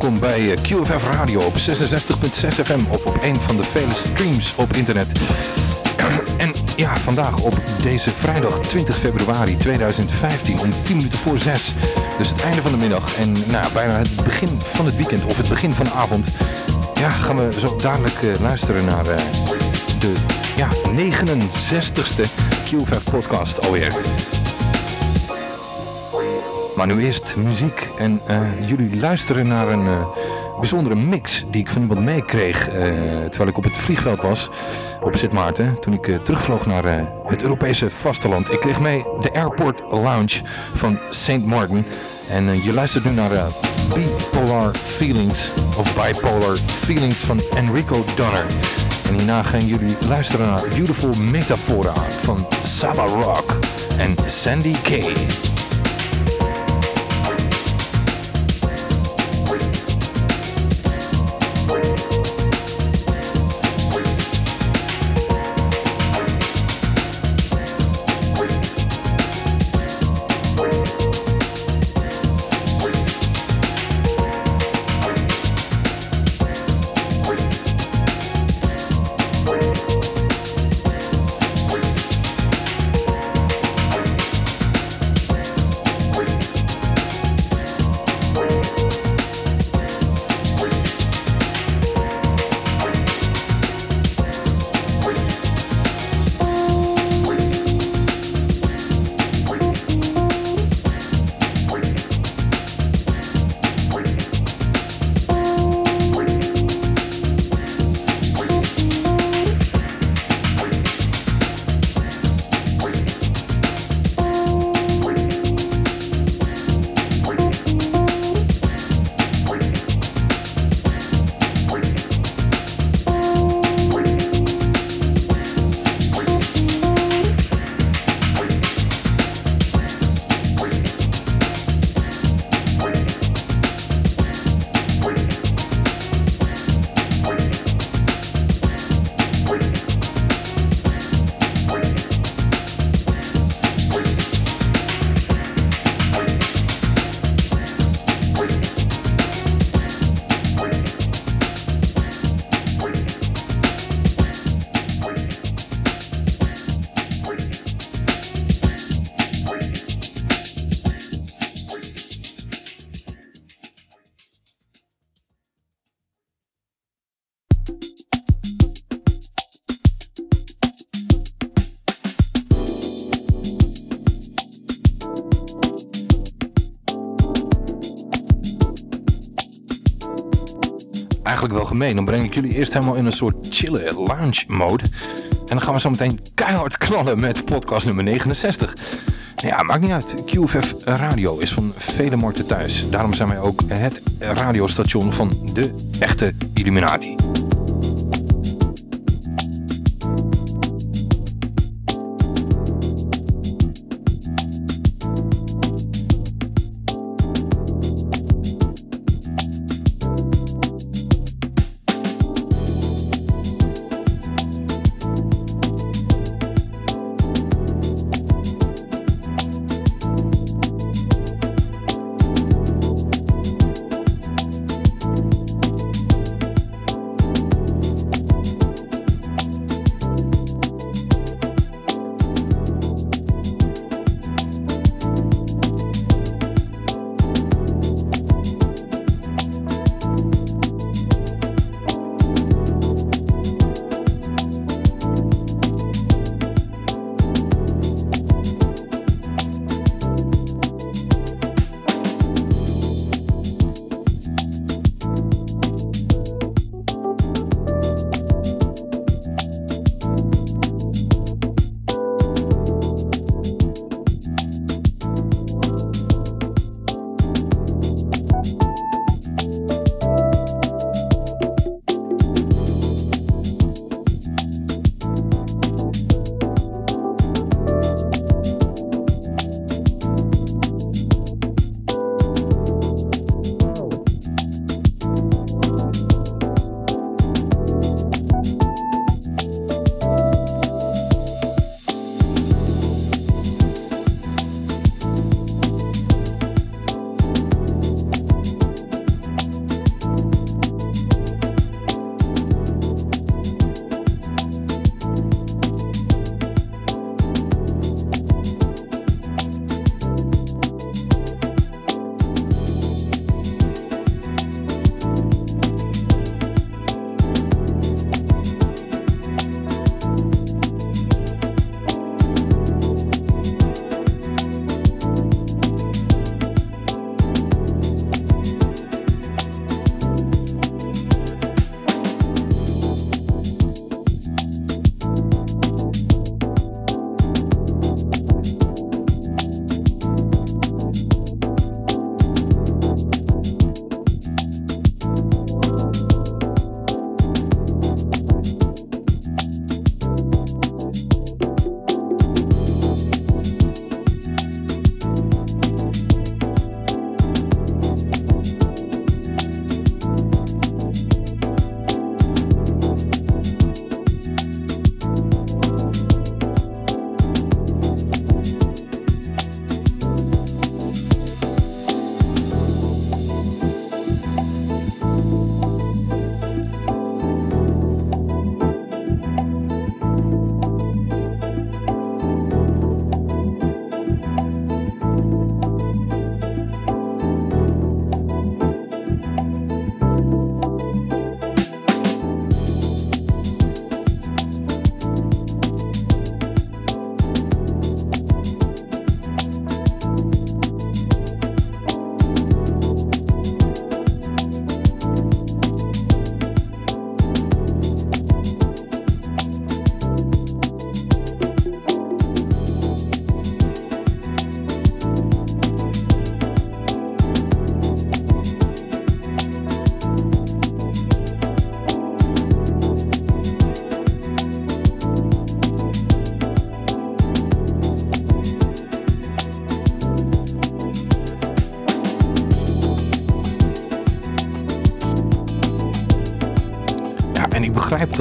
welkom bij eh, QFF Radio op 66.6 FM of op een van de vele streams op internet. En ja, vandaag op deze vrijdag 20 februari 2015 om 10 minuten voor 6. Dus het einde van de middag en nou, bijna het begin van het weekend of het begin van de avond. Ja, gaan we zo dadelijk uh, luisteren naar uh, de ja, 69ste QFF podcast alweer. Maar nu eerst muziek. En uh, jullie luisteren naar een uh, bijzondere mix die ik van iemand meekreeg uh, terwijl ik op het vliegveld was op Sint Maarten. Toen ik terugvloog naar het Europese vasteland. Ik kreeg mee de Airport Lounge van St. Martin. En je luistert nu naar Bipolar Feelings of Bipolar Feelings van Enrico Donner. En hierna gaan jullie luisteren naar Beautiful Metaphora van Saba Rock en Sandy Kay. Dan breng ik jullie eerst helemaal in een soort chille lounge mode. En dan gaan we zo meteen keihard knallen met podcast nummer 69. Ja, maakt niet uit. QFF Radio is van vele markten thuis. Daarom zijn wij ook het radiostation van de echte Illuminati.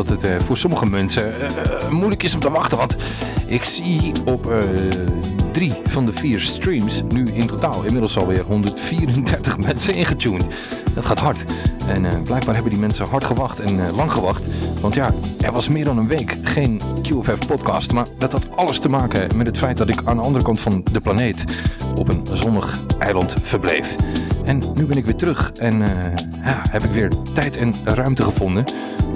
Dat het voor sommige mensen moeilijk is om te wachten. Want ik zie op drie van de vier streams nu in totaal inmiddels alweer 134 mensen ingetuned. Dat gaat hard. En blijkbaar hebben die mensen hard gewacht en lang gewacht. Want ja, er was meer dan een week geen QFF podcast. Maar dat had alles te maken met het feit dat ik aan de andere kant van de planeet op een zonnig eiland verbleef. En nu ben ik weer terug en ja, heb ik weer tijd en ruimte gevonden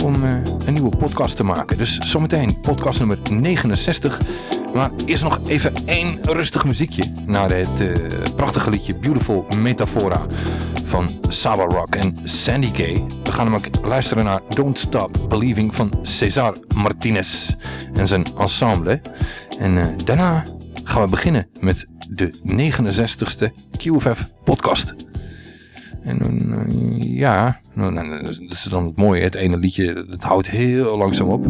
om een nieuwe podcast te maken. Dus zometeen podcast nummer 69. Maar eerst nog even één rustig muziekje naar het prachtige liedje Beautiful Metaphora van Saba Rock en Sandy Kay. We gaan ook luisteren naar Don't Stop Believing van Cesar Martinez en zijn ensemble. En uh, daarna gaan we beginnen met de 69ste QFF podcast. En uh, ja, nou, nou, nou, dat is dan het mooie. Het ene liedje, het houdt heel langzaam op.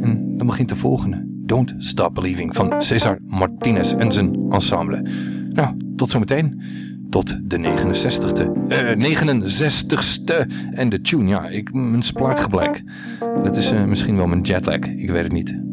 En dan begint de volgende. Don't Stop Believing van Cesar Martinez en zijn ensemble. Nou, tot zometeen tot de 69ste. Uh, 69ste. En de tune, ja, ik, mijn spraakgebrek. Dat is uh, misschien wel mijn jetlag, ik weet het niet.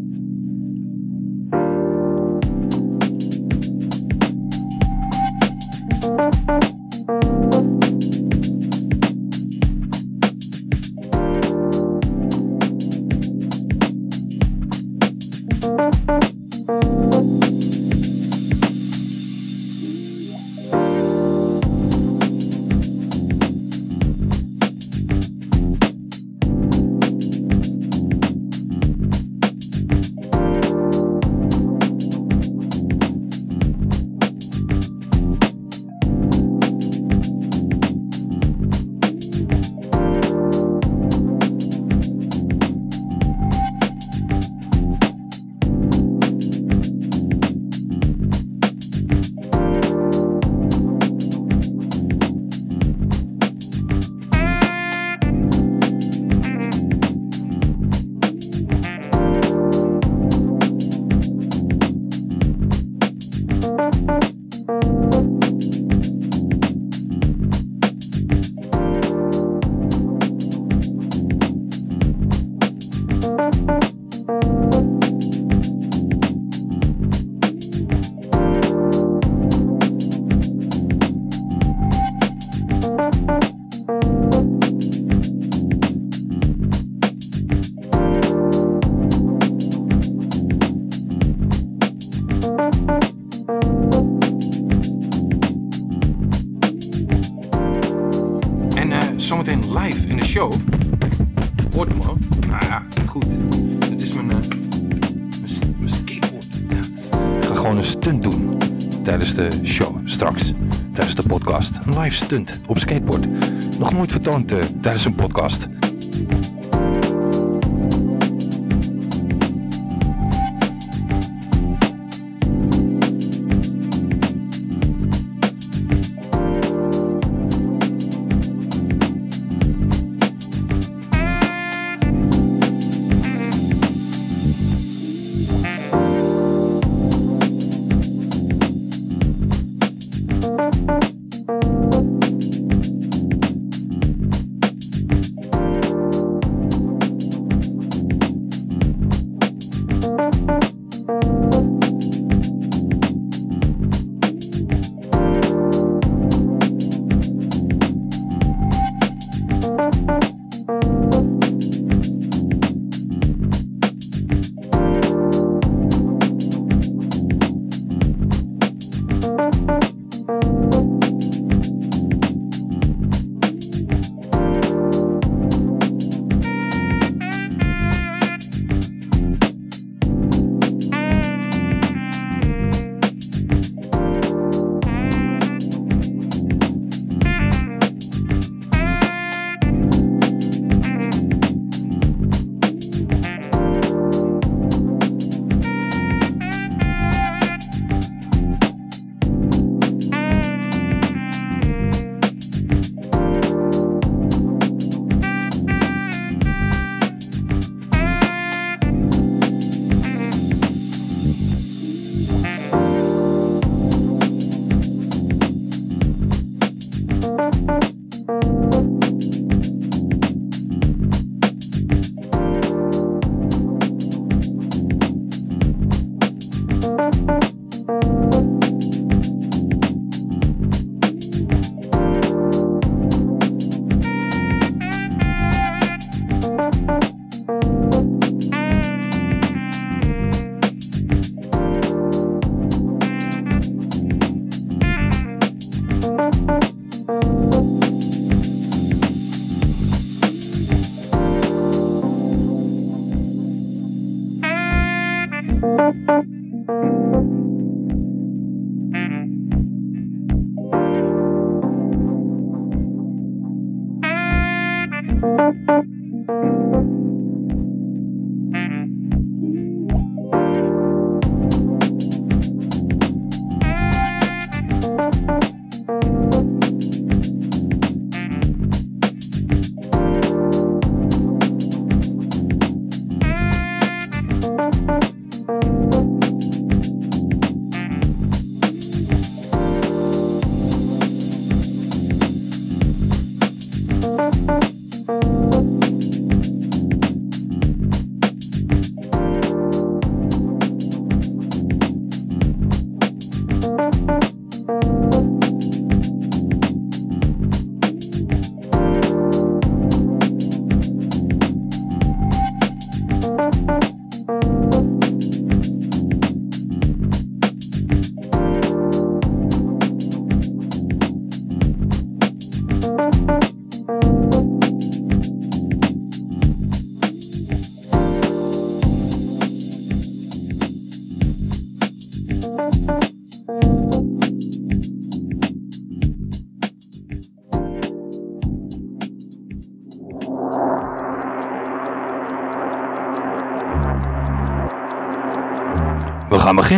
Tijdens een podcast.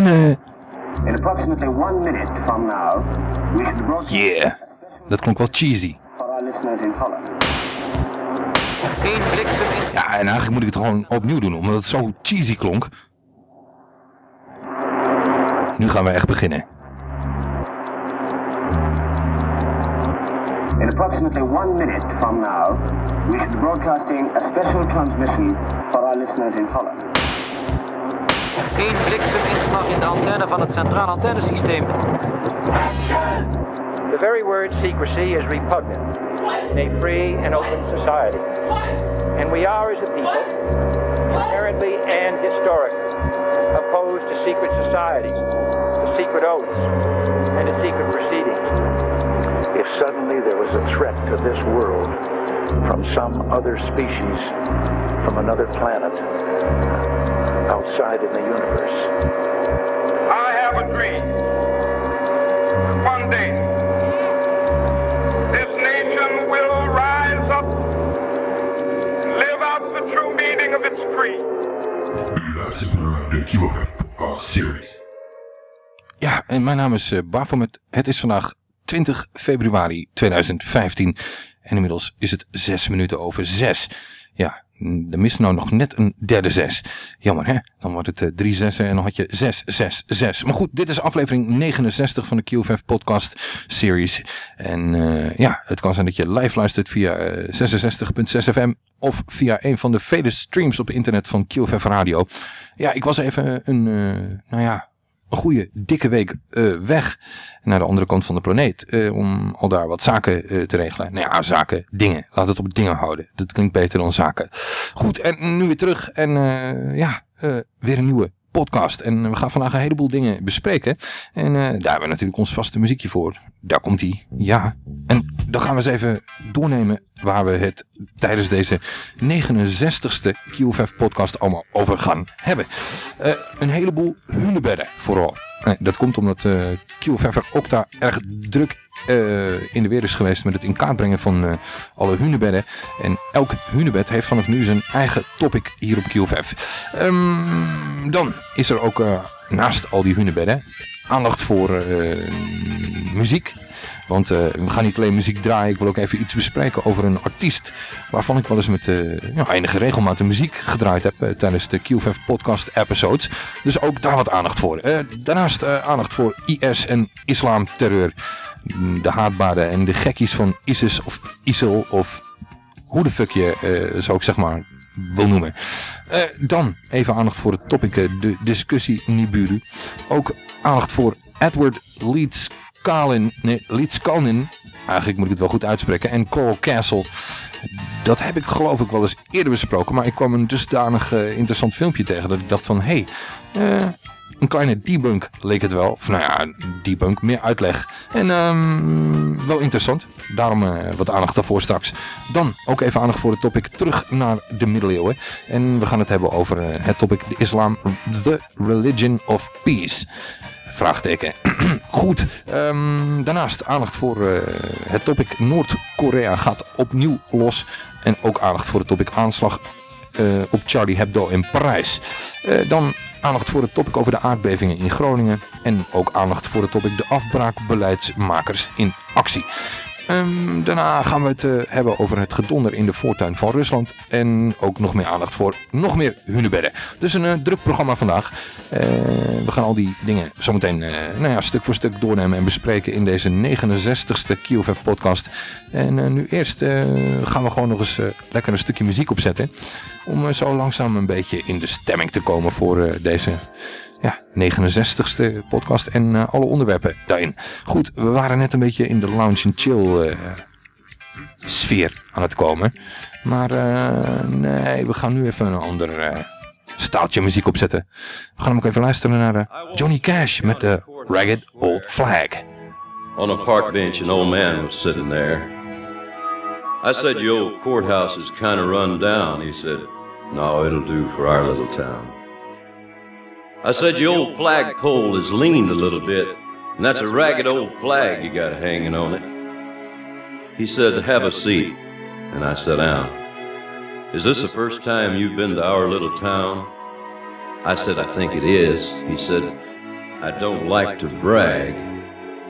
Beginnen. In approximately one minute from now, we should broadcast... Yeah, dat klonk wel cheesy. Ja, en eigenlijk moet ik het gewoon opnieuw doen, omdat het zo cheesy klonk. Nu gaan we echt beginnen. In approximately one minute from now, we should be broadcasting a special transmission for our listeners in Holland. Eén blikseminslag in de antenne van het centraal antennesysteem. The very word secrecy is repugnant in a free and open society. And we are, as a people, inherently and historically opposed to secret societies, to secret oaths, and to secret proceedings. If suddenly there was a threat to this world from some other species, from another planet, outside in the universe. I have a dream. One day, this nation will rise up, live out the true meaning of its creed. U luistert naar de QFF Podcast Series. Ja, en mijn naam is uh, Bafomet. Het is vandaag 20 februari 2015 en inmiddels is het 6 minuten over 6. Ja, er mist nou nog net een derde zes. Jammer hè? Dan wordt het uh, drie zessen en dan had je zes, zes, zes. Maar goed, dit is aflevering 69 van de QFF podcast series. En uh, ja, het kan zijn dat je live luistert via uh, 66.6 FM of via een van de vele streams op internet van QFF Radio. Ja, ik was even een, uh, nou ja, een goede dikke week uh, weg naar de andere kant van de planeet. Uh, om al daar wat zaken uh, te regelen. Nou ja, zaken, dingen. Laat het op dingen houden. Dat klinkt beter dan zaken. Goed, en nu weer terug. En ja, weer een nieuwe podcast. En we gaan vandaag een heleboel dingen bespreken. En daar hebben we natuurlijk ons vaste muziekje voor. Daar komt hij. Ja. En dan gaan we eens even doornemen waar we het tijdens deze 69ste QFF podcast allemaal over gaan hebben. Uh, een heleboel hunebedden vooral. Dat komt omdat uh, Octa erg druk uh, in de weer is geweest met het in kaart brengen van uh, alle hunebedden. En elk hunebed heeft vanaf nu zijn eigen topic hier op QFF. Um, dan is er ook naast al die hunebedden aandacht voor muziek. Want uh, we gaan niet alleen muziek draaien, ik wil ook even iets bespreken over een artiest. Waarvan ik wel eens met ja, enige regelmaat muziek gedraaid heb uh, tijdens de QVF podcast episodes. Dus ook daar wat aandacht voor. daarnaast aandacht voor IS en islamterreur. De haatbaarden en de gekkies van ISIS of ISIL of hoe de fuck je zou ik zeg maar wil noemen. dan even aandacht voor het topic, de discussie Nibiru. Ook aandacht voor Edward Leeds Kalin, nee, Leeds Kalnin, eigenlijk moet ik het wel goed uitspreken, en Coral Castle. Dat heb ik geloof ik wel eens eerder besproken, maar ik kwam een dusdanig uh, interessant filmpje tegen dat ik dacht van, hé, hey, uh, een kleine debunk leek het wel. Of nou ja, debunk, meer uitleg. En um, wel interessant. Daarom uh, wat aandacht daarvoor straks. Dan ook even aandacht voor het topic terug naar de middeleeuwen. En we gaan het hebben over het topic de islam, the religion of peace. Vraagteken. Goed, um, daarnaast aandacht voor uh, het topic Noord-Korea gaat opnieuw los. En ook aandacht voor het topic aanslag uh, op Charlie Hebdo in Parijs. Uh, dan aandacht voor het topic over de aardbevingen in Groningen. En ook aandacht voor het topic de afbraakbeleidsmakers in actie. Um, daarna gaan we het uh, hebben over het gedonder in de voortuin van Rusland. En ook nog meer aandacht voor nog meer hunebedden. Dus een uh, druk programma vandaag. Uh, we gaan al die dingen zometeen nou ja, stuk voor stuk doornemen en bespreken in deze 69ste QFF podcast. En nu eerst gaan we gewoon nog eens lekker een stukje muziek opzetten. Om zo langzaam een beetje in de stemming te komen voor deze ja, 69ste podcast en uh, alle onderwerpen daarin. Goed, we waren net een beetje in de lounge and chill uh, sfeer aan het komen. Maar uh, nee, we gaan nu even een ander staaltje muziek opzetten. We gaan hem ook even luisteren naar Johnny Cash met de Ragged Old Flag. On a park bench an old man was sitting there. I said your old courthouse is kind of run down. He said, no, it'll do for our little town. I said, Your old flagpole is leaned a little bit, and that's a ragged old flag you got hanging on it. He said, Have a seat. And I sat down. Is this the first time you've been to our little town? I said, I think it is. He said, I don't like to brag,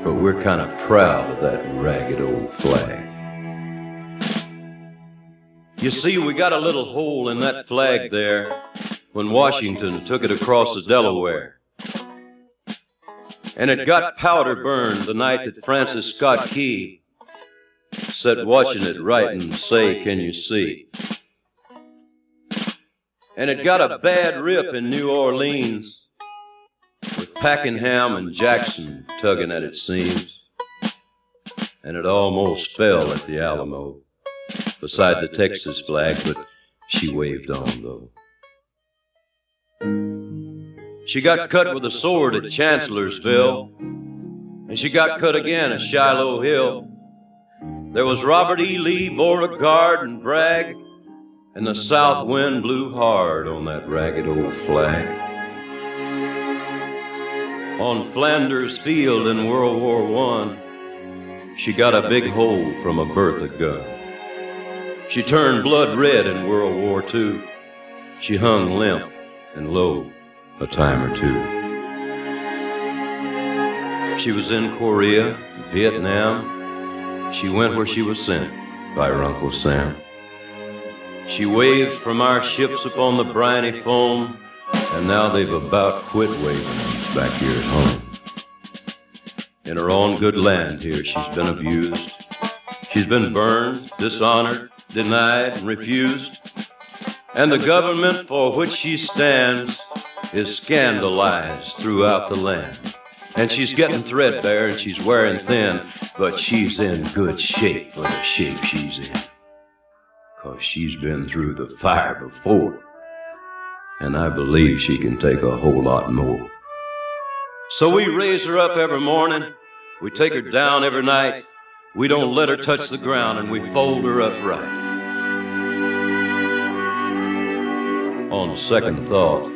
but we're kind of proud of that ragged old flag. You see, we got a little hole in that flag there when Washington took it across the Delaware. And it got powder burned the night that Francis Scott Key sat watching it right and say, Can you see? And it got a bad rip in New Orleans with Packenham and Jackson tugging at its seams. And it almost fell at the Alamo beside the Texas flag, but she waved on though. She got cut with a sword at Chancellorsville, and she got cut again at Shiloh Hill. There was Robert E. Lee, Beauregard, and Bragg, and the south wind blew hard on that ragged old flag. On Flanders Field in World War One, she got a big hole from a Bertha gun. She turned blood red in World War II. She hung limp and low a time or two. She was in Korea, Vietnam. She went where she was sent by her Uncle Sam. She waved from our ships upon the briny foam, and now they've about quit waving back here at home. In her own good land here, she's been abused. She's been burned, dishonored, denied, and refused. And the government for which she stands is scandalized throughout the land. And she's getting threadbare and she's wearing thin, but she's in good shape for the shape she's in. Cause she's been through the fire before. And I believe she can take a whole lot more. So we raise her up every morning, we take her down every night, we don't let her touch the ground, and we fold her up right. On second thought,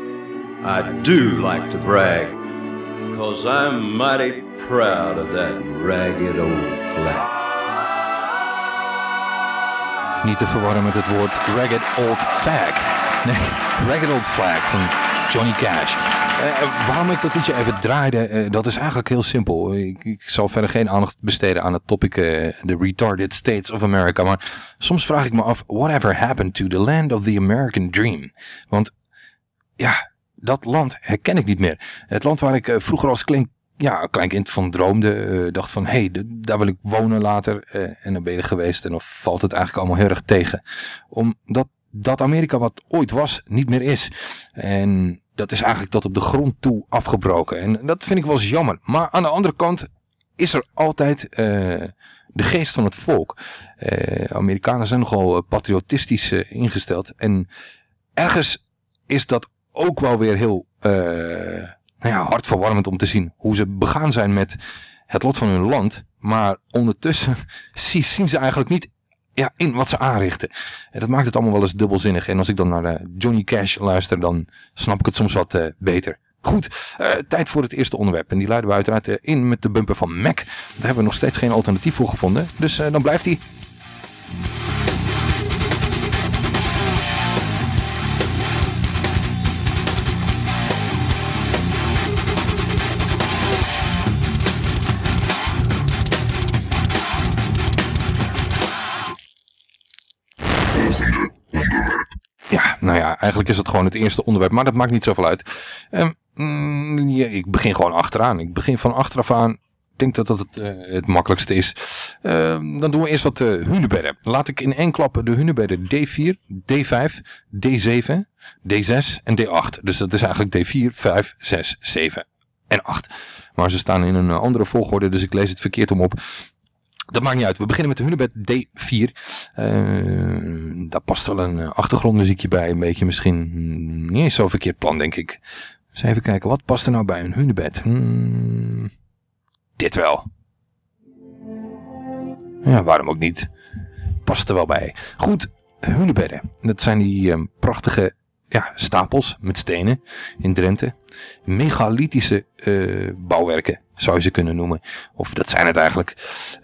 I do like to brag, cause I'm mighty proud of that ragged old flag. Niet te verwarren met het woord ragged old fag. Nee, ragged old flag van Johnny Cash. Uh, waarom ik dat liedje even draaide, uh, dat is eigenlijk heel simpel. Ik, ik, zal verder geen aandacht besteden aan het topic uh, The Retarded States of America. Maar soms vraag ik me af, whatever happened to the land of the American dream? Want ja, dat land herken ik niet meer. Het land waar ik vroeger als klein, ja, klein kind van droomde. dacht van, hé, hey, daar wil ik wonen later. en dan ben er geweest en dan valt het eigenlijk allemaal heel erg tegen. Omdat dat Amerika wat ooit was, niet meer is. En dat is eigenlijk tot op de grond toe afgebroken. En dat vind ik wel eens jammer. Maar aan de andere kant is er altijd uh, de geest van het volk. Uh, Amerikanen zijn nogal patriotistisch uh, ingesteld. En ergens is dat ook wel weer heel nou ja, hartverwarmend om te zien. Hoe ze begaan zijn met het lot van hun land. Maar ondertussen zien ze eigenlijk niet ja, in wat ze aanrichten. En dat maakt het allemaal wel eens dubbelzinnig. En als ik dan naar uh, Johnny Cash luister, dan snap ik het soms wat uh, beter. Goed, tijd voor het eerste onderwerp. En die luiden we uiteraard in met de bumper van Mac. Daar hebben we nog steeds geen alternatief voor gevonden. Dus dan blijft hij. Eigenlijk is het gewoon het eerste onderwerp, maar dat maakt niet zoveel uit. Um, ja, ik begin gewoon achteraan. Ik begin van achteraf aan. Ik denk dat dat het, uh, het makkelijkste is. Uh, dan doen we eerst wat uh, hunebedden. Laat ik in één klap de hunebedden D4, D5, D7, D6 en D8. Dus dat is eigenlijk D4, 5, 6, 7 en 8. Maar ze staan in een andere volgorde, dus ik lees het verkeerd om op. Dat maakt niet uit. We beginnen met de Hunebed D4. Uh, daar past wel een achtergrondmuziekje bij. Een beetje misschien niet eens zo verkeerd plan, denk ik. Dus even kijken, wat past er nou bij een Hunebed? Hmm, dit wel. Ja, waarom ook niet? Past er wel bij. Goed, hunebedden. Dat zijn die um, prachtige ja, stapels met stenen in Drenthe. Megalithische uh, bouwwerken zou je ze kunnen noemen. Of dat zijn het eigenlijk.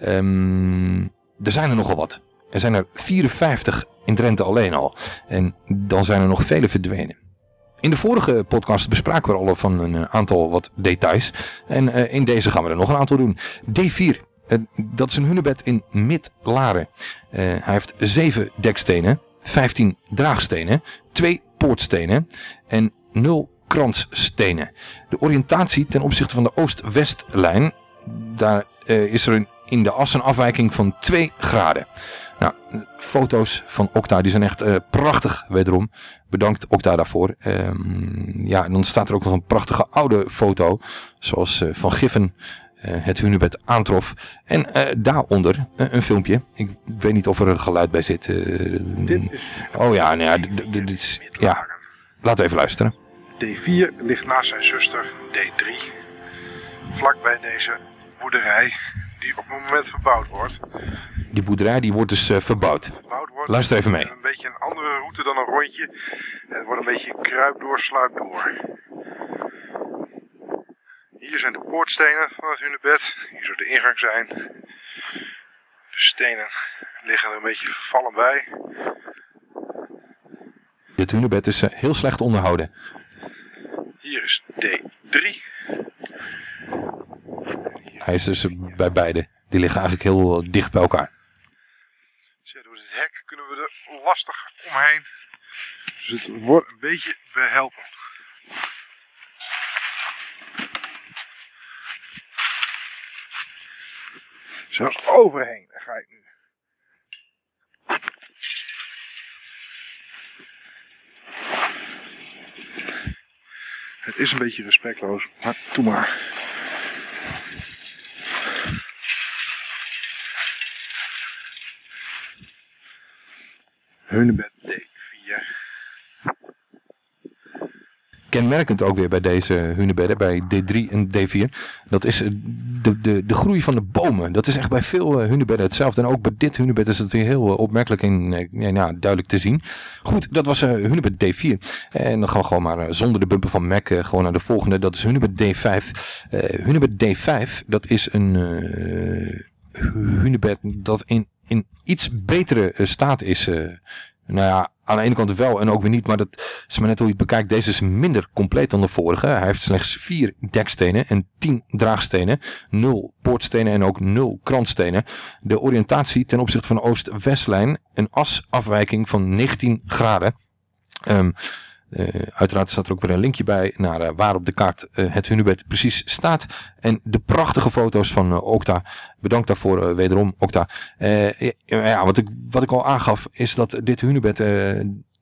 Um, er zijn er nogal wat. Er zijn er 54 in Drenthe alleen al. En dan zijn er nog vele verdwenen. in de vorige podcast bespraken we al van een aantal wat details. En in deze gaan we er nog een aantal doen. D4. dat is een hunebed in Mid-Laren. hij heeft 7 dekstenen, 15 draagstenen, 2 poortstenen en 0 kransstenen. De oriëntatie ten opzichte van de oost-westlijn, daar is er een in de as een afwijking van 2 graden. Nou, foto's van Okta die zijn echt uh, prachtig wederom. Bedankt Okta daarvoor. Um, ja, en dan staat er ook nog een prachtige oude foto. Zoals uh, Van Giffen het hunebed aantrof. En daaronder een filmpje. Ik weet niet of er een geluid bij zit. dit is... Oh ja, nou ja, dit is... Ja, laten we even luisteren. D4 ligt naast zijn zuster D3. Vlakbij deze boerderij die op het moment verbouwd wordt. Die boerderij die wordt dus uh, verbouwd. verbouwd wordt. Luister even mee. Een beetje een andere route dan een rondje. Het wordt een beetje kruip door, sluip door. Hier zijn de poortstenen van het hunebed. Hier zou de ingang zijn. De stenen liggen er een beetje vervallen bij. Het hunebed is uh, heel slecht onderhouden. Hier is D3. Hij is dus bij beide. Die liggen eigenlijk heel dicht bij elkaar. Ja, door dit hek kunnen we er lastig omheen. Dus het wordt een beetje behelpen. Zelfs overheen daar ga ik nu. Het is een beetje respectloos, maar doe maar. Hunebed D4. Kenmerkend ook weer bij deze hunebedden, bij D3 en D4. Dat is de, de, de groei van de bomen. Dat is echt bij veel eh, hunebedden hetzelfde. En ook bij dit hunebed is het weer heel eh, opmerkelijk en eh, ja, nou, duidelijk te zien. Goed, dat was hunebed D4. En dan gaan we gewoon maar zonder de bumper van Mac gewoon naar de volgende. Dat is hunebed D5. hunebed D5, dat is een hunebed dat in in iets betere eh, staat is. Uh, nou ja, aan de ene kant wel en ook weer niet. Maar dat is maar net hoe je het bekijkt. Deze is minder compleet dan de vorige. Hij heeft slechts vier dekstenen en tien draagstenen. Nul poortstenen en ook nul krantstenen. De oriëntatie ten opzichte van de oost-westlijn. Een asafwijking van 19 graden. Um, uiteraard staat er ook weer een linkje bij naar uh, waar op de kaart uh, het hunebed precies staat. En de prachtige foto's van Okta. Bedankt daarvoor wederom Okta. ja, wat, ik, wat ik al aangaf is dat dit hunebed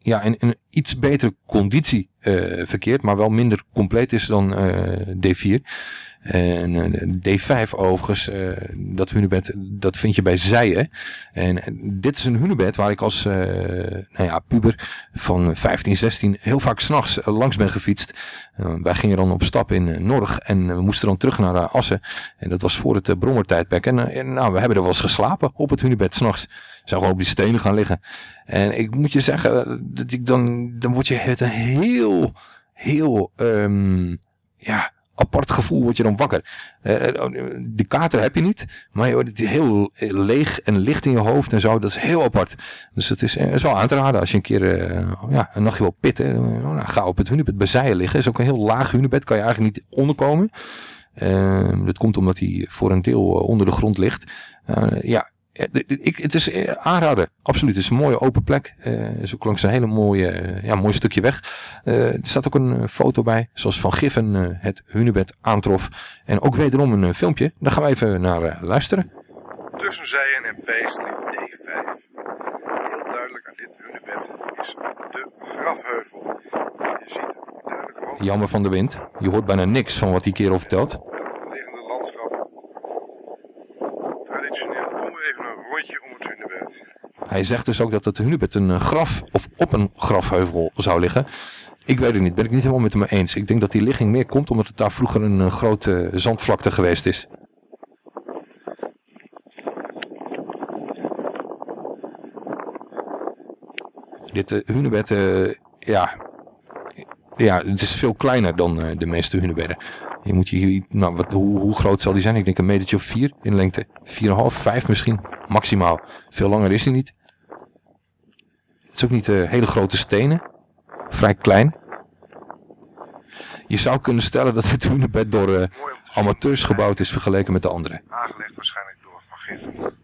ja, in, een iets betere conditie verkeert. Maar wel minder compleet is dan D4. En uh, D5 overigens, uh, dat hunebed, dat vind je bij Zijen. En uh, dit is een hunebed waar ik als nou ja, puber van 15, 16 heel vaak s'nachts langs ben gefietst. wij gingen dan op stap in Norg en we moesten dan terug naar Assen. En dat was voor het brommertijdperk. En nou, we hebben er wel eens geslapen op het hunebed s'nachts. Zou gewoon op die stenen gaan liggen. En ik moet je zeggen, dat ik dan, dan word je het een heel, heel, um, ja apart gevoel word je dan wakker. Uh, de kater heb je niet, maar je wordt heel leeg en licht in je hoofd en zo. Dat is heel apart. Dus het is, is wel aan te raden als je een keer ja, een nachtje wil pitten. Nou, ga op het hunebed bij zijen liggen. is ook een heel laag hunebed, kan je eigenlijk niet onderkomen. dat komt omdat hij voor een deel onder de grond ligt. ja, ik, het is eh, aanraden, absoluut. Het is een mooie open plek. Uh, is ook langs een hele mooie, uh, ja, mooi stukje weg. Uh, er staat ook een foto bij, zoals Van Giffen het hunebed aantrof. En ook wederom een filmpje. Daar gaan we even naar luisteren. Tussen Zijen en Peest ligt D5. Heel duidelijk aan dit hunebed is de grafheuvel. Je ziet duidelijk Jammer van de wind. Je hoort bijna niks van wat die kerel vertelt. Liggende landschap. Traditioneel om het. Hij zegt dus ook dat het hunebed een graf of op een grafheuvel zou liggen. Ik weet het niet, ben ik niet helemaal met hem eens. Ik denk dat die ligging meer komt omdat het daar vroeger een uh, grote zandvlakte geweest is. Dit uh, hunebed, ja, ja, het is veel kleiner dan de meeste hunebedden. Je moet hier, nou, wat, hoe, hoe, groot zal die zijn? Ik denk een metertje of vier in lengte. 4,5, 5 misschien, maximaal. Veel langer is hij niet. Het is ook niet uh, hele grote stenen. Vrij klein. je zou kunnen stellen dat het hunebed door uh, amateurs gebouwd is vergeleken met de andere. Aangelegd waarschijnlijk door Van Giffen.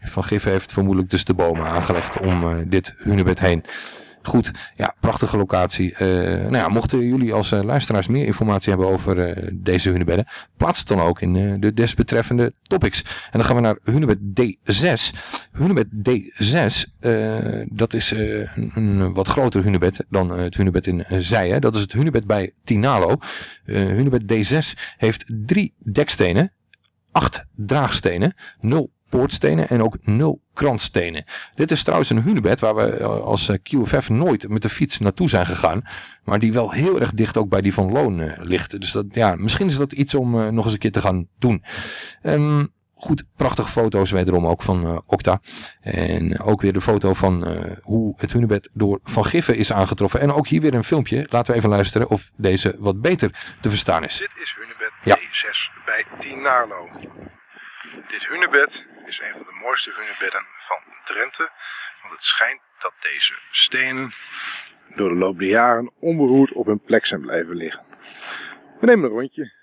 Van Giffen heeft vermoedelijk dus de bomen aangelegd om uh, dit hunebed heen. Goed, ja, prachtige locatie. Uh, nou ja, mochten jullie als uh, luisteraars meer informatie hebben over uh, deze hunebedden, plaats het dan ook in de desbetreffende topics. En dan gaan we naar hunebed D6. Hunebed D6, dat is een, een, wat groter hunebed dan het hunebed in Zijen. Dat is het hunebed bij Tinalo. hunebed D6 heeft drie dekstenen, acht draagstenen, 0 poortstenen en ook nul krantstenen. Dit is trouwens een hunebed waar we eh, als eh, QFF nooit met de fiets naartoe zijn gegaan. Maar die wel heel erg dicht ook bij die van Loon uh, ligt. Dus dat, ja, misschien is dat iets om nog eens een keer te gaan doen. Um, goed, prachtige foto's wederom ook van uh, Okta. En ook weer de foto van uh, hoe het hunebed door Van Giffen is aangetroffen. En ook hier weer een filmpje. Laten we even luisteren of deze wat beter te verstaan is. Dit is hunebed ja. D6 bij Tinarlo. Dit hunebed is een van de mooiste hunebedden van Drenthe. Want het schijnt dat deze stenen door de loop der jaren onberoerd op hun plek zijn blijven liggen. We nemen een rondje.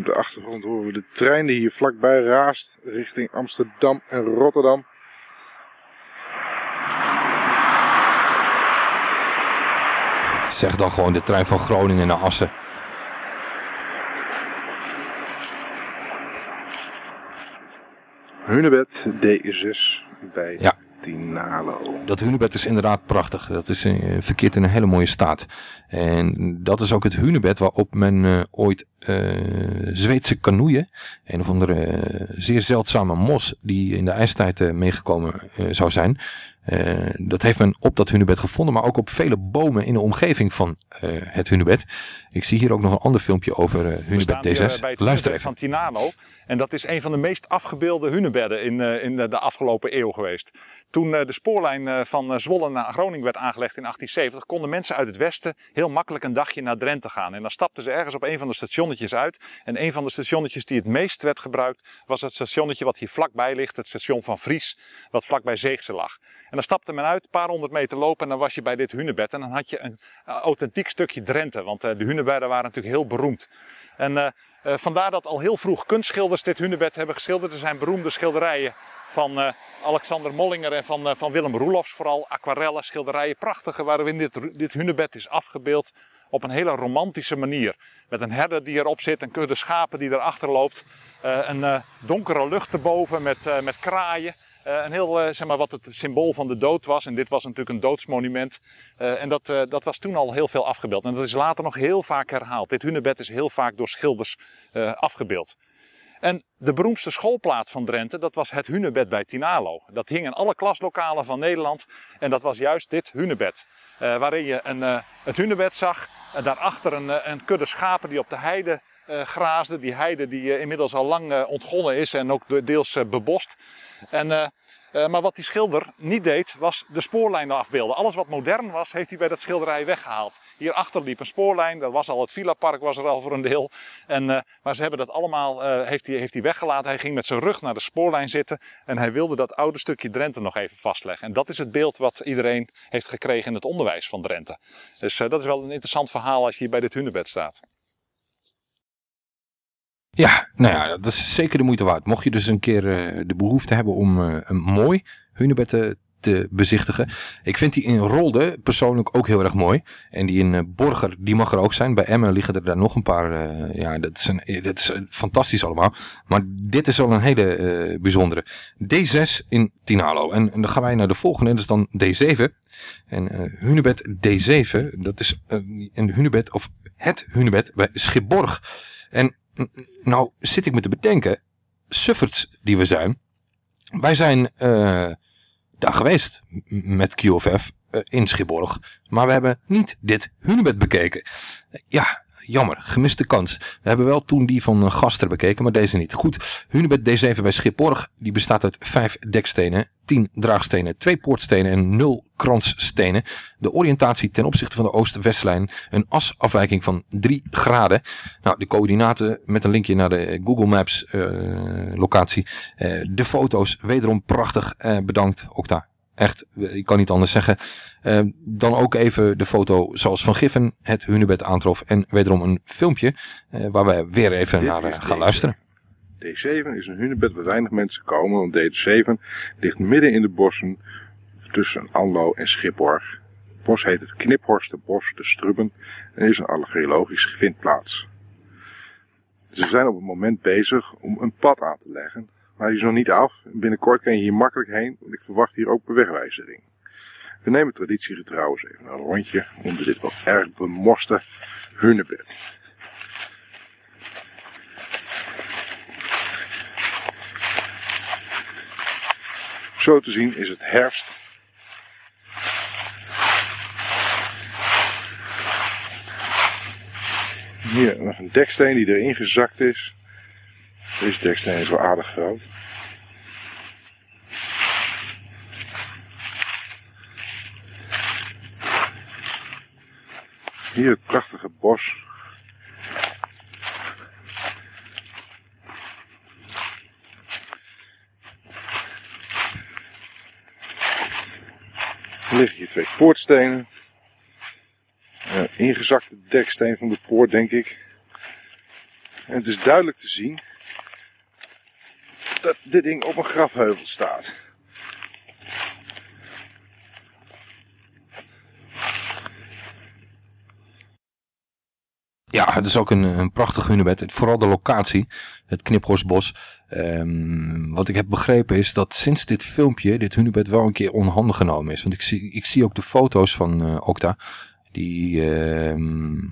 Op de achtergrond horen we de trein die hier vlakbij raast richting Amsterdam en Rotterdam. Zeg dan gewoon de trein van Groningen naar Assen. Hunebed D6 bij ja. Tinalo. Dat hunebed is inderdaad prachtig. Dat is uh, verkeerd in een hele mooie staat. En dat is ook het hunebed waarop men uh, ooit uh, Zweedse kanoeien, een of andere zeer zeldzame mos die in de ijstijd meegekomen zou zijn, uh, dat heeft men op dat hunebed gevonden, maar ook op vele bomen in de omgeving van uh, het hunebed. Ik zie hier ook nog een ander filmpje over uh, hunebed D6. Bij het Luister even. van Tinano. En dat is een van de meest afgebeelde hunebedden in, in de afgelopen eeuw geweest. Toen de spoorlijn van Zwolle naar Groningen werd aangelegd in 1870, konden mensen uit het westen heel makkelijk een dagje naar Drenthe gaan. En dan stapten ze ergens op een van de stationnetjes uit. En een van de stationnetjes die het meest werd gebruikt, was het stationnetje wat hier vlakbij ligt, het station van Vries, wat vlakbij Zeegse lag. Dan stapte men uit, een paar honderd meter lopen en dan was je bij dit hunebed. En dan had je een uh, authentiek stukje Drenthe, want uh, de hunebedden waren natuurlijk heel beroemd. En uh, vandaar dat al heel vroeg kunstschilders dit hunebed hebben geschilderd. Er zijn beroemde schilderijen van Alexander Mollinger en van, van Willem Roelofs, vooral aquarellen, schilderijen, prachtige, waarin dit, dit hunebed is afgebeeld op een hele romantische manier. Met een herder die erop zit, een kudde schapen die erachter loopt, een donkere lucht erboven met, met kraaien. Uh, een heel, uh, zeg maar, wat het symbool van de dood was. En dit was natuurlijk een doodsmonument. Uh, en dat, dat was toen al heel veel afgebeeld. En dat is later nog heel vaak herhaald. Dit hunebed is heel vaak door schilders afgebeeld. En de beroemdste schoolplaats van Drenthe, dat was het hunebed bij Tinalo. Dat hing in alle klaslokalen van Nederland. En dat was juist dit hunebed. waarin je een, het hunebed zag. En daarachter een, een kudde schapen die op de heide uh, graasden. Die heide die uh, inmiddels al lang uh, ontgonnen is en ook deels bebost. En, maar wat die schilder niet deed, was de spoorlijnen afbeelden. Alles wat modern was, heeft hij bij dat schilderij weggehaald. Hierachter liep een spoorlijn, dat was al het Villa-park was er al voor een deel. En, maar ze hebben dat allemaal, heeft, hij, heeft hij weggelaten. Hij ging met zijn rug naar de spoorlijn zitten en hij wilde dat oude stukje Drenthe nog even vastleggen. En dat is het beeld wat iedereen heeft gekregen in het onderwijs van Drenthe. Dus dat is wel een interessant verhaal als je hier bij dit hunebed staat. Ja, nou ja, dat is zeker de moeite waard. Mocht je dus een keer uh, de behoefte hebben om uh, een mooi hunebed te, te, bezichtigen. Ik vind die in Rolde persoonlijk ook heel erg mooi. En die in Borger, die mag er ook zijn. Bij Emmen liggen er daar nog een paar. ja, dat is, een, dat is fantastisch allemaal. Maar dit is al een hele bijzondere. D6 in Tinalo. En, en, dan gaan wij naar de volgende. Dat is dan D7. En hunebed D7, dat is een hunebed, of het hunebed bij Schipborg. En nou zit ik me te bedenken, sufferts die we zijn, wij zijn uh, daar geweest met QFF uh, in Schipborg, maar we hebben niet dit hunebed bekeken. ja, jammer, gemiste kans. We hebben wel toen die van uh, Gaster bekeken, maar deze niet. Goed, hunebed D7 bij Schipborg, die bestaat uit vijf dekstenen, 10 draagstenen, 2 poortstenen en 0 kransstenen. De oriëntatie ten opzichte van de oost-westlijn een asafwijking van 3 graden. Nou, de coördinaten met een linkje naar de Google Maps uh, locatie. Uh, de foto's wederom prachtig uh, bedankt Okta. Echt, ik kan niet anders zeggen. Uh, dan ook even de foto zoals Van Giffen het hunebed aantrof. En wederom een filmpje uh, waar we weer even Dit naar uh, gaan luisteren. D7 is een hunebed waar weinig mensen komen. Want D7 ligt midden in de bossen tussen Anlo en Schipborg. Het bos heet het Kniphorstenbos de Strubben en is een allergeologische vindplaats. Ze zijn op het moment bezig om een pad aan te leggen maar die is nog niet af. Binnenkort kan je hier makkelijk heen, want ik verwacht hier ook bewegwijzering. We nemen traditiegetrouw eens even een rondje onder dit wel erg bemorste hunebed. Zo te zien is het herfst. Hier nog een deksteen die erin gezakt is. Deze deksteen is wel aardig groot. Hier het prachtige bos. Er liggen hier twee poortstenen. Een ingezakte deksteen van de poort, denk ik. En het is duidelijk te zien dat dit ding op een grafheuvel staat. Ja, het is ook een, een prachtig hunebed. Vooral de locatie, het Kniphorstbos. Um, wat ik heb begrepen is dat sinds dit filmpje dit hunebed wel een keer onhandig genomen is. Want ik zie, ik zie ook de foto's van uh, Okta. Die uh,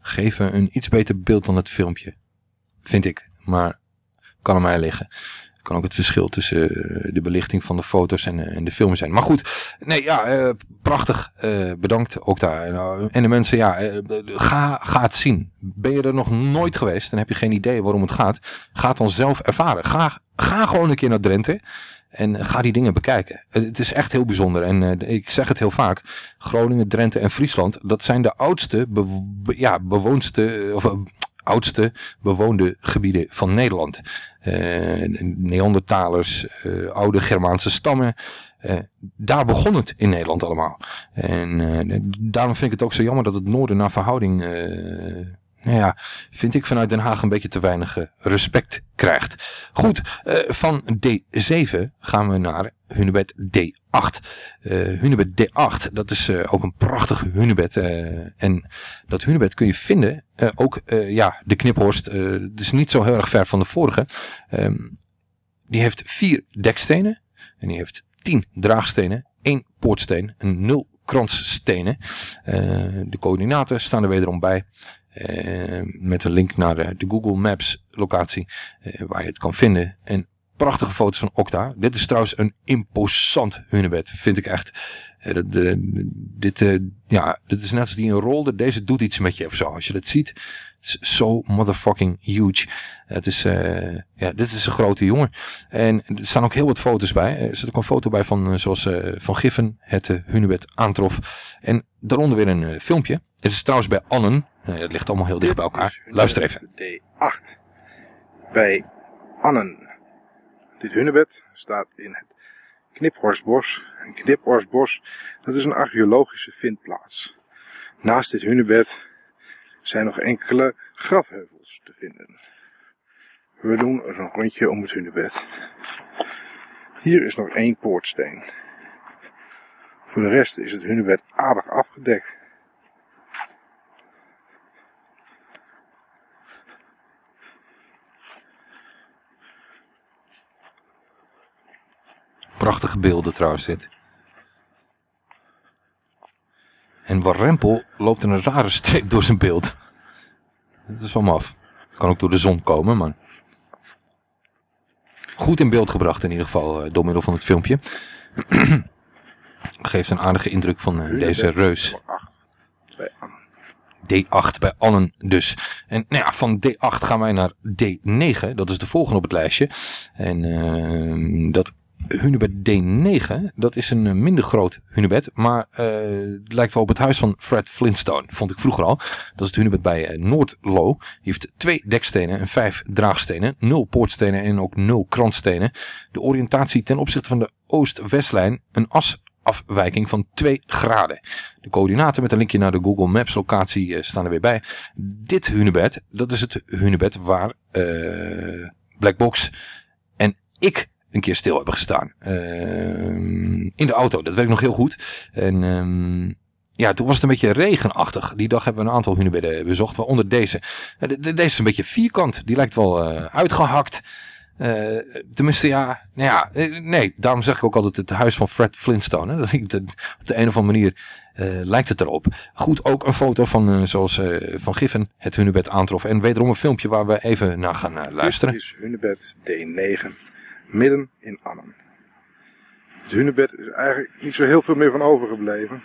geven een iets beter beeld dan het filmpje. Vind ik. Maar kan aan mij liggen. Kan ook het verschil tussen uh, de belichting van de foto's en, uh, en, de film zijn. Maar goed, nee, ja, uh, prachtig. bedankt ook daar. En de mensen, ja, ga, ga het zien. Ben je er nog nooit geweest, dan heb je geen idee waarom het gaat. Ga het dan zelf ervaren. Ga, ga gewoon een keer naar Drenthe. En ga die dingen bekijken. Het is echt heel bijzonder. En ik zeg het heel vaak. Groningen, Drenthe en Friesland. Dat zijn de oudste, ja, bewoonste, of oudste bewoonde gebieden van Nederland. Uh, Neandertalers, uh, oude Germaanse stammen. Uh, daar begon het in Nederland allemaal. En daarom vind ik het ook zo jammer dat het noorden naar verhouding nou ja, vind ik vanuit Den Haag een beetje te weinig eh, respect krijgt. Goed, uh, van D7 gaan we naar hunebed D8. Uh, hunebed D8, dat is uh, ook een prachtig hunebed. en dat hunebed kun je vinden, ook ja, de kniphorst, het is niet zo heel erg ver van de vorige. Um, die heeft vier dekstenen en die heeft tien draagstenen, één poortsteen en nul kransstenen. de coördinaten staan er wederom bij. Met een link naar de, Google Maps locatie waar je het kan vinden. En prachtige foto's van Okta. Dit is trouwens een imposant hunebed, vind ik echt. Uh, de, de, dit, ja, dit is net als die een rolde. Deze doet iets met je of zo. Als je dat ziet, zo motherfucking huge. Het is, uh, ja, dit is een grote jongen. En er staan ook heel wat foto's bij. Er zit ook een foto bij van, zoals uh, Van Giffen het uh, hunebed aantrof. En daaronder weer een filmpje. Het is trouwens bij Annen. Dat ligt allemaal heel dicht bij elkaar. Luister even. D8. Bij Annen. Dit hunnebed staat in het Kniphorstbos. En Kniphorstbos, dat is een archeologische vindplaats. Naast dit hunnebed zijn nog enkele grafheuvels te vinden. We doen zo'n rondje om het hunnebed. Hier is nog één poortsteen. Voor de rest is het hunnebed aardig afgedekt. Prachtige beelden trouwens dit. En Warrempel loopt een rare streep door zijn beeld. Dat is wel maf. Kan ook door de zon komen, maar... Goed in beeld gebracht in ieder geval, eh, door middel van het filmpje. Geeft een aardige indruk van uh, deze reus. D8 bij Annen dus. En nou ja, van D8 gaan wij naar D9. Dat is de volgende op het lijstje. En uh, dat Hunebed D9. Dat is een eh, minder groot hunebed, maar het lijkt wel op het huis van Fred Flintstone. Vond ik vroeger al. Dat is het hunebed bij uh, Noordlo. Die heeft twee dekstenen en vijf draagstenen. Nul poortstenen en ook nul krantstenen. De oriëntatie ten opzichte van de oost-westlijn. Een asafwijking van 2 graden. De coördinaten met een linkje naar de Google Maps locatie staan er weer bij. Dit hunebed, dat is het hunebed waar Blackbox en ik een keer stil hebben gestaan. Uh, in de auto, dat ik nog heel goed. En um, ja, toen was het een beetje regenachtig. Die dag hebben we een aantal hunebedden bezocht, waaronder deze. Deze is een beetje vierkant, die lijkt wel uh, uitgehakt. Uh, tenminste, ja, nou ja, eh, nee, daarom zeg ik ook altijd het huis van Fred Flintstone. Hè? Dat ik op de een of andere manier lijkt het erop. Goed, ook een foto van, zoals Van Giffen het hunebed aantrof. En wederom een filmpje waar we even naar gaan luisteren. Dit is hunebed D9 midden in Annem. Het hunebed is eigenlijk niet zo heel veel meer van overgebleven.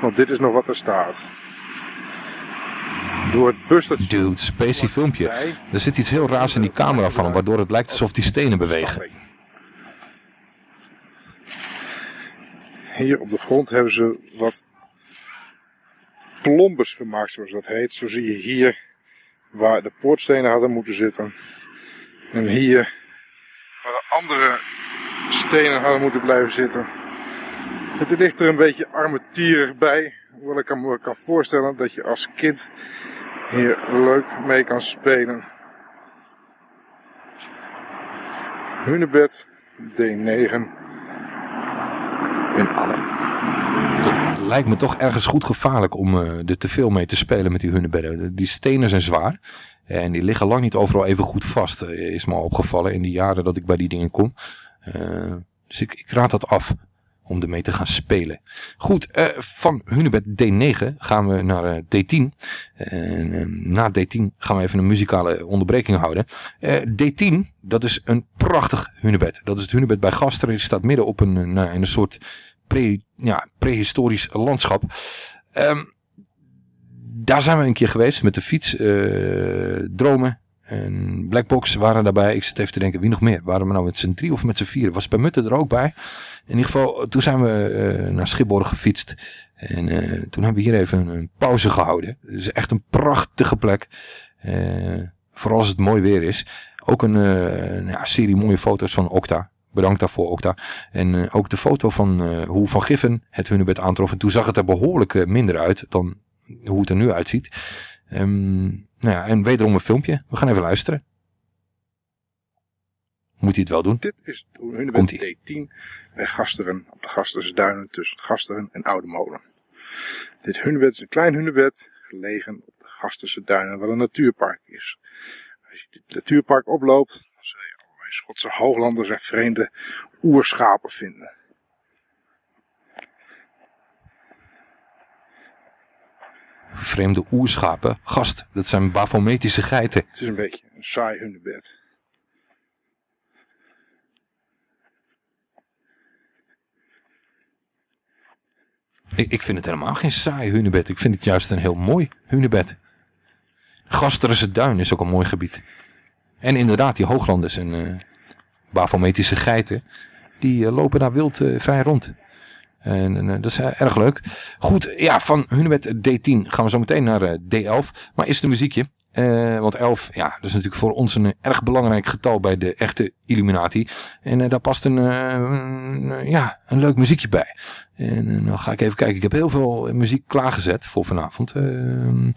Want dit is nog wat er staat. Door het busstation... Dude, spacey filmpje. Er zit iets heel raars in die camera van hem, waardoor het lijkt alsof die stenen bewegen. Hier op de grond hebben ze wat plombes gemaakt, zoals dat heet. Zo zie je hier waar de poortstenen hadden moeten zitten. En hier waar de andere stenen hadden moeten blijven zitten. Het ligt er een beetje armetierig bij. Hoewel ik me kan voorstellen dat je als kind hier leuk mee kan spelen. Hunebed D9 in Arnhem. Lijkt me toch ergens goed gevaarlijk om uh, er te veel mee te spelen met die hunebedden. Die stenen zijn zwaar. En die liggen lang niet overal even goed vast, eh, is me opgevallen in die jaren dat ik bij die dingen kom. Uh, dus ik, ik, raad dat af om ermee te gaan spelen. Goed, van Hunebed D9 gaan we naar D10. En na D10 gaan we even een muzikale onderbreking houden. D10, dat is een prachtig hunebed. Dat is het hunebed bij Gasteren. Het staat midden op een, nou, een soort pre, ja, prehistorisch landschap. Um, daar zijn we een keer geweest met de fiets. Uh, dromen en Blackbox waren daarbij. Ik zit even te denken, wie nog meer? Waren we nou met z'n drie of met z'n vier? Was bij Mutten er ook bij? In ieder geval, toen zijn we uh, naar Schipborg gefietst. En uh, toen hebben we hier even een pauze gehouden. Het is echt een prachtige plek. vooral als het mooi weer is. Ook een ja, serie mooie foto's van Okta. Bedankt daarvoor, Okta. En ook de foto van hoe Van Giffen het hunebed aantrof. En toen zag het er behoorlijk minder uit dan hoe het er nu uitziet. Um, nou ja, en wederom een filmpje. We gaan even luisteren. Moet hij het wel doen? Dit is Hunebed D10 bij Gasteren op de Gasterse Duinen tussen Gasteren en Oude Molen. Dit hunebed is een klein hunebed gelegen op de Gasterse Duinen waar een natuurpark is. Als je dit natuurpark oploopt, dan zul je allerlei Schotse hooglanders en vreemde oerschapen vinden. Vreemde oerschapen. Gast, dat zijn bafometische geiten. Het is een beetje een saai hunebed. Ik, ik vind het helemaal geen saai hunebed. Ik vind het juist een heel mooi hunebed. Gasterense Duin is ook een mooi gebied. En inderdaad, die hooglanders en uh, bafometische geiten, die uh, lopen daar wild uh, vrij rond. En, en, dat is erg leuk. Goed, ja, van Hunebed D10 gaan we zo meteen naar uh, D11. Maar eerst een muziekje. Want 11, ja, dat is natuurlijk voor ons een erg belangrijk getal bij de echte Illuminati. En daar past een, ja, een leuk muziekje bij. En dan ga ik even kijken. Ik heb heel veel muziek klaargezet voor vanavond. En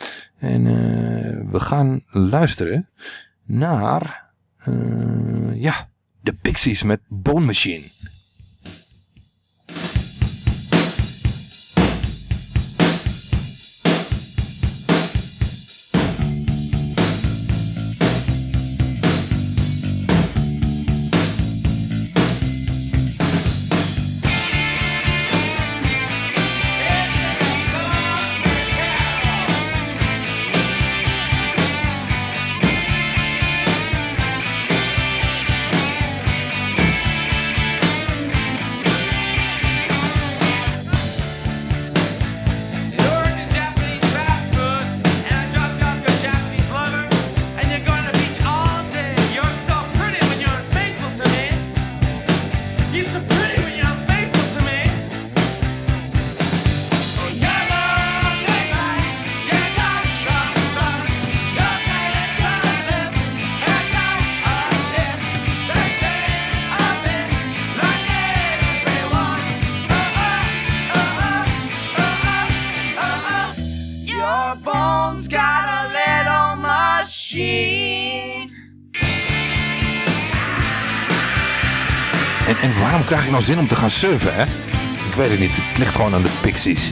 we gaan luisteren naar, ja, de Pixies met Bone Machine. zin om te gaan surfen, hè? Ik weet het niet. Het ligt gewoon aan de pixies.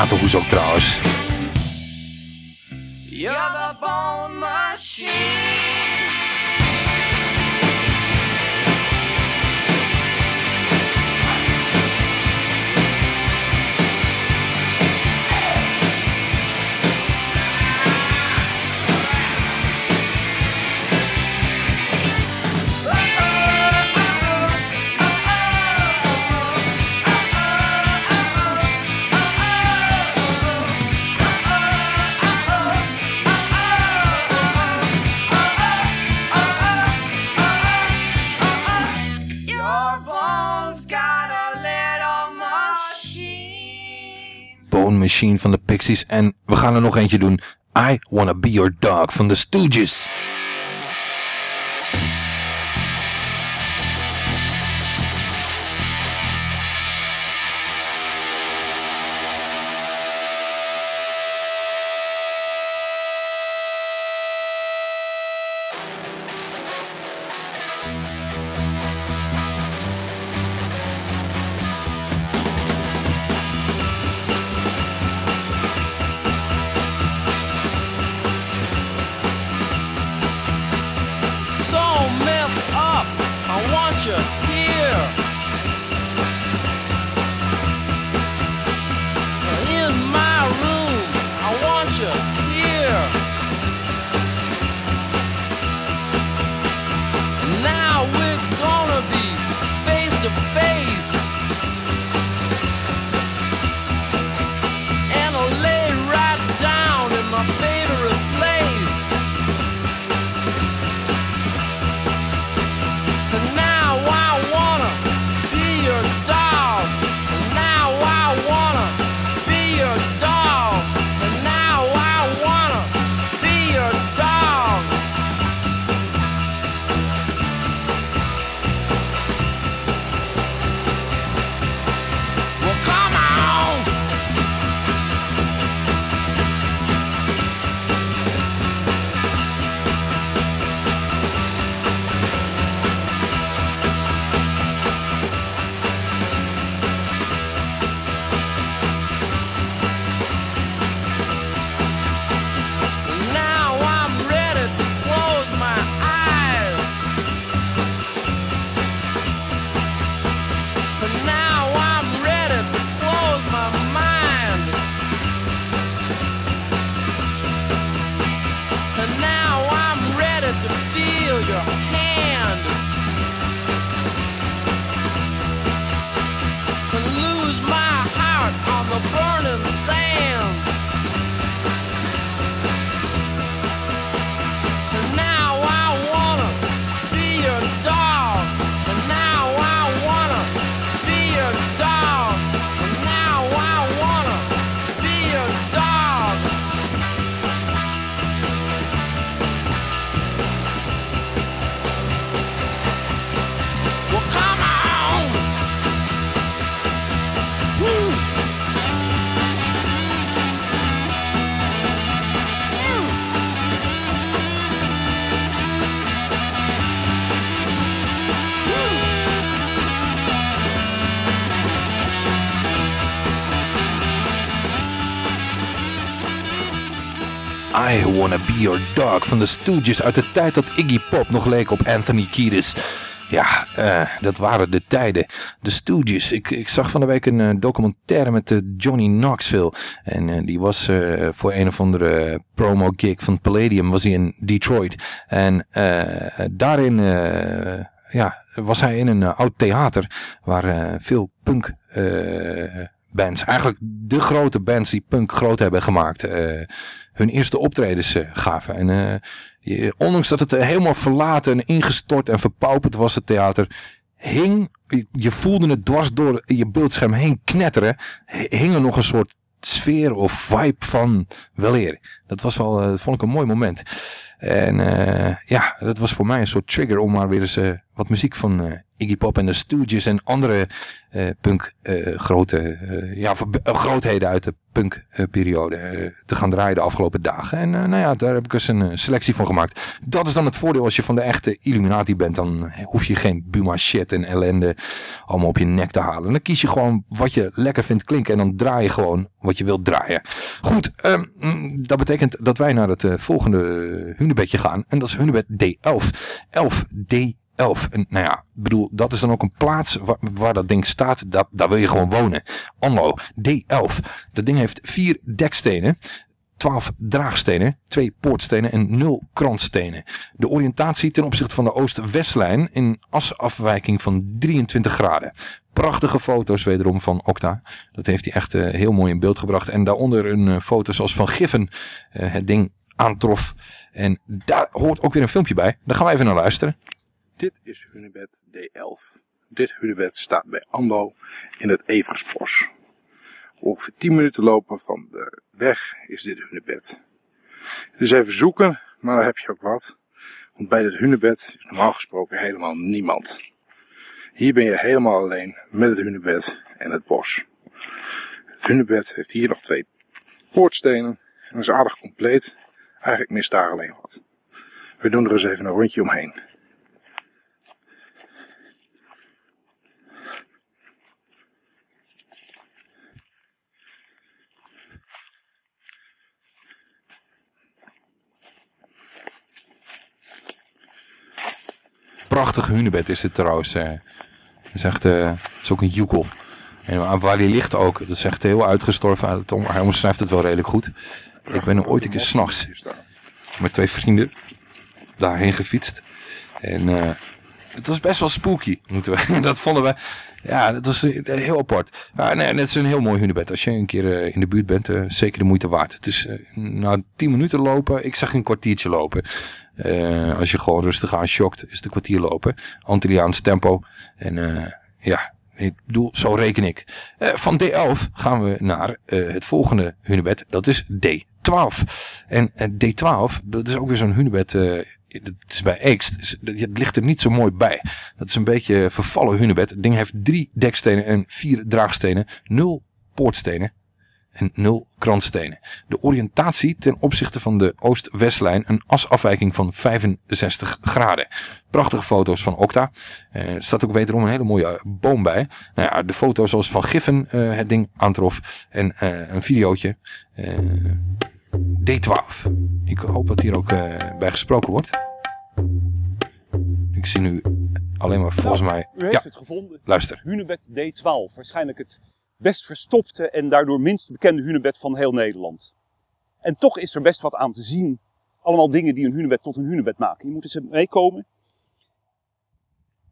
aantal hoes ook trouwens. Van de Pixies. En we gaan er nog eentje doen. I Wanna Be Your Dog van de Stooges. Your Dog van de Stooges uit de tijd dat Iggy Pop nog leek op Anthony Kiedis. Ja, eh, dat waren de tijden. De Stooges. Ik, ik zag van de week een eh, documentaire met eh, Johnny Knoxville. En die was voor een of andere promo gig van Palladium was hij in Detroit. En daarin ja, was hij in een oud theater waar veel punk bands, eigenlijk de grote bands die punk groot hebben gemaakt, hun eerste optredens eh, gaven. En eh, ondanks dat het eh, helemaal verlaten en ingestort en verpauperd was, het theater, hing, je, voelde het dwars door je beeldscherm heen knetteren, hing er nog een soort sfeer of vibe van weleer. Dat was wel, dat vond ik een mooi moment. En ja, dat was voor mij een soort trigger om maar weer eens wat muziek van Iggy Pop en de Stooges en andere eh, punk eh, grote, eh, ja, grootheden uit de punk periode eh, te gaan draaien de afgelopen dagen. En nou ja, daar heb ik eens een selectie van gemaakt. Dat is dan het voordeel als je van de echte Illuminati bent. Dan hoef je geen Buma shit en ellende allemaal op je nek te halen. Dan kies je gewoon wat je lekker vindt klinken en dan draai je gewoon wat je wilt draaien. Goed, ehm, mm, dat betekent dat wij naar het volgende hunebedje gaan. En dat is hunebed D11. 11 D11. En nou ja, bedoel, dat is dan ook een plaats waar, dat ding staat. Daar, daar wil je gewoon wonen. Anlo, D11. Dat ding heeft vier dekstenen. 12 draagstenen, 2 poortstenen en 0 krantstenen. De oriëntatie ten opzichte van de Oost-Westlijn in asafwijking van 23 graden. Prachtige foto's wederom van Okta. Dat heeft hij echt eh, heel mooi in beeld gebracht. En daaronder een eh, foto zoals Van Giffen eh, het ding aantrof. En daar hoort ook weer een filmpje bij. Daar gaan we even naar luisteren. Dit is hunebed D11. Dit hunebed staat bij Ambo in het Eversbos. Ongeveer 10 minuten lopen van de weg is dit hunebed. Dus even zoeken, maar dan heb je ook wat. Want bij dit hunebed is normaal gesproken helemaal niemand. Hier ben je helemaal alleen met het hunebed en het bos. Het hunebed heeft hier nog twee poortstenen en is aardig compleet. Eigenlijk mist daar alleen wat. We doen er eens even een rondje omheen. Prachtig hunebed is dit trouwens. eh. Het is echt, eh, is ook een joekel. En waar- hij ligt ook, dat is echt heel uitgestorven. Hij omschrijft het wel redelijk goed. Ik ben ooit een keer s'nachts met twee vrienden daarheen gefietst. En eh, het was best wel spooky, moeten dat vonden we. Ja, dat was eh, heel apart. Nee, het is een heel mooi hunebed. Als je een keer eh, in de buurt bent, eh, zeker de moeite waard. Het is na 10 minuten lopen. Ik zag een kwartiertje lopen. Als je gewoon rustig aan shockt, is het een kwartier lopen. Antilliaans tempo. En ja, ik bedoel, zo reken ik. Van D11 gaan we naar het volgende hunebed. Dat is D12. En eh, D12, dat is ook weer zo'n hunebed. Dat is bij Eekst. Het ligt er niet zo mooi bij. Dat is een beetje vervallen hunebed. Het ding heeft drie dekstenen en vier draagstenen. Nul poortstenen en nul krantstenen. De oriëntatie ten opzichte van de Oost-Westlijn een asafwijking van 65 graden. Prachtige foto's van Okta. Eh, Er staat ook wederom een hele mooie eh, boom bij. Nou ja, de foto zoals Van Giffen eh, het ding aantrof. En een videootje. Eh, D12. Ik hoop dat hier ook eh, bij gesproken wordt. Ik zie nu alleen maar volgens mij... U heeft Ja, het gevonden. luister. Hunebed D12. Waarschijnlijk het best verstopte en daardoor minst bekende hunebed van heel Nederland. En toch is er best wat aan te zien. Allemaal dingen die een hunebed tot een hunebed maken. Je moet eens meekomen.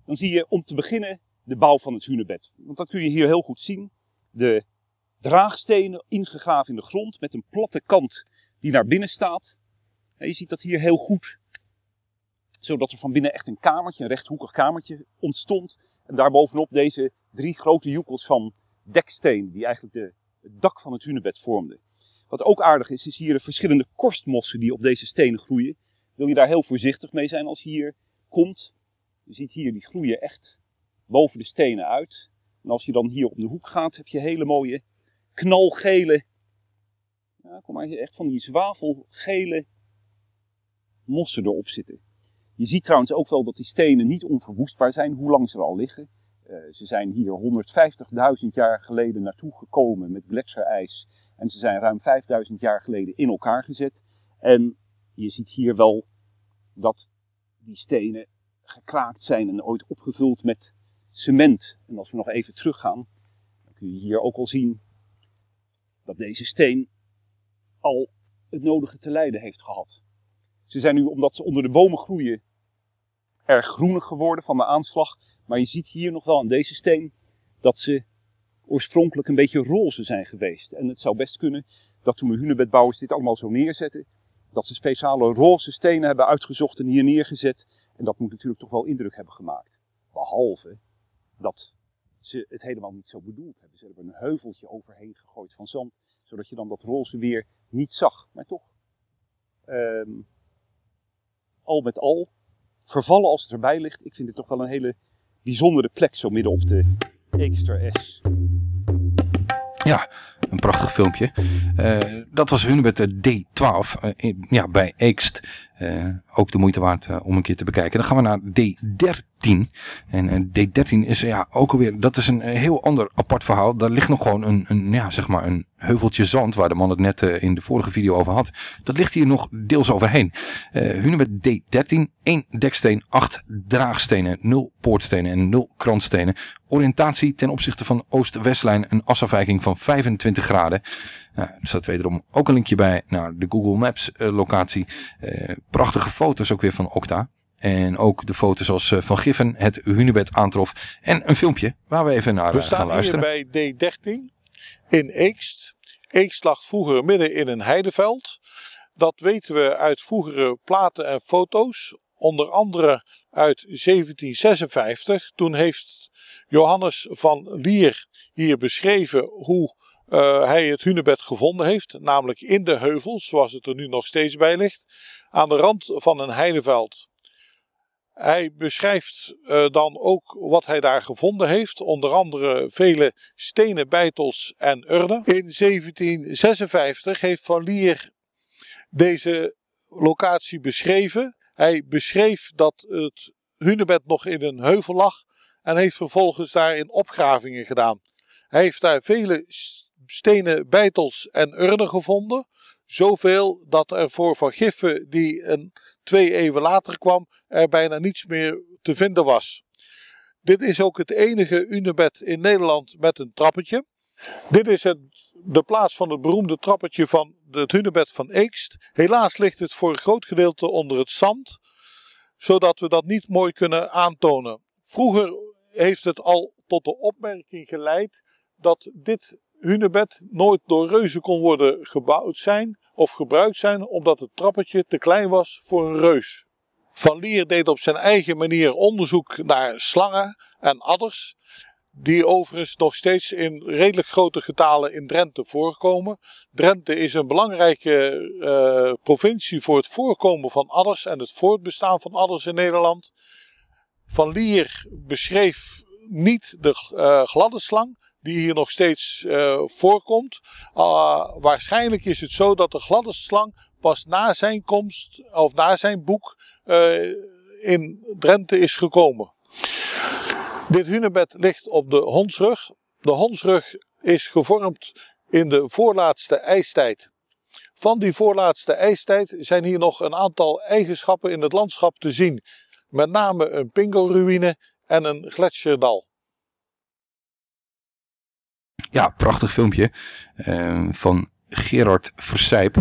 Dan zie je om te beginnen de bouw van het hunebed. Want dat kun je hier heel goed zien. De draagstenen ingegraven in de grond met een platte kant die naar binnen staat. Je ziet dat hier heel goed. Zodat er van binnen echt een kamertje, een rechthoekig kamertje ontstond. En daarbovenop deze drie grote joekels van dekstenen, die eigenlijk de, het dak van het hunebed vormden. Wat ook aardig is, is hier de verschillende korstmossen die op deze stenen groeien. Wil je daar heel voorzichtig mee zijn als je hier komt. Je ziet hier, die groeien echt boven de stenen uit. En als je dan hier om de hoek gaat, heb je hele mooie knalgele, ja, kom maar echt van die zwavelgele mossen erop zitten. Je ziet trouwens ook wel dat die stenen niet onverwoestbaar zijn, hoe lang ze er al liggen. Eh, ze zijn hier 150.000 jaar geleden naartoe gekomen met gletsjerijs. En ze zijn ruim 5000 jaar geleden in elkaar gezet. En je ziet hier wel dat die stenen gekraakt zijn en ooit opgevuld met cement. En als we nog even teruggaan, dan kun je hier ook al zien dat deze steen al het nodige te lijden heeft gehad. Ze zijn nu, omdat ze onder de bomen groeien, erg groenig geworden van de aanslag. Maar je ziet hier nog wel aan deze steen dat ze oorspronkelijk een beetje roze zijn geweest. En het zou best kunnen dat toen de hunebedbouwers dit allemaal zo neerzetten, dat ze speciale roze stenen hebben uitgezocht en hier neergezet. En dat moet natuurlijk toch wel indruk hebben gemaakt. Behalve dat ze het helemaal niet zo bedoeld hebben. Ze hebben een heuveltje overheen gegooid van zand, zodat je dan dat roze weer niet zag. Maar toch, ehm, al met al, vervallen als het erbij ligt, ik vind het toch wel een hele bijzondere plek zo midden op de Eekster S. Ja, een prachtig filmpje. Eh, dat was Hunebed D12 eh, in- ja, bij Eekst. Eh, ook de moeite waard eh, om een keer te bekijken. Dan gaan we naar D13. En eh, D13 is ja, ook alweer, dat is een heel ander apart verhaal. Daar ligt nog gewoon een, een, ja, zeg maar een heuveltje zand, waar de man het net in de vorige video over had. Dat ligt hier nog deels overheen. Eh Hunebed D13, 1 deksteen, 8 draagstenen, 0 poortstenen en 0 krantstenen. Oriëntatie ten opzichte van Oost-Westlijn een asafwijking van 25 graden. Nou, er staat wederom ook een linkje bij naar de Google Maps locatie. Prachtige foto's ook weer van Okta. En ook de foto's als eh, Van Giffen het hunebed aantrof. En een filmpje waar we even naar We eh, gaan staan hier luisteren. bij D13 in Eekst. Eekst lag vroeger midden in een heideveld. Dat weten we uit vroegere platen en foto's. Onder andere uit 1756. Toen heeft Johannes van Lier hier beschreven hoe eh, hij het hunebed gevonden heeft. Namelijk in de heuvels, zoals het er nu nog steeds bij ligt. Aan de rand van een heideveld. Hij beschrijft eh, dan ook wat hij daar gevonden heeft. Onder andere vele stenen beitels en urnen. In 1756 heeft Van Lier deze locatie beschreven. Hij beschreef dat het hunebed nog in een heuvel lag. En heeft vervolgens daarin opgravingen gedaan. Hij heeft daar vele stenen beitels en urnen gevonden. Zoveel dat er voor Van Giffen, die een twee eeuwen later kwam, er bijna niets meer te vinden was. Dit is ook het enige unibed in Nederland met een trappetje. Dit is het, de plaats van het beroemde trappetje van het hunebed van Eekst. Helaas ligt het voor een groot gedeelte onder het zand, zodat we dat niet mooi kunnen aantonen. Vroeger heeft het al tot de opmerking geleid dat dit hunebed nooit door reuzen kon worden gebouwd zijn of gebruikt zijn, omdat het trappetje te klein was voor een reus. Van Lier deed op zijn eigen manier onderzoek naar slangen en adders, die overigens nog steeds in redelijk grote getalen in Drenthe voorkomen. Drenthe is een belangrijke eh, provincie voor het voorkomen van adders en het voortbestaan van adders in Nederland. Van Lier beschreef niet de eh, gladde slang, die hier nog steeds eh, voorkomt. Uh, waarschijnlijk is het zo dat de gladde slang pas na zijn komst, of na zijn boek, uh, in Drenthe is gekomen. Dit hunebed ligt op de hondsrug. De hondsrug is gevormd in de voorlaatste ijstijd. Van die voorlaatste ijstijd zijn hier nog een aantal eigenschappen in het landschap te zien. Met name een pingoruïne en een gletsjerdal. Ja, prachtig filmpje uh, van Gerard Versijp.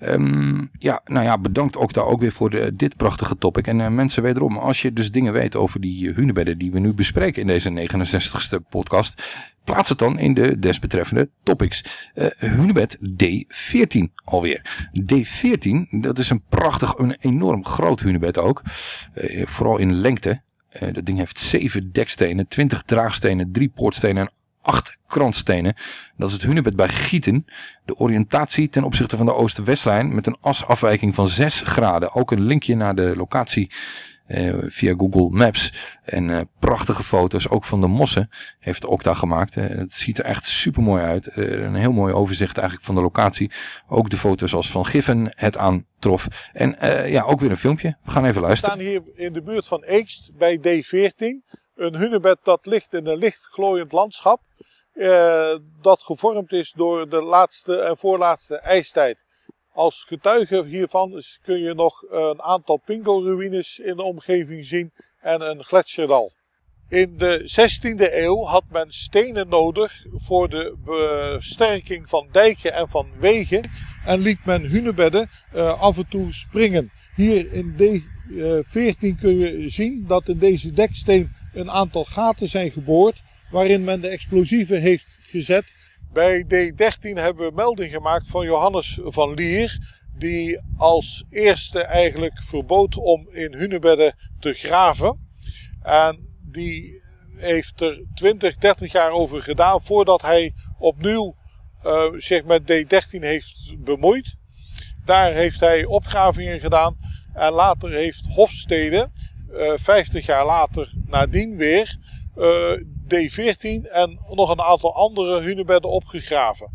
Um, ja, nou ja, bedankt ook daar ook weer voor dit prachtige topic. En uh, mensen wederom, als je dus dingen weet over die uh, hunebedden die we nu bespreken in deze 69ste podcast, plaats het dan in de desbetreffende topics. Uh, hunebed D14 alweer. D14, dat is een prachtig, een enorm groot hunebed ook. Vooral in lengte. Dat ding heeft 7 dekstenen, 20 draagstenen, 3 poortstenen en 8 krantstenen. Dat is het hunebed bij Gieten. De oriëntatie ten opzichte van de Oost-Westlijn met een asafwijking van 6 graden. Ook een linkje naar de locatie uh, via Google Maps. En uh, prachtige foto's, ook van de mossen, heeft Okta gemaakt. Uh, het ziet er echt super mooi uit. een heel mooi overzicht eigenlijk van de locatie. Ook de foto's als Van Giffen het aantrof. En ja, ook weer een filmpje. We gaan even luisteren. We staan hier in de buurt van Eekst bij D14. Een hunebed dat ligt in een licht glooiend landschap. Uh, dat gevormd is door de laatste en voorlaatste ijstijd. Als getuige hiervan kun je nog een aantal pingo-ruïnes in de omgeving zien en een gletsjerdal. In de 16e eeuw had men stenen nodig voor de besterking van dijken en van wegen en liet men hunebedden eh, af en toe springen. Hier in D14 kun je zien dat in deze deksteen een aantal gaten zijn geboord waarin men de explosieven heeft gezet. Bij D13 hebben we melding gemaakt van Johannes van Lier, die als eerste eigenlijk verbood om in hunebedden te graven. En die heeft er 20, 30 jaar over gedaan voordat hij opnieuw eh, zich met D13 heeft bemoeid. Daar heeft hij opgravingen gedaan en later heeft Hofstede, eh 50 jaar later nadien weer, eh, D14 en nog een aantal andere hunebedden opgegraven.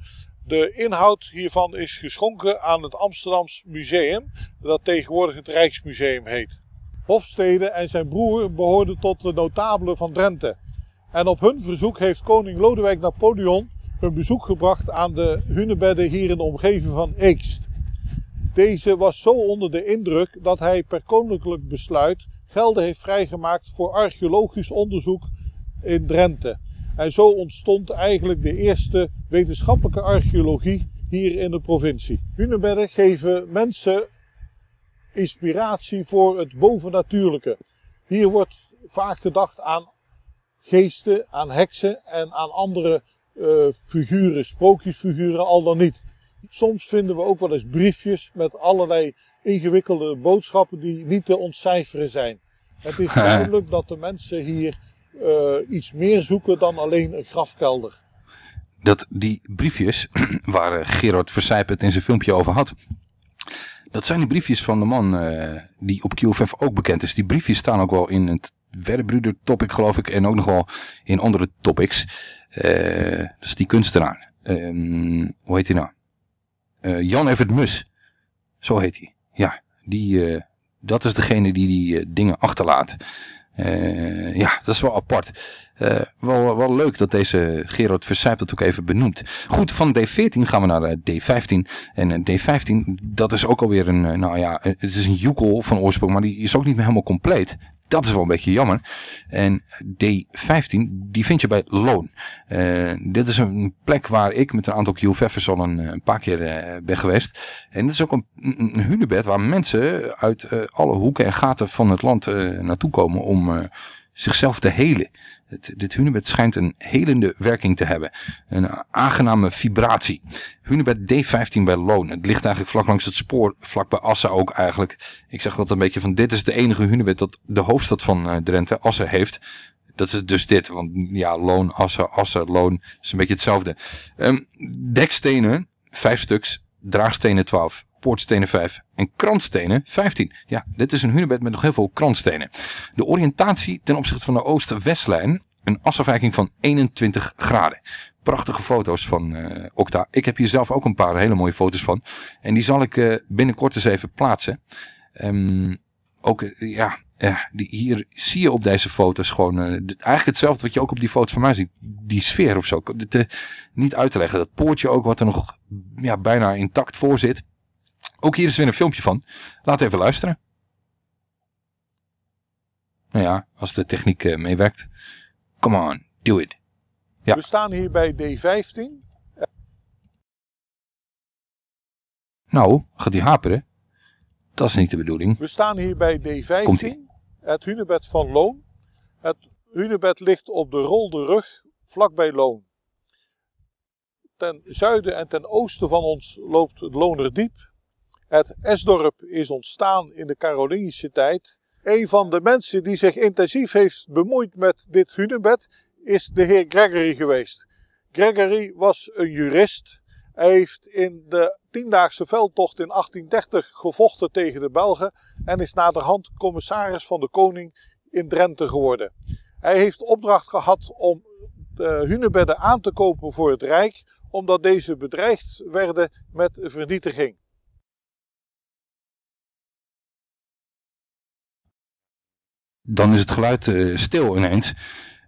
De inhoud hiervan is geschonken aan het Amsterdams Museum, dat tegenwoordig het Rijksmuseum heet. Hofstede en zijn broer behoorden tot de notabelen van Drenthe. En op hun verzoek heeft koning Lodewijk Napoleon een bezoek gebracht aan de hunebedden hier in de omgeving van Eekst. Deze was zo onder de indruk dat hij per koninklijk besluit gelden heeft vrijgemaakt voor archeologisch onderzoek in Drenthe. En zo ontstond eigenlijk de eerste wetenschappelijke archeologie hier in de provincie. Hunebedden geven mensen inspiratie voor het bovennatuurlijke. Hier wordt vaak gedacht aan geesten, aan heksen en aan andere eh, figuren, sprookjesfiguren al dan niet. Soms vinden we ook wel eens briefjes met allerlei ingewikkelde boodschappen die niet te ontcijferen zijn. Het is duidelijk dat de mensen hier eh, iets meer zoeken dan alleen een grafkelder. dat die briefjes, waar eh, Gerard Versijp het in zijn filmpje over had, dat zijn die briefjes van de man eh, die op QFF ook bekend is. Die briefjes staan ook wel in het Werbrüder topic geloof ik en ook nog wel in andere topics. Eh, dat is die kunstenaar. Ehm, hoe heet hij nou? Jan Evert Mus. Zo heet hij. Ja, die, eh, dat is degene die die eh, dingen achterlaat. Eh, ja, dat is wel apart. Wel, wel leuk dat deze Gerard Versijp dat ook even benoemt. Goed, van D14 gaan we naar eh, D15. En eh, D15, dat is ook alweer een, nou ja, het is een joekel van oorsprong, maar die is ook niet meer helemaal compleet. Dat is wel een beetje jammer. En D15, die vind je bij Loon. Eh, dit is een plek waar ik met een aantal QFF'ers al een, een paar keer eh, ben geweest. En dit is ook een, hunebed waar mensen uit eh, alle hoeken en gaten van het land naartoe komen om zichzelf te helen. Dit hunebed schijnt een helende werking te hebben. Een aangename vibratie. Hunebed D15 bij Loon. Het ligt eigenlijk vlak langs het spoor, vlak bij Assen ook eigenlijk. Ik zeg altijd een beetje van dit is de enige hunebed dat de hoofdstad van eh, Drenthe, Assen, heeft. Dat is dus dit, want ja, Loon, Assen, Assen, Loon is een beetje hetzelfde. Ehm, dekstenen, vijf stuks, draagstenen 12, poortstenen 5 en krantstenen 15. Ja, dit is een hunebed met nog heel veel krantstenen. De oriëntatie ten opzichte van de oost-westlijn, een asafwijking van 21 graden. Prachtige foto's van eh Okta. Ik heb hier zelf ook een paar hele mooie foto's van. En die zal ik eh, binnenkort eens even plaatsen. Ehm, ook, eh, ja, die, hier zie je op deze foto's gewoon eigenlijk hetzelfde wat je ook op die foto's van mij ziet. Die sfeer of zo. Niet uit te leggen. Dat poortje ook wat er nog ja, bijna intact voor zit. Ook hier is weer een filmpje van. Laat even luisteren. Nou ja, als de techniek eh, meewerkt. Come on, do it. Ja. We staan hier bij D15. Nou, gaat die haperen? Dat is niet de bedoeling. We staan hier bij D15, Komt-ie. het hunebed van Loon. Het hunebed ligt op de rolde rug vlakbij Loon. Ten zuiden en ten oosten van ons loopt het Lonerdiep. Het Esdorp is ontstaan in de Carolingische tijd. Een van de mensen die zich intensief heeft bemoeid met dit hunebed is de heer Gregory geweest. Gregory was een jurist. Hij heeft in de tiendaagse veldtocht in 1830 gevochten tegen de Belgen en is naderhand commissaris van de koning in Drenthe geworden. Hij heeft opdracht gehad om de hunebedden aan te kopen voor het Rijk, omdat deze bedreigd werden met vernietiging. Dan is het geluid eh, stil ineens.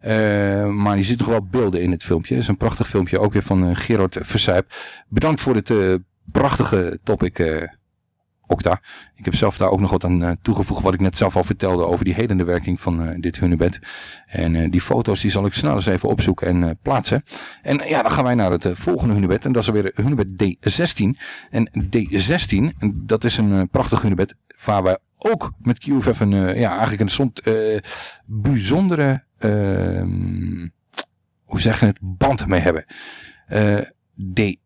Eh, maar je ziet nog wel beelden in het filmpje. Het is een prachtig filmpje, ook weer van eh, Gerard Versijp. Bedankt voor eh, prachtige topic, Okta. Ik heb zelf daar ook nog wat aan eh, toegevoegd wat ik net zelf al vertelde over die helende werking van eh, dit hunebed. En eh, die foto's die zal ik snel eens even opzoeken en plaatsen. En ja, dan gaan wij naar het volgende hunebed en dat is alweer hunebed D16. En D16, en dat is een prachtig hunebed waar wij ook met QFF een, ja, eigenlijk een soort bijzondere, ehm, hoe zeg het, band mee hebben. Eh, D16,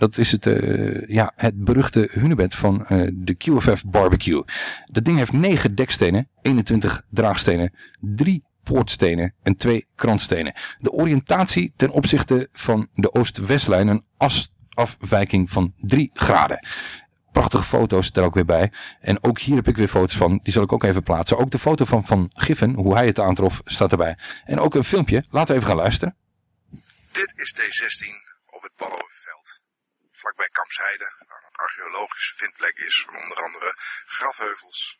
dat is het, eh, ja, het beruchte hunebed van eh, de QFF Barbecue. Dat ding heeft 9 dekstenen, 21 draagstenen, 3 poortstenen en 2 krantstenen. De oriëntatie ten opzichte van de oost-westlijn een asafwijking van 3 graden. Prachtige foto's er ook weer bij. En ook hier heb ik weer foto's van. Die zal ik ook even plaatsen. Ook de foto van Van Giffen, hoe hij het aantrof, staat erbij. En ook een filmpje. Laten we even gaan luisteren. Dit is D16 op het Ballovenveld. Vlakbij Kampsheide, waar een archeologische vindplek is van onder andere grafheuvels.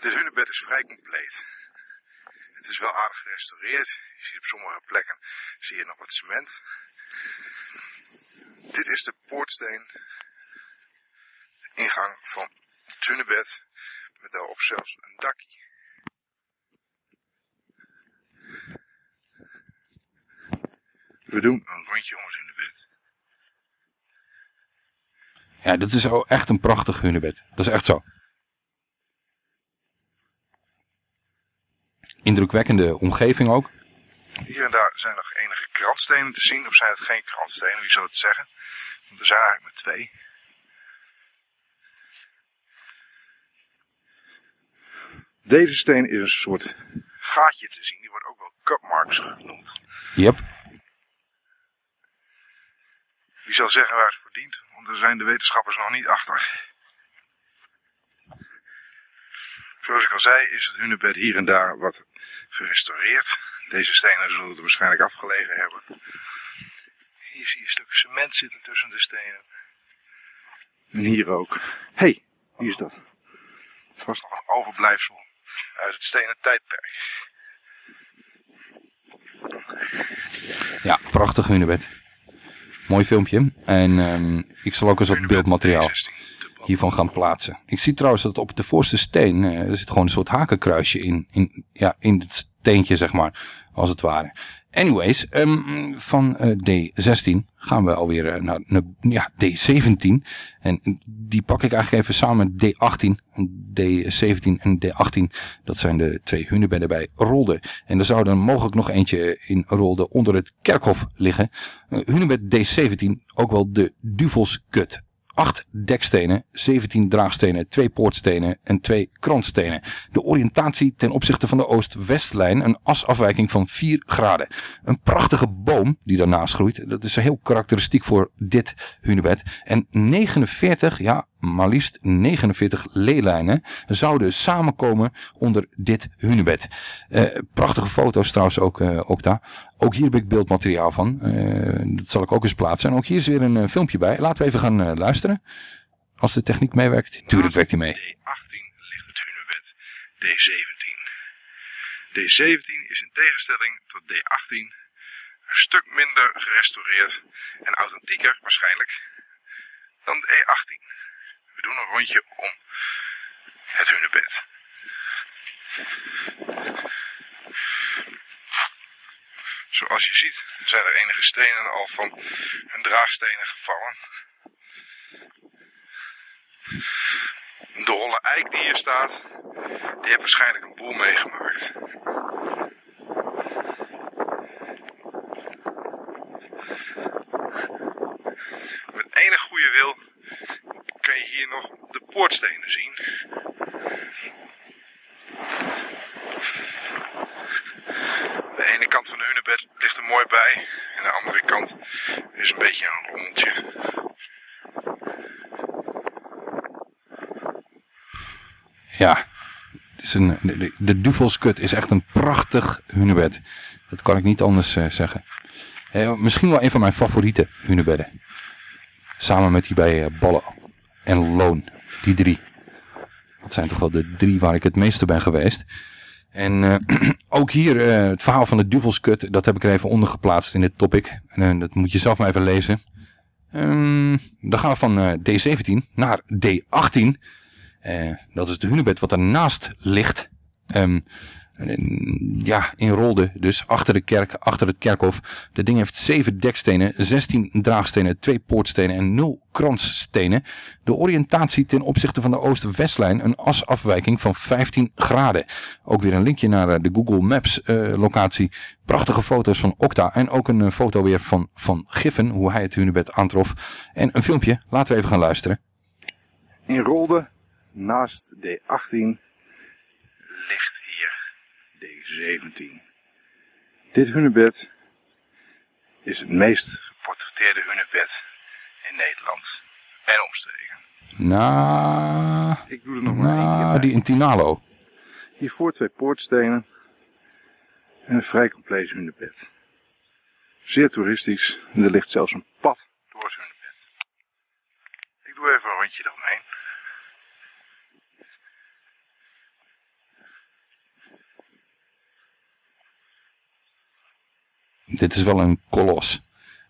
Dit hunebed is vrij compleet. Het is wel aardig gerestaureerd. Je ziet op sommige plekken zie je nog wat cement. Dit is de poortsteen. De ingang van het hunebed. Met daarop zelfs een dakje. We doen een rondje om het hunebed. Ja, dit is echt een prachtig hunebed. Dat is echt zo. Indrukwekkende omgeving ook. Hier en daar zijn nog enige krantstenen te zien. Of zijn het geen krantstenen, wie zal het zeggen? Want er zijn eigenlijk maar twee. Deze steen is een soort gaatje te zien. Die wordt ook wel cupmarks genoemd. Yep. Wie zal zeggen waar het voor dient? Daar zijn de wetenschappers nog niet achter. Zoals ik al zei is het hunebed hier en daar wat gerestaureerd. Deze stenen zullen er waarschijnlijk afgelegen hebben. Hier zie je stukken cement zitten tussen de stenen. En hier ook. Hé, hey, wie is dat? Vast nog een overblijfsel uit het stenen tijdperk. Ja, prachtig hunebed. Mooi filmpje. En ehm, ik zal ook eens wat beeldmateriaal D16 te boven. hiervan gaan plaatsen. Ik zie trouwens dat op de voorste steen, eh, er zit gewoon een soort hakenkruisje in, in, ja, in het steentje, zeg maar, als het ware. Anyways, ehm, van eh, D16 gaan we alweer eh, naar, ja, D17. En die pak ik eigenlijk even samen met D18. D17 en D18, dat zijn de twee hunebedden bij Rolde. En er zou dan mogelijk nog eentje in Rolde onder het kerkhof liggen. Uh, hunebed D17, ook wel de duvelskut. 8 dekstenen, 17 draagstenen, 2 poortstenen en 2 krantstenen. De oriëntatie ten opzichte van de oost-westlijn een asafwijking van 4 graden. Een prachtige boom die daarnaast groeit. Dat is heel karakteristiek voor dit hunebed. En 49, ja maar liefst 49 leelijnen zouden samenkomen onder dit hunebed. Eh, prachtige foto's trouwens ook, eh, ook daar. Ook hier heb ik beeldmateriaal van. Eh, dat zal ik ook eens plaatsen. En ook hier is weer een filmpje bij. Laten we even gaan luisteren. Als de techniek meewerkt. Tuurlijk werkt hij mee. D18 ligt het hunebed D17. D17 is in tegenstelling tot D18 een stuk minder gerestaureerd en authentieker waarschijnlijk dan de E18. We doen een rondje om het hunebed. Zoals je ziet zijn er enige stenen al van hun draagstenen gevallen. De holle eik die hier staat, die heeft waarschijnlijk een boel meegemaakt. Met enig goede wil kan je hier nog de poortstenen zien. De ene kant van de hunebed ligt er mooi bij. En de andere kant is een beetje een rommeltje. Ja, is een, de, de, de duvelskut is echt een prachtig hunebed. Dat kan ik niet anders eh, zeggen. Eh, misschien wel een van mijn favoriete hunebedden. Samen met die bij eh, Ballen en Loon. Die drie. Dat zijn toch wel de drie waar ik het meeste ben geweest. En eh, ook hier eh, het verhaal van de duvelskut. Dat heb ik er even onder geplaatst in dit topic. En eh, dat moet je zelf maar even lezen. Ehm, dan gaan we van eh, D17 naar D18. Eh, dat is het hunebed wat ernaast ligt. En, ja, in Rolde, dus achter de kerk, achter het kerkhof. De ding heeft 7 dekstenen, 16 draagstenen, 2 poortstenen en 0 kransstenen. De oriëntatie ten opzichte van de oost-westlijn een asafwijking van 15 graden. Ook weer een linkje naar eh, de Google Maps eh, locatie. Prachtige foto's van Okta en ook een eh, foto weer van Van Giffen, hoe hij het hunebed aantrof. En een filmpje, laten we even gaan luisteren. In Rolde, naast D18, ligt hier D17. Dit hunebed is het meest geportretteerde hunebed in Nederland en omstreken. Na, Ik doe er nog maar één keer die in Tinalo. Hiervoor twee poortstenen en een vrij compleet hunebed. Zeer toeristisch en er ligt zelfs een pad door het hunebed. Ik doe even een rondje eromheen. Dit is wel een kolos.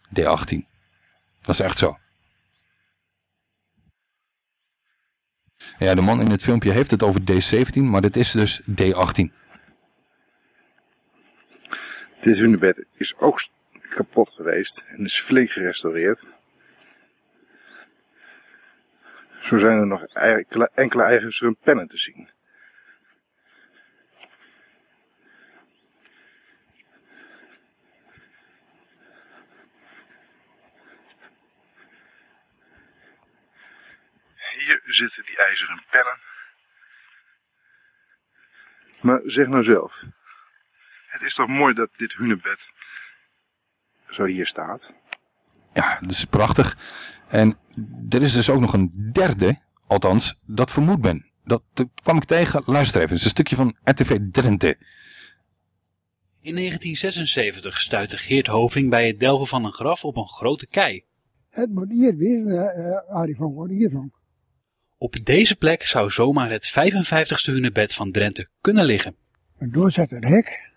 D18. Dat is echt zo. Ja, de man in het filmpje heeft het over D17, maar dit is dus D18. Dit hunebed is ook kapot geweest en is flink gerestaureerd. Zo zijn er nog enkele, enkele eigen pennen te zien. Hier zitten die ijzeren pennen. Maar zeg nou zelf, het is toch mooi dat dit hunebed zo hier staat. Ja, dat is prachtig. En er is dus ook nog een derde, althans, dat vermoed ben. Dat, kwam ik tegen. Luister even, het is een stukje van RTV Drenthe. In 1976 stuitte Geert Hoving bij het delven van een graf op een grote kei. Het moet hier wezen, uh, Arie van hier van. Op deze plek zou zomaar het 55ste hunebed van Drenthe kunnen liggen. Een doorzetter hek.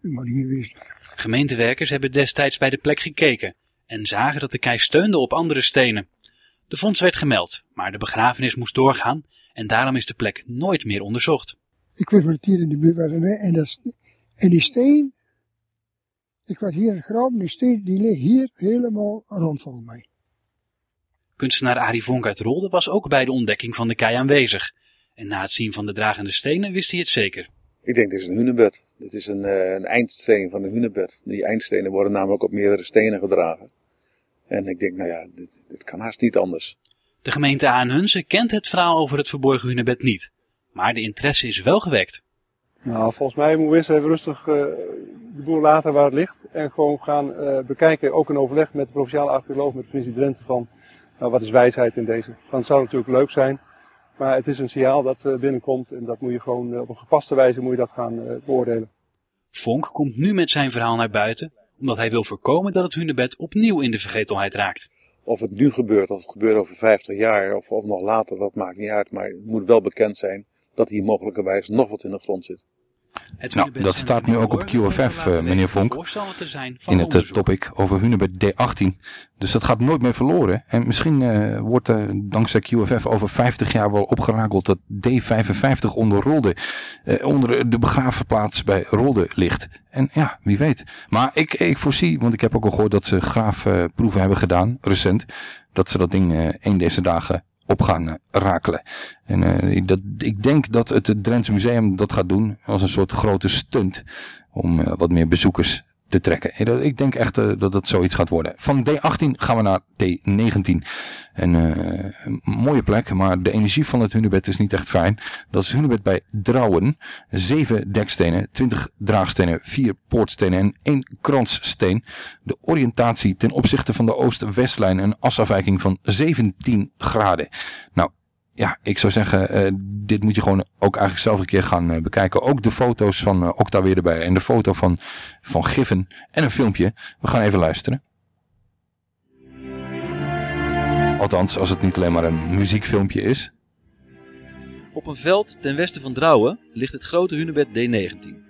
Moet hier wezen. Gemeentewerkers hebben destijds bij de plek gekeken en zagen dat de kei steunde op andere stenen. De fonds werd gemeld, maar de begrafenis moest doorgaan en daarom is de plek nooit meer onderzocht. Ik wist wat het hier in de buurt was en, en, dat, en die steen, ik was hier gegraven, die steen die ligt hier helemaal rond volgens mij. Kunstenaar Arie Vonk uit Rolde was ook bij de ontdekking van de kei aanwezig. En na het zien van de dragende stenen wist hij het zeker. Ik denk dit is een hunebed. Dit is een, uh, een eindsteen van een hunebed. Die eindstenen worden namelijk op meerdere stenen gedragen. En ik denk, nou ja, dit, dit kan haast niet anders. De gemeente Aanhunsen kent het verhaal over het verborgen hunebed niet. Maar de interesse is wel gewekt. Nou, volgens mij moeten we eerst even rustig uh, de boel laten waar het ligt. En gewoon gaan uh, bekijken, ook in overleg met de provinciale archeoloog, met de provincie Drenthe, van nou, wat is wijsheid in deze. Want het zou natuurlijk leuk zijn, maar het is een signaal dat uh, binnenkomt en dat moet je gewoon op een gepaste wijze moet je dat gaan beoordelen. Vonk komt nu met zijn verhaal naar buiten, omdat hij wil voorkomen dat het hunebed opnieuw in de vergetelheid raakt. Of het nu gebeurt, of het gebeurt over 50 jaar, of, of nog later, dat maakt niet uit. Maar het moet wel bekend zijn dat hier mogelijkerwijs nog wat in de grond zit. Nou, dat staat nu ook op QFF, uh, meneer Vonk, in het uh, topic over Hunebed D18. Dus dat gaat nooit meer verloren. En misschien uh, wordt dankzij QFF over 50 jaar wel opgerakeld dat D55 onder Rolde, eh, onder de begraafplaats bij Rolde ligt. En ja, wie weet. Maar ik, ik voorzie, want ik heb ook al gehoord dat ze graafproeven hebben gedaan, recent, dat ze dat ding een deze dagen op gaan uh, rakelen. En uh, ik, dat, ik denk dat het, Drentse Museum dat gaat doen als een soort grote stunt om uh, wat meer bezoekers te trekken. Ik denk echt dat het zoiets gaat worden. Van D18 gaan we naar D19. En een mooie plek, maar de energie van het hunebed is niet echt fijn. Dat is hunebed bij Drouwen. 7 dekstenen, 20 draagstenen, 4 poortstenen en 1 kranssteen. De oriëntatie ten opzichte van de oost-westlijn een asafwijking van 17 graden. Nou, ja, ik zou zeggen, uh, dit moet je gewoon ook eigenlijk zelf een keer gaan uh, bekijken. Ook de foto's van uh, Okta weer erbij en de foto van, van Giffen en een filmpje. We gaan even luisteren. Althans, als het niet alleen maar een muziekfilmpje is. Op een veld ten westen van Drouwen ligt het grote hunebed D19.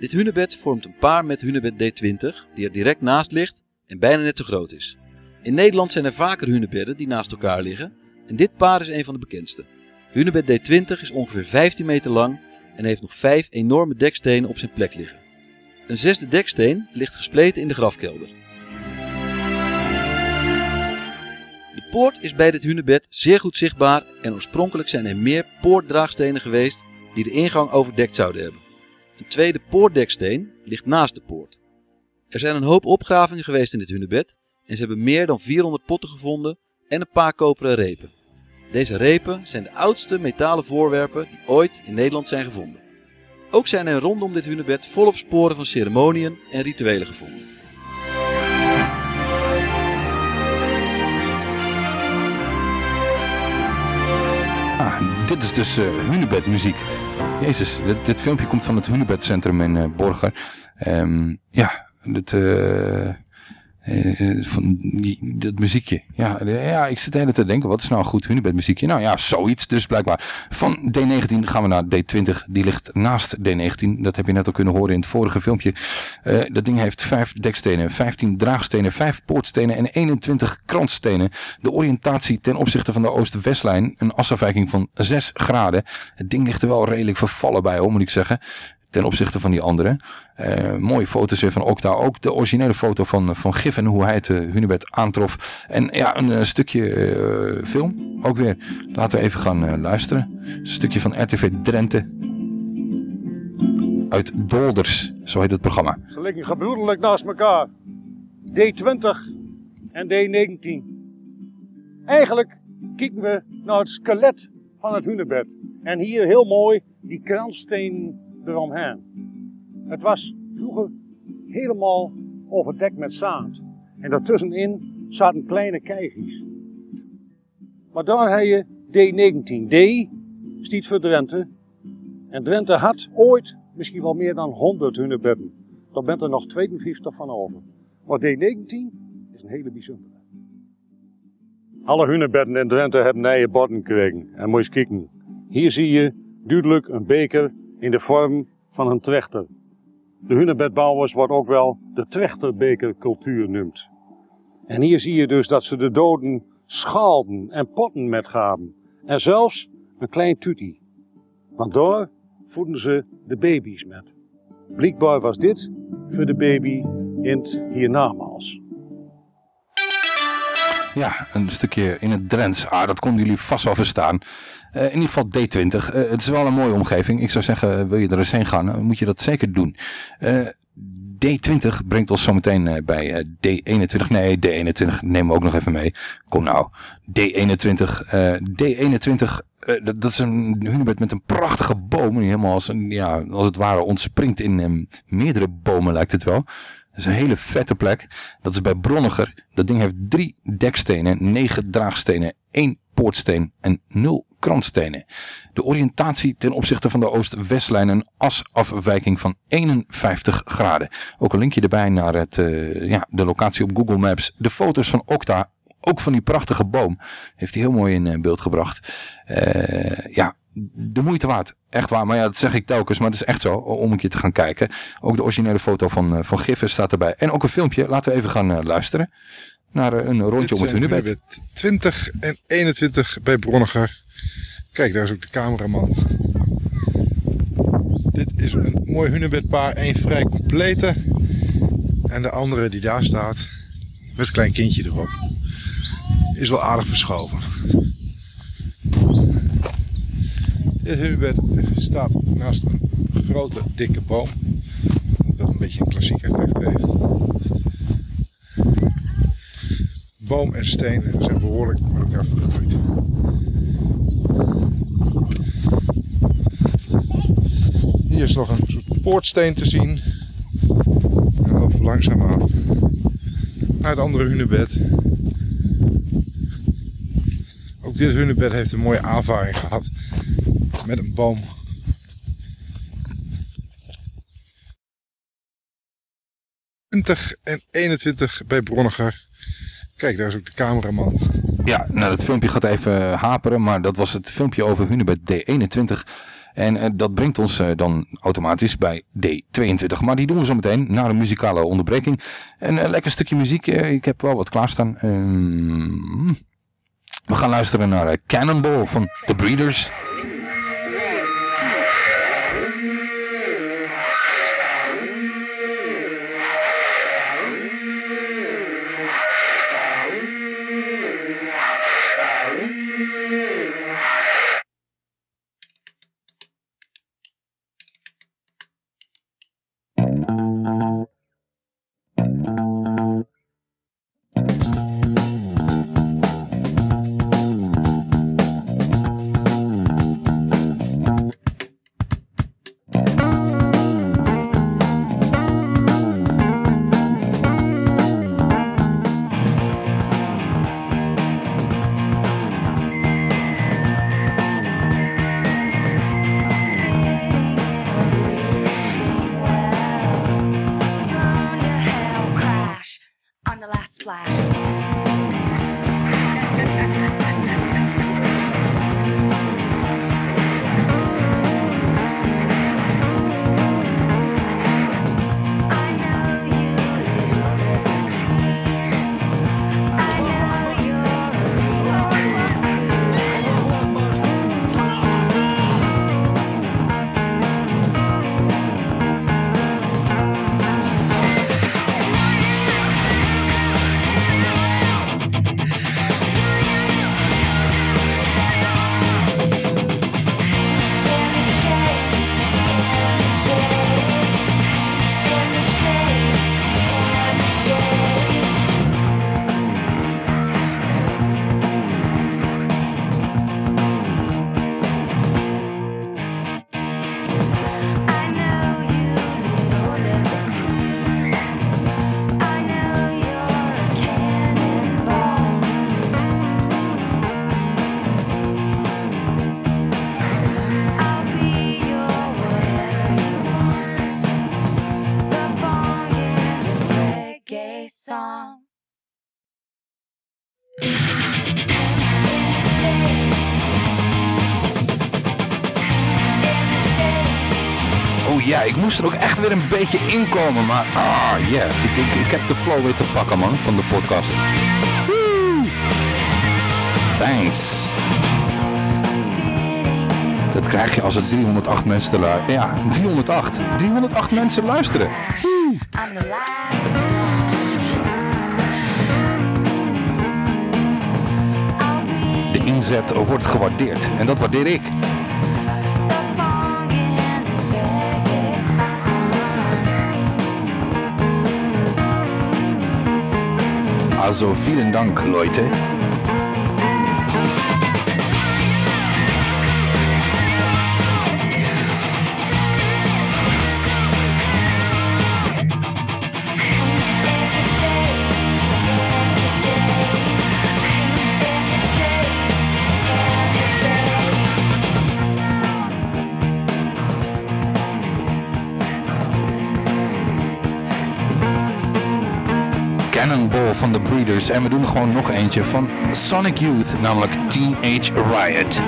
Dit hunebed vormt een paar met hunebed D20, die er direct naast ligt en bijna net zo groot is. In Nederland zijn er vaker hunebedden die naast elkaar liggen en dit paar is een van de bekendste. Hunebed D20 is ongeveer 15 meter lang en heeft nog vijf enorme dekstenen op zijn plek liggen. Een zesde deksteen ligt gespleten in de grafkelder. De poort is bij dit hunebed zeer goed zichtbaar en oorspronkelijk zijn er meer poortdraagstenen geweest die de ingang overdekt zouden hebben. Een tweede poortdeksteen ligt naast de poort. Er zijn een hoop opgravingen geweest in dit hunebed en ze hebben meer dan 400 potten gevonden en een paar koperen repen. Deze repen zijn de oudste metalen voorwerpen die ooit in Nederland zijn gevonden. Ook zijn er rondom dit hunebed volop sporen van ceremoniën en rituelen gevonden. Ah, dit is dus uh, Hunebed-muziek. Jezus, dit, filmpje komt van het Hunebed-centrum in uh, Borger. Um, ja, dit, uh, uh, van die, dat muziekje. Ja, ja, ik zit de hele tijd te denken, wat is nou een goed Hunebed muziekje? Nou ja, zoiets dus blijkbaar. Van D19 gaan we naar D20. Die ligt naast D19. Dat heb je net al kunnen horen in het vorige filmpje. Uh, dat ding heeft 5 dekstenen, 15 draagstenen, 5 poortstenen en 21 kransstenen. De oriëntatie ten opzichte van de oost-westlijn, een asafwijking van 6 graden. Het ding ligt er wel redelijk vervallen bij, hoor, moet ik zeggen ten opzichte van die andere. Uh, mooie foto's weer van Okta. Ook de originele foto van, van Gif en hoe hij het uh, Hunebed aantrof. En ja, een, een stukje film ook weer. Laten we even gaan luisteren. Een stukje van RTV Drenthe. Uit Dolders, zo heet het programma. Ze liggen gebroedelijk naast elkaar. D20 en D19. Eigenlijk kijken we naar het skelet van het hunebed. En hier heel mooi die kranssteen eromheen. Het was vroeger helemaal overdekt met zaad. En daartussenin zaten kleine kijkjes. Maar daar heb je D19. D stiet voor Drenthe. En Drenthe had ooit misschien wel meer dan 100 hunebedden. Daar bent er nog 52 van over. Maar D19 is een hele bijzondere. Alle hunebedden in Drenthe hebben nieuwe borden gekregen. En moet je. Hier zie je duidelijk een beker in de vorm van een trechter. De hunebedbouwers wordt ook wel de trechterbekercultuur genoemd. En hier zie je dus dat ze de doden schaalden en potten met gaven. En zelfs een klein tutie. Want daar voeden ze de baby's met. Blijkbaar was dit voor de baby in het hiernamaals. Ja, een stukje in het Drents. Ah, dat konden jullie vast wel verstaan. Uh, in ieder geval D20. Uh, het is wel een mooie omgeving. Ik zou zeggen, wil je er eens heen gaan, moet je dat zeker doen. Uh, D20 brengt ons zometeen bij D21. Nee, D21 nemen we ook nog even mee. Kom nou. D21. D21, dat, is een hunebed met een prachtige boom. Die helemaal als, een, ja, als het ware ontspringt in um, meerdere bomen lijkt het wel. Dat is een hele vette plek. Dat is bij Bronniger. Dat ding heeft drie dekstenen, negen draagstenen, één poortsteen en nul krantstenen. De oriëntatie ten opzichte van de oost-westlijn een asafwijking van 51 graden. Ook een linkje erbij naar het, uh, ja, de locatie op Google Maps. De foto's van Okta, ook van die prachtige boom, heeft hij heel mooi in beeld gebracht. Uh, ja, de moeite waard. Echt waar. Maar ja, dat zeg ik telkens. Maar het is echt zo. Om een keer te gaan kijken. Ook de originele foto van, van Giffen staat erbij. En ook een filmpje. Laten we even gaan uh, luisteren. Naar uh, een rondje om het hunebed. 20 en 21 bij Bronniger. Kijk, daar is ook de cameraman. Dit is een mooi hunebedpaar. Eén vrij complete. En de andere die daar staat. Met een klein kindje erop. Is wel aardig verschoven. Dit hunebed staat naast een grote dikke boom. Dat een beetje een klassiek effect heeft. Boom en stenen zijn behoorlijk met elkaar vergroeid. Hier is nog een soort poortsteen te zien. En lopen we aan naar het andere hunebed. Ook dit hunebed heeft een mooie aanvaring gehad met een boom. en 21 bij Bronniger. Kijk, daar is ook de cameraman. Ja, nou dat filmpje gaat even haperen, maar dat was het filmpje over Hunebed D21. En eh, dat brengt ons eh, dan automatisch bij D22. Maar die doen we zo meteen na een muzikale onderbreking. Een eh, lekker stukje muziek. eh, ik heb wel wat klaarstaan. Ehm, we gaan luisteren naar eh, Cannonball van The Breeders. Moest er ook echt weer een beetje inkomen, maar ah ja, ik, ik, heb de flow weer te pakken man, van de podcast. Thanks. Dat krijg je als er 308 mensen te luisteren. Ja, 308. 308 mensen luisteren. De inzet wordt gewaardeerd en dat waardeer ik. Also vielen Dank, Leute. Breeders. En we doen er gewoon nog eentje van Sonic Youth, namelijk Teenage Riot.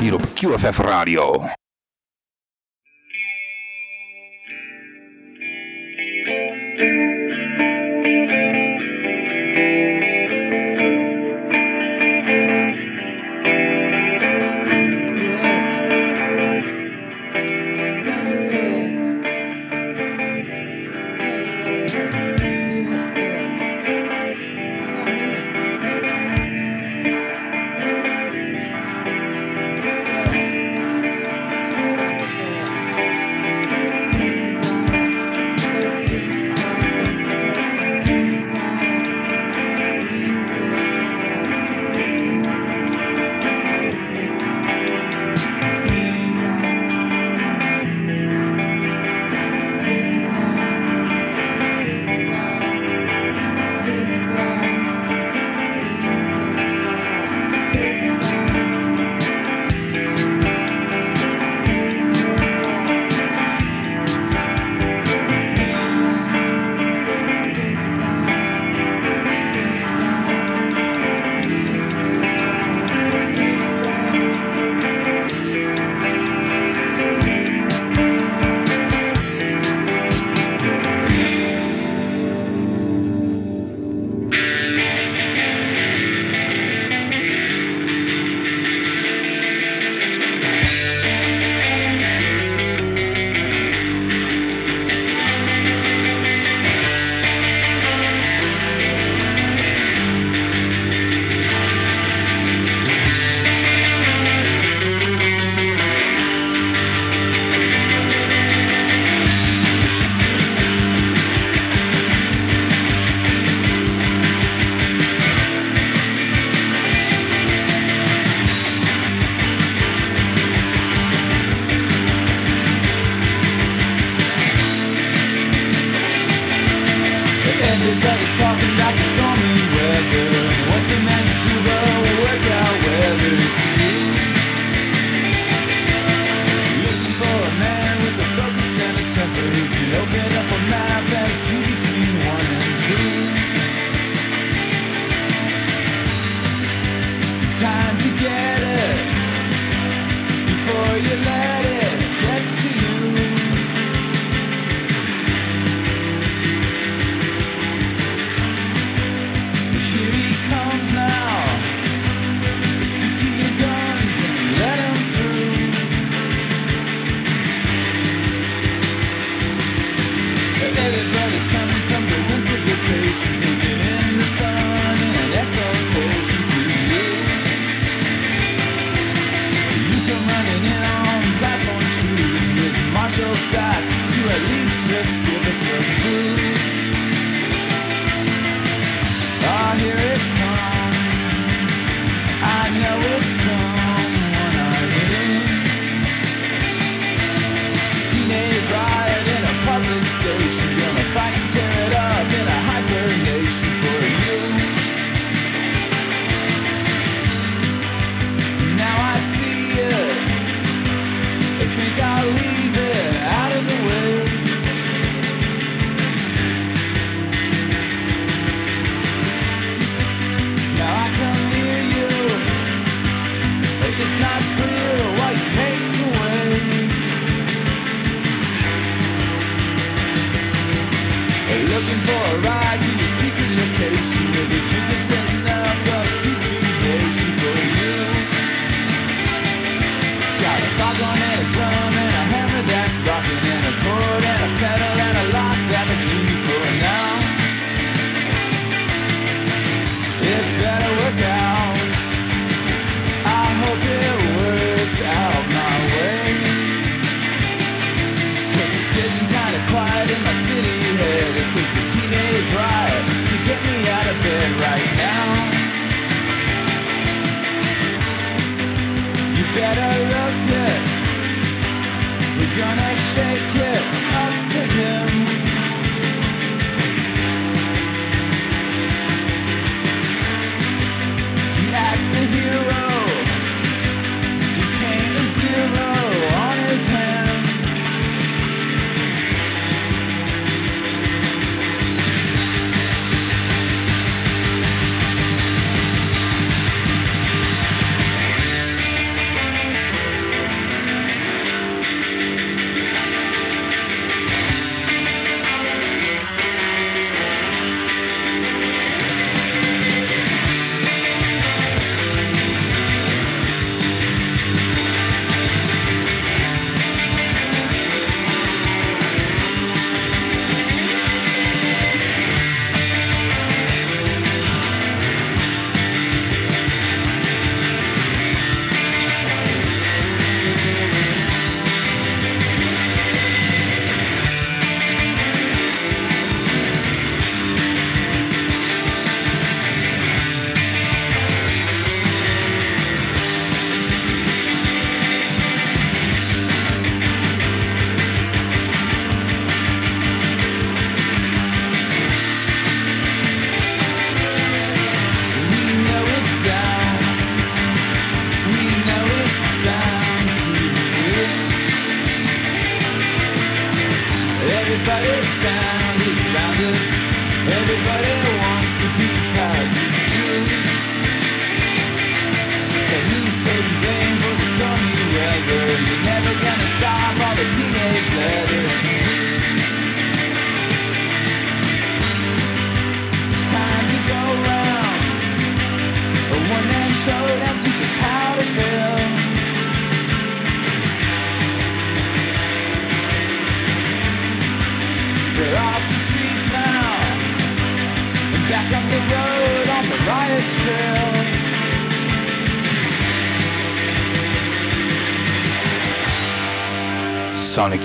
Hier op QFF Radio.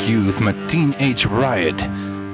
Youth met Teenage Riot.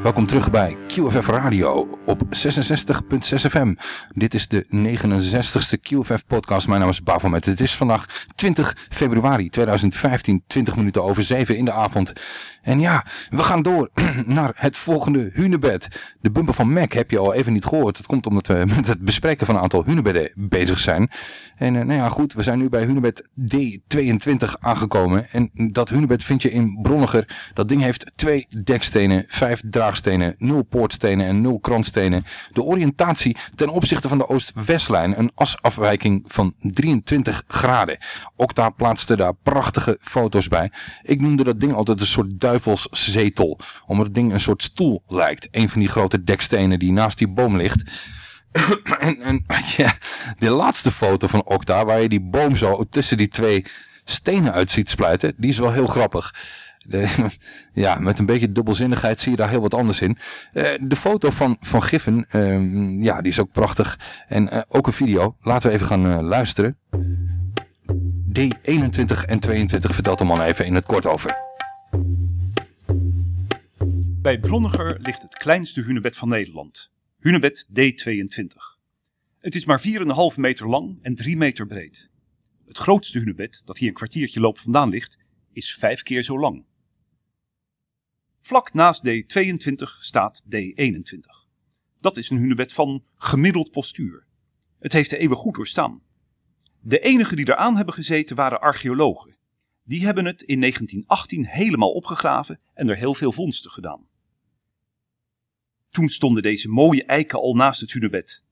Welkom terug bij QFF Radio op 66.6 FM. Dit is de 69ste QFF podcast. Mijn naam is Bafomet. Het is vandaag 20 februari 2015, 20 minuten over 7 in de avond. En ja, we gaan door naar het volgende hunebed. De bumper van Mac heb je al even niet gehoord. Dat komt omdat we met het bespreken van een aantal hunebedden bezig zijn. En eh, nou ja, goed, we zijn nu bij hunebed D22 aangekomen. En dat hunebed vind je in Bronniger. Dat ding heeft twee dekstenen, vijf draagstenen, nul poortstenen en nul krantstenen. De oriëntatie ten opzichte van de Oost-Westlijn, een asafwijking van 23 graden. Okta plaatste daar prachtige foto's bij. Ik noemde dat ding altijd een soort duivelszetel, omdat het ding een soort stoel lijkt. Een van die grote dekstenen die naast die boom ligt. en, en ja, de laatste foto van Okta, waar je die boom zo tussen die twee stenen uit ziet spluiten, die is wel heel grappig. Ja, met een beetje dubbelzinnigheid zie je daar heel wat anders in. Eh, de foto van, van Giffen, ehm, ja, die is ook prachtig. En eh, ook een video. Laten we even gaan eh, luisteren. D21 en 22 vertelt de man even in het kort over. Bij Bronniger ligt het kleinste hunebed van Nederland. Hunebed D22. Het is maar 4,5 meter lang en 3 meter breed. Het grootste hunebed, dat hier een kwartiertje loop vandaan ligt, is 5 keer zo lang. Vlak naast D22 staat D21. Dat is een hunebed van gemiddeld postuur. Het heeft de eeuwen goed doorstaan. De enigen die eraan hebben gezeten waren archeologen. Die hebben het in 1918 helemaal opgegraven en er heel veel vondsten gedaan. Toen stonden deze mooie eiken al naast het hunebed.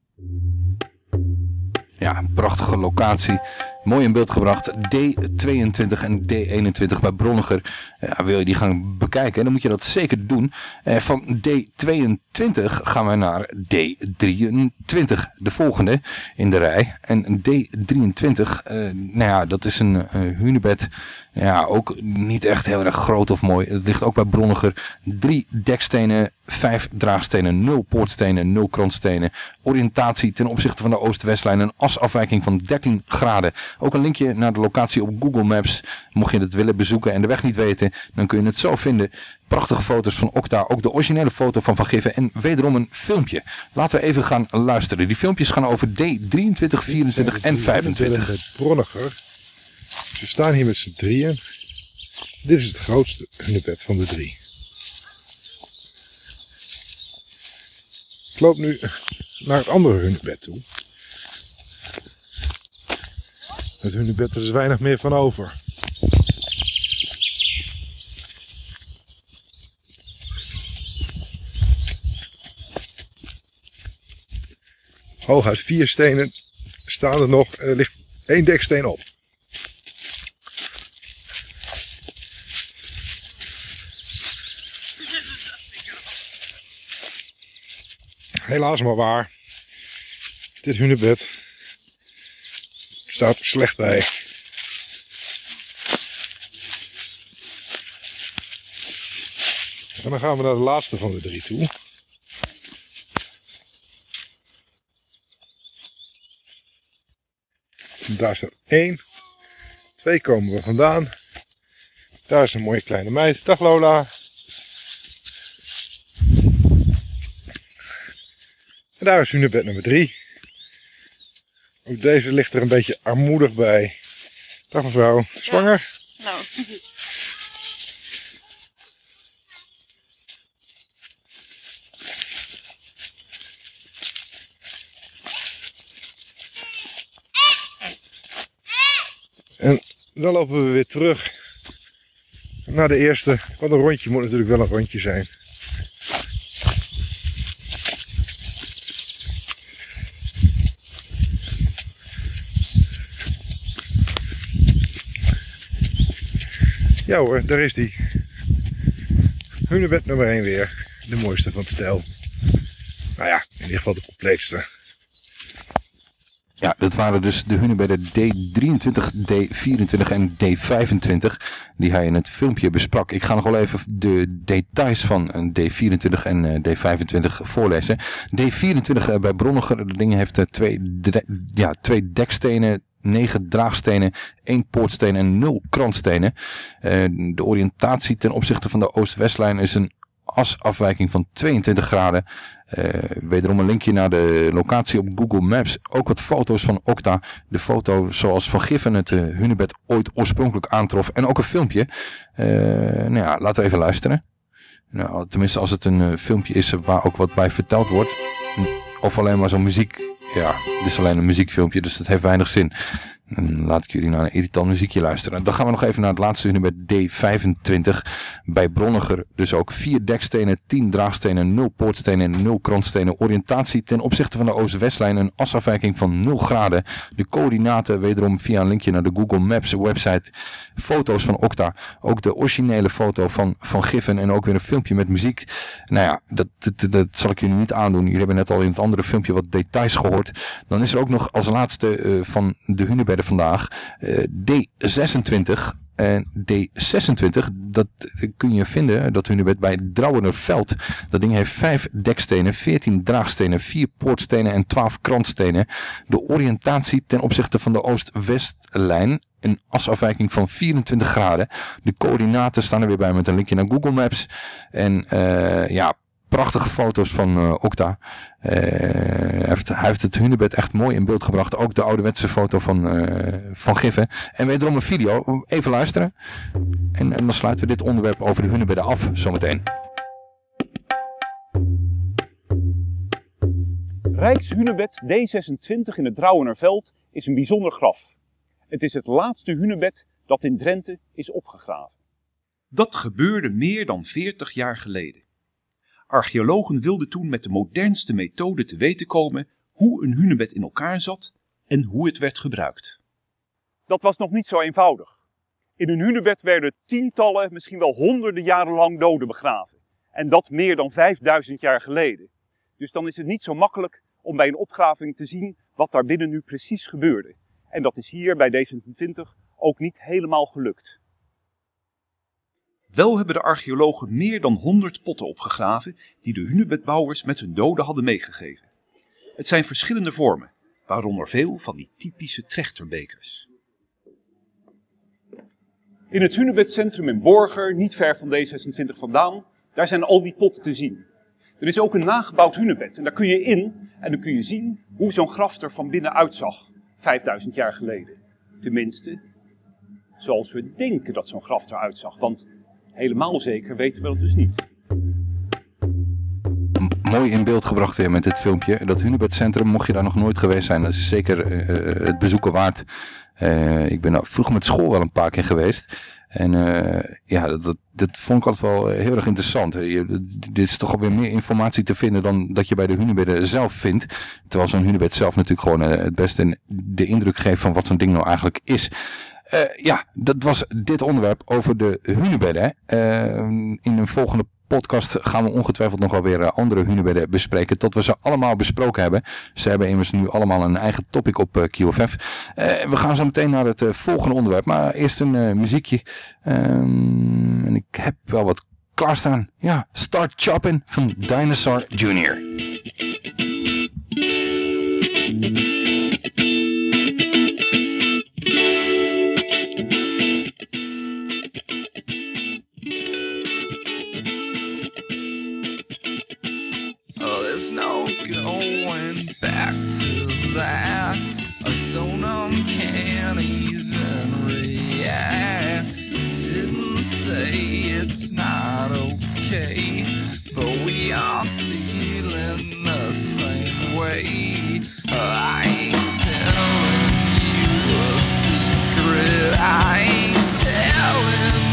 Ja, een prachtige locatie. Mooi in beeld gebracht. D22 en D21 bij Bronniger. Ja, wil je die gaan bekijken, dan moet je dat zeker doen. Eh, van D22 gaan we naar D23. De volgende in de rij. En D23, eh, nou ja, dat is een eh, hunebed. Ja, ook niet echt heel erg groot of mooi. Het ligt ook bij Bronniger. Drie dekstenen, vijf draagstenen, nul poortstenen, nul krantstenen. Oriëntatie ten opzichte van de Oost-Westlijn. Een asafwijking van 13 graden. Ook een linkje naar de locatie op Google Maps. Mocht je het willen bezoeken en de weg niet weten, dan kun je het zo vinden. Prachtige foto's van Okta, ook de originele foto van Van Giffen en wederom een filmpje. Laten we even gaan luisteren. Die filmpjes gaan over D23, 24 en 25. Het Bronniger. We staan hier met z'n drieën. Dit is het grootste hunebed van de drie. Ik loop nu naar het andere hunebed toe. Het hunebed, is weinig meer van over. Hooguit vier stenen staan er nog. Er ligt één deksteen op. Helaas maar waar. Dit hunebed staat er slecht bij. En dan gaan we naar de laatste van de drie toe. Daar staat één. Twee komen we vandaan. Daar is een mooie kleine meid. Dag Lola. En daar is hunebed nummer 3. Ook deze ligt er een beetje armoedig bij. Dag mevrouw, zwanger? Nou. En dan lopen we weer terug naar de eerste. Want een rondje moet natuurlijk wel een rondje zijn. Ja hoor, daar is die. Hunebed nummer 1 weer. De mooiste van het stel. Nou ja, in ieder geval de compleetste. Ja, dat waren dus de hunebedden D23, D24 en D25 die hij in het filmpje besprak. Ik ga nog wel even de details van een D24 en eh, D25 voorlezen. D24 eh, bij Bronniger, de ding heeft eh, twee, ja, twee dekstenen, negen draagstenen, één poortsteen en nul krantstenen. Eh, de oriëntatie ten opzichte van de Oost-Westlijn is een asafwijking van 22 graden. Eh, wederom een linkje naar de locatie op Google Maps. Ook wat foto's van Okta. De foto zoals Van Giffen het eh, hunebed ooit oorspronkelijk aantrof. En ook een filmpje. Nou ja, laten we even luisteren. Nou, tenminste als het een filmpje is waar ook wat bij verteld wordt. Of alleen maar zo'n muziek. Ja, dit is alleen een muziekfilmpje, dus dat heeft weinig zin. Dan laat ik jullie naar een irritant muziekje luisteren. Dan gaan we nog even naar het laatste hunebed D25 bij Bronniger. Dus ook 4 dekstenen, 10 draagstenen, 0 poortstenen en 0 krantstenen. Oriëntatie ten opzichte van de Oost-Westlijn een asafwijking van 0 graden. De coördinaten wederom via een linkje naar de Google Maps website. Foto's van Okta. Ook de originele foto van Van Giffen en ook weer een filmpje met muziek. Nou ja, dat, dat, zal ik jullie niet aandoen. Jullie hebben net al in het andere filmpje wat details gehoord. Dan is er ook nog als laatste eh, van de hunebedden vandaag eh, D26 en D26, dat kun je vinden, dat hunebed bij Drouwenerveld. Dat ding heeft 5 dekstenen, 14 draagstenen, 4 poortstenen en 12 krantstenen. De oriëntatie ten opzichte van de Oost-Westlijn, een asafwijking van 24 graden. De coördinaten staan er weer bij met een linkje naar Google Maps. En ja, prachtige foto's van uh, Okta. Uh, hij, heeft, hij heeft het hunebed echt mooi in beeld gebracht. Ook de ouderwetse foto van, uh, van Giffen. En wederom een video. Even luisteren. En, en dan sluiten we dit onderwerp over de hunebedden af zometeen. Rijkshunebed D26 in het Drouwenerveld is een bijzonder graf. Het is het laatste hunebed dat in Drenthe is opgegraven. Dat gebeurde meer dan 40 jaar geleden. Archeologen wilden toen met de modernste methode te weten komen hoe een hunebed in elkaar zat en hoe het werd gebruikt. Dat was nog niet zo eenvoudig. In een hunebed werden tientallen, misschien wel honderden jaren lang doden begraven. En dat meer dan 5000 jaar geleden. Dus dan is het niet zo makkelijk om bij een opgraving te zien wat daar binnen nu precies gebeurde. En dat is hier bij D26 ook niet helemaal gelukt. Wel hebben de archeologen meer dan 100 potten opgegraven die de hunebedbouwers met hun doden hadden meegegeven. Het zijn verschillende vormen, waaronder veel van die typische trechterbekers. In het hunebedcentrum in Borger, niet ver van D26 vandaan, daar zijn al die potten te zien. Er is ook een nagebouwd hunebed en daar kun je in en dan kun je zien hoe zo'n graf er van binnen uitzag, 5000 jaar geleden. Tenminste, zoals we denken dat zo'n graf eruit zag, want helemaal zeker weten we dat dus niet. Mooi in beeld gebracht weer met dit filmpje. Dat Hunebedcentrum, mocht je daar nog nooit geweest zijn, dat is zeker uh, het bezoeken waard. Ik ben vroeger met school wel een paar keer geweest. En ja, dat, dat, dat, vond ik altijd wel heel erg interessant. Je, dit is toch alweer meer informatie te vinden dan dat je bij de hunebedden zelf vindt. Terwijl zo'n hunebed zelf natuurlijk gewoon het beste de indruk geeft van wat zo'n ding nou eigenlijk is. Uh, ja, dat was dit onderwerp over de hunebedden. Uh, in een volgende podcast gaan we ongetwijfeld nog wel weer andere hunebedden bespreken. Tot we ze allemaal besproken hebben. Ze hebben immers nu allemaal een eigen topic op uh, QFF. we gaan zo meteen naar het volgende onderwerp. Maar eerst een muziekje. Um, en ik heb wel wat klaarstaan. Ja, Start Chopping van Dinosaur Jr. There's no going back to that. A sonum can't even react. Didn't say it's not okay, but we are dealing the same way. I ain't telling you a secret. I ain't telling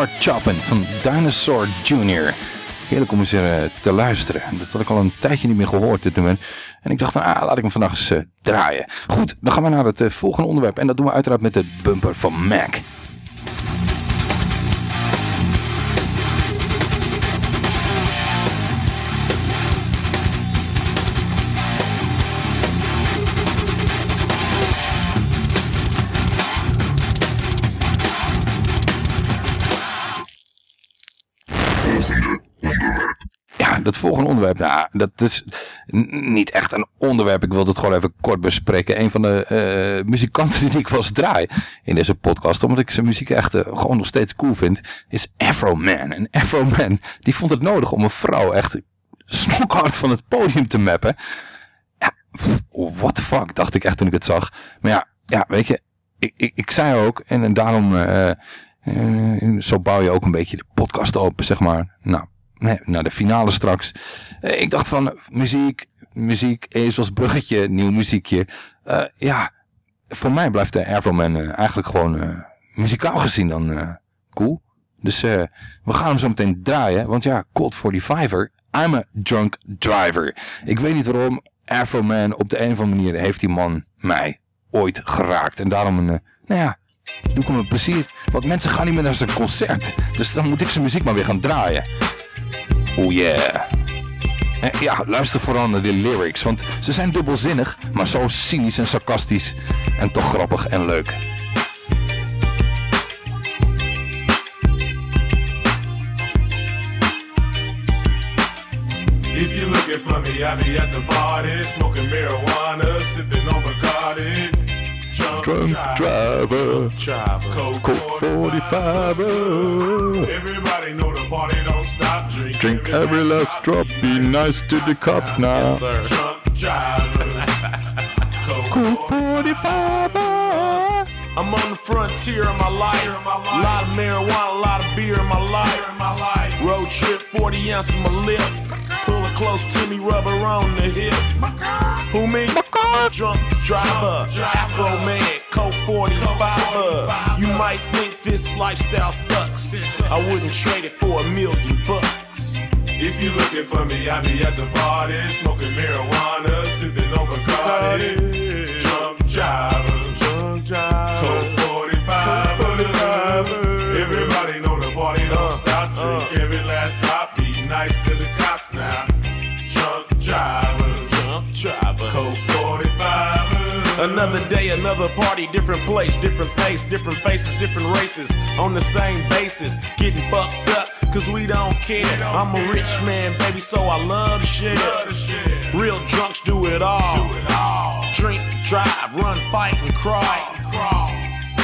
Start Choppin' van Dinosaur Jr. Heerlijk om eens eh, te luisteren. Dat had ik al een tijdje niet meer gehoord, dit nummer. En ik dacht van, ah, laat ik hem vandaag eens eh, draaien. Goed, dan gaan we naar het eh, volgende onderwerp. En dat doen we uiteraard met de bumper van Mac. Dat volgende onderwerp, nou, dat is niet echt een onderwerp. Ik wil het gewoon even kort bespreken. Een van de eh, muzikanten die ik eens draai in deze podcast, omdat ik zijn muziek echt eh, gewoon nog steeds cool vind, is Afro Man. En Afro Man, die vond het nodig om een vrouw echt snokhard van het podium te mappen. Ja, what the fuck, dacht ik echt toen ik het zag. Maar ja, ja weet je, ik, ik, ik zei ook, en, daarom, eh, zo bouw je ook een beetje de podcast op, zeg maar. Nou, nee, naar de finale straks. Eh, ik dacht van, muziek, muziek, ezelsbruggetje, nieuw muziekje. Eh, ja, voor mij blijft de Airflow uh, eigenlijk gewoon eh, muzikaal gezien dan eh, cool. Dus eh, we gaan hem zo meteen draaien. Want ja, Cold 45er, I'm a drunk driver. Ik weet niet waarom, Afro Man, op de een of andere manier heeft die man mij ooit geraakt. En daarom een, eh, nou ja, doe ik hem een plezier. Want mensen gaan niet meer naar zijn concert. Dus dan moet ik zijn muziek maar weer gaan draaien. Oh yeah. Ja, luister vooral naar de lyrics, want ze zijn dubbelzinnig, maar zo cynisch en sarcastisch. En toch grappig en leuk. If you looking for me, I be at the party, smoking marijuana, sipping on Bacardi. Drunk driver, Coke Coke 45 Everybody know the party don't stop. Drink, Drink every last drop, be nice to the cops now. Yes, sir. Drunk driver. Coke 45 I'm on the frontier of my life. A lot of marijuana, a lot of beer in my life. Road trip, 40 ounces in my lip. Pull it close to me, rubber on the hip. Who me? Drunk driver, Afro man, Coke 45 You might think this lifestyle sucks. I wouldn't trade it for a million bucks. If you looking for me, I be at the party, smoking marijuana, sipping on Bacardi. Drunk driver, driver, Coke 45. Everybody know the party don't uh, stop. Uh. Drink every last drop, be nice to the cops now. Drunk driver, drunk driver, Coke 45. Another day, another party, different place, different pace, different faces, different races. On the same basis, getting fucked up, cause we don't care. I'm a rich man, baby, so I love to share. Real drunks do it all. Drink, drive, run, fight, and crawl.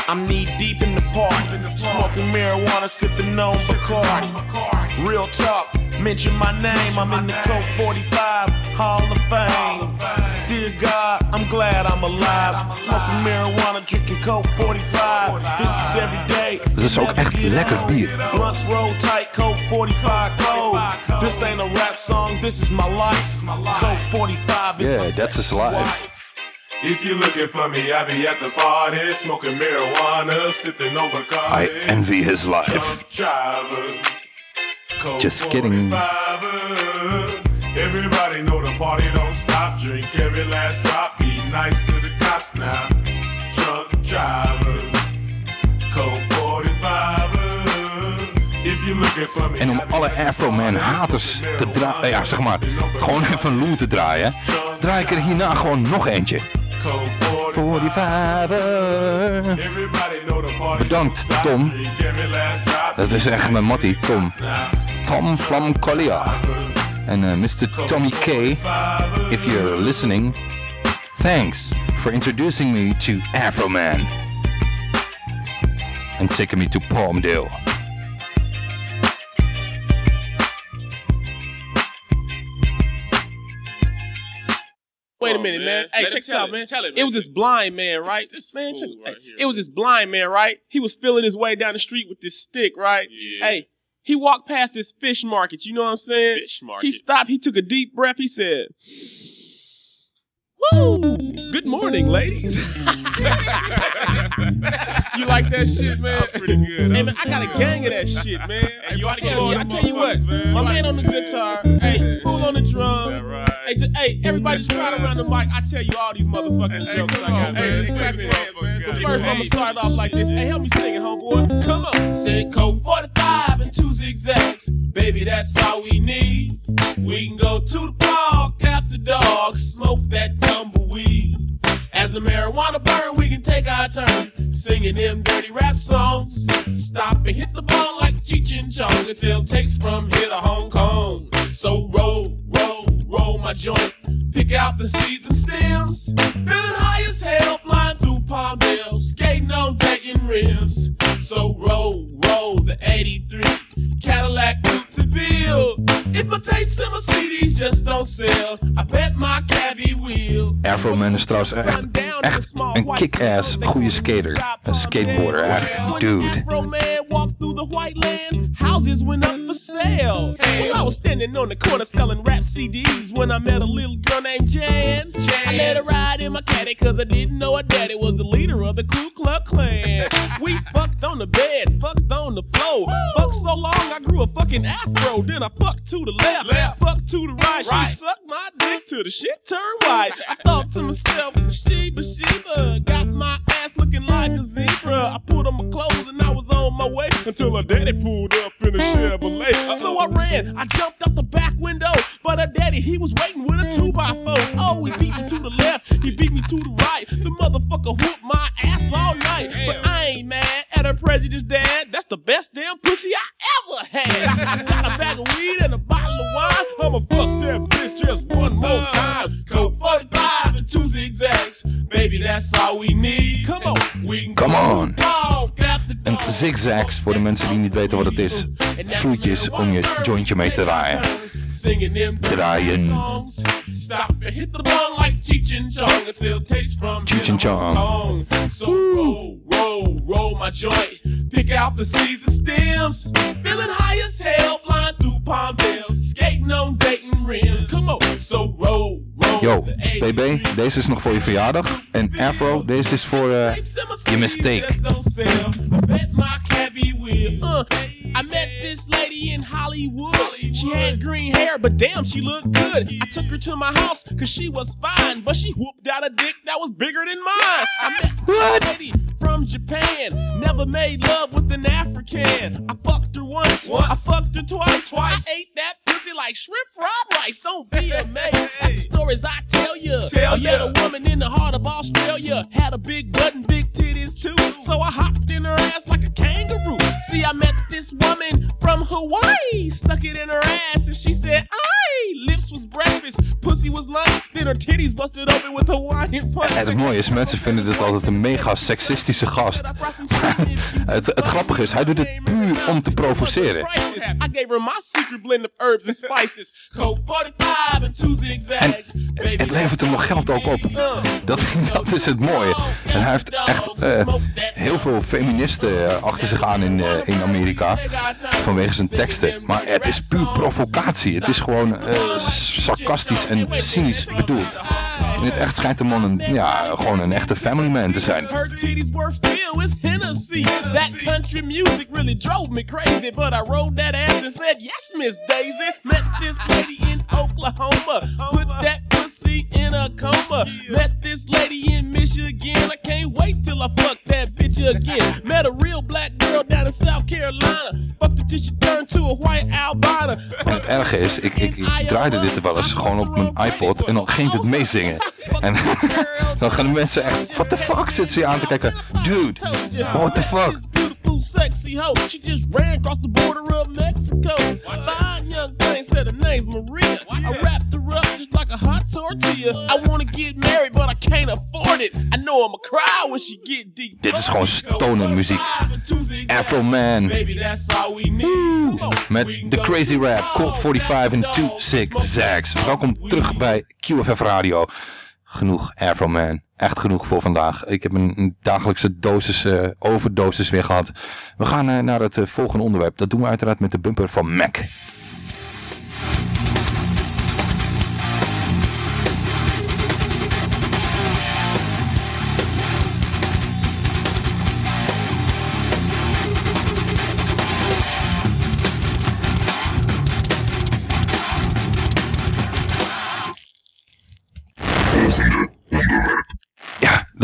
I'm knee deep in the party, smoking marijuana, sipping on Bacardi. Real talk, mention my name, I'm in the Coke 45 Hall of Fame. Dear God, I'm glad I'm alive. Smoking marijuana, drinking Coke 45. This is every day. Het is ook echt lekker bier. Blunts roll tight, Coke 45 cold. This ain't a rap song, this is my life. Coke 45 is Yeah, my that's his life. If you looking for me, I be at the party, smoking marijuana, sipping on Bacardi. I envy his life. Driver, Just kidding. 45. Everybody know the party don't stop. Drink every last drop. Be nice to the cops now. Drunk driver, Coke 45. If you looking for me, En om alle Afro-Man haters te draaien, ja zeg maar, gewoon even een loer te draaien, draai ik er hierna gewoon nog eentje. 45 Bedankt Tom. Dat is echt mijn mattie, Tom. Tom from Collier. En uh, Mr. Tommy K, if you're listening, thanks for introducing me to Afro Man. And taking me to Palmdale. Wait a oh, minute, man. man. Hey, Let check this out, it. man. Tell it, man. It was this blind man, right? This man, check, right hey, here, it was this blind man, right? He was feeling his way down the street with this stick, right? Yeah. Hey, he walked past this fish market. You know what I'm saying? Fish market. He stopped. He took a deep breath. He said, Woo! Good morning, ladies. you like that shit, man? I'm pretty good. Hey, man, I got a gang of that shit, man. Hey, you I tell you, I tell you what, my man on the guitar, hey, fool on the drum. Hey, ju- hey, everybody just crowd around the mic. I tell you all these motherfucking jokes I got, man. Crazy, man. But first, I'm gonna start off like this. Hey, help me sing it, homeboy. Come on. Said code 45 and two zigzags. Baby, that's all we need. We can go to the park after dark, smoke that tumbleweed. As the marijuana burn, we can take our turn singing them dirty rap songs. Stop and hit the ball like Cheech and Chong and sell takes from here to Hong Kong. So roll, roll, roll my joint. Pick out the seeds and stems. Feeling high as hell, flying through Palmdale, skating on Dayton rims. So roll, roll the 83 Cadillac Coupe de Ville. If my tapes and my CDs just don't sell, I bet my caddy will. Afroman is trouwens echt, echt een kick-ass goede skater. Een skateboarder, echt dude. Afro man walked through the white land. Houses went up for sale. Well, I was standing on the corner selling rap CDs when I met a little girl named Jan. I let her ride in my caddy cause I didn't know her daddy was the leader of the Ku Klux Klan. we fucked on the bed, fucked on the floor. Fucked so long I grew a fucking afro. Then I fucked to the left, fucked to the right. She sucked my dick till the shit turned white. I thought to myself, Sheba, Sheba, got my ass looking like a zebra. I put on my clothes and I was on my way until her daddy pulled up in a Chevrolet. So I ran, I jumped out the back window, but her daddy, he was waiting with a 2 by 4 Oh, he beat me to the left, he beat me to the right. The motherfucker whooped my ass all night. But I ain't mad at her prejudiced dad. That's the best damn pussy I ever had. I got a bag of weed and a bottle of wine. I'ma fuck that bitch just one more uh-huh. time. Code 45 and two zigzags. Baby, that's all we need. Come on, we can Come on. walk En zigzags, voor de mensen die niet weten wat het is. Vloeitjes om je jointje mee te draaien. Singing them Draaien. songs. Stop and hit the ball like Cheech and Chong and sell tapes from Cheech and Chong. Hong So roll, roll, roll my joint. Pick out the seeds and stems. Feeling high as hell, flying through Palmdale, skating on Dayton rims. Come on, so roll, roll. Yo, BB, deze is nog voor je verjaardag. En Afro, deze is voor eh, je mistake. don't sell. Bet my cabbie will. Uh, I met this lady in Hollywood. She had green hair, but damn, she looked good. I took her to my house because she was fine, but she whooped out a dick that was bigger than mine. I met what? lady from Japan. Never made love with an African. I fucked her once, once, I fucked her twice. twice. I ate that pussy like shrimp fried rice. Don't be amazed at the stories I tell you. Tell I met ya. a woman in the heart of Australia. Had a big butt and big titties too. So I hopped in her ass like a kangaroo. See, I met this woman from Hawaii. Stuck it in her ass and she said, Aye. Lips was breakfast, pussy was lunch. Then her titties busted open with Hawaiian punch. En het mooie is, mensen vinden dit altijd een mega seksistische gast. het, het grappige is, hij doet het puur om te provoceren. I gave her my secret blend of herbs and spices. Code 45 and two zigzags. Baby, Het levert hem nog geld ook op. Dat, dat is het mooie. En hij heeft echt eh, heel veel feministen eh, achter zich aan in, eh, in Amerika. Vanwege zijn teksten. Maar het is puur provocatie. Het is gewoon eh, sarcastisch en cynisch bedoeld. In het echt schijnt de man een, ja, gewoon een echte family man te zijn. That country music really drove me crazy, but I rolled that ass and said, Yes, Miss Daisy. Met this lady in Oklahoma. Put that pussy in a coma. Met this lady in Michigan. I can't wait till I fuck that bitch again. Met a real black girl down in South Carolina. Fucked her till she turned to a white albino. En het erge is, ik, ik, ik draaide dit wel eens gewoon op mijn iPod en dan ging het meezingen. En dan gaan de mensen echt, what the fuck, zitten ze aan te kijken. Dude, what the fuck. Beautiful, sexy hoe. She just ran across the border of Mexico. Fine young thing said her name's Maria. I wrapped her up just like a hot tortilla. I wanna get married, but I can't afford it. I know I'ma cry when she get deep. Dit is gewoon stoner muziek. Afro Man. Baby, that's all we need. Come on. Met The Crazy Rap, Cold 45 en Two Sick Zags. Welkom terug bij QFF Radio. Genoeg Afro Man. Echt genoeg voor vandaag. Ik heb een, dagelijkse dosis, eh, overdosis weer gehad. We gaan eh, naar het eh, volgende onderwerp. Dat doen we uiteraard met de bumper van Mac.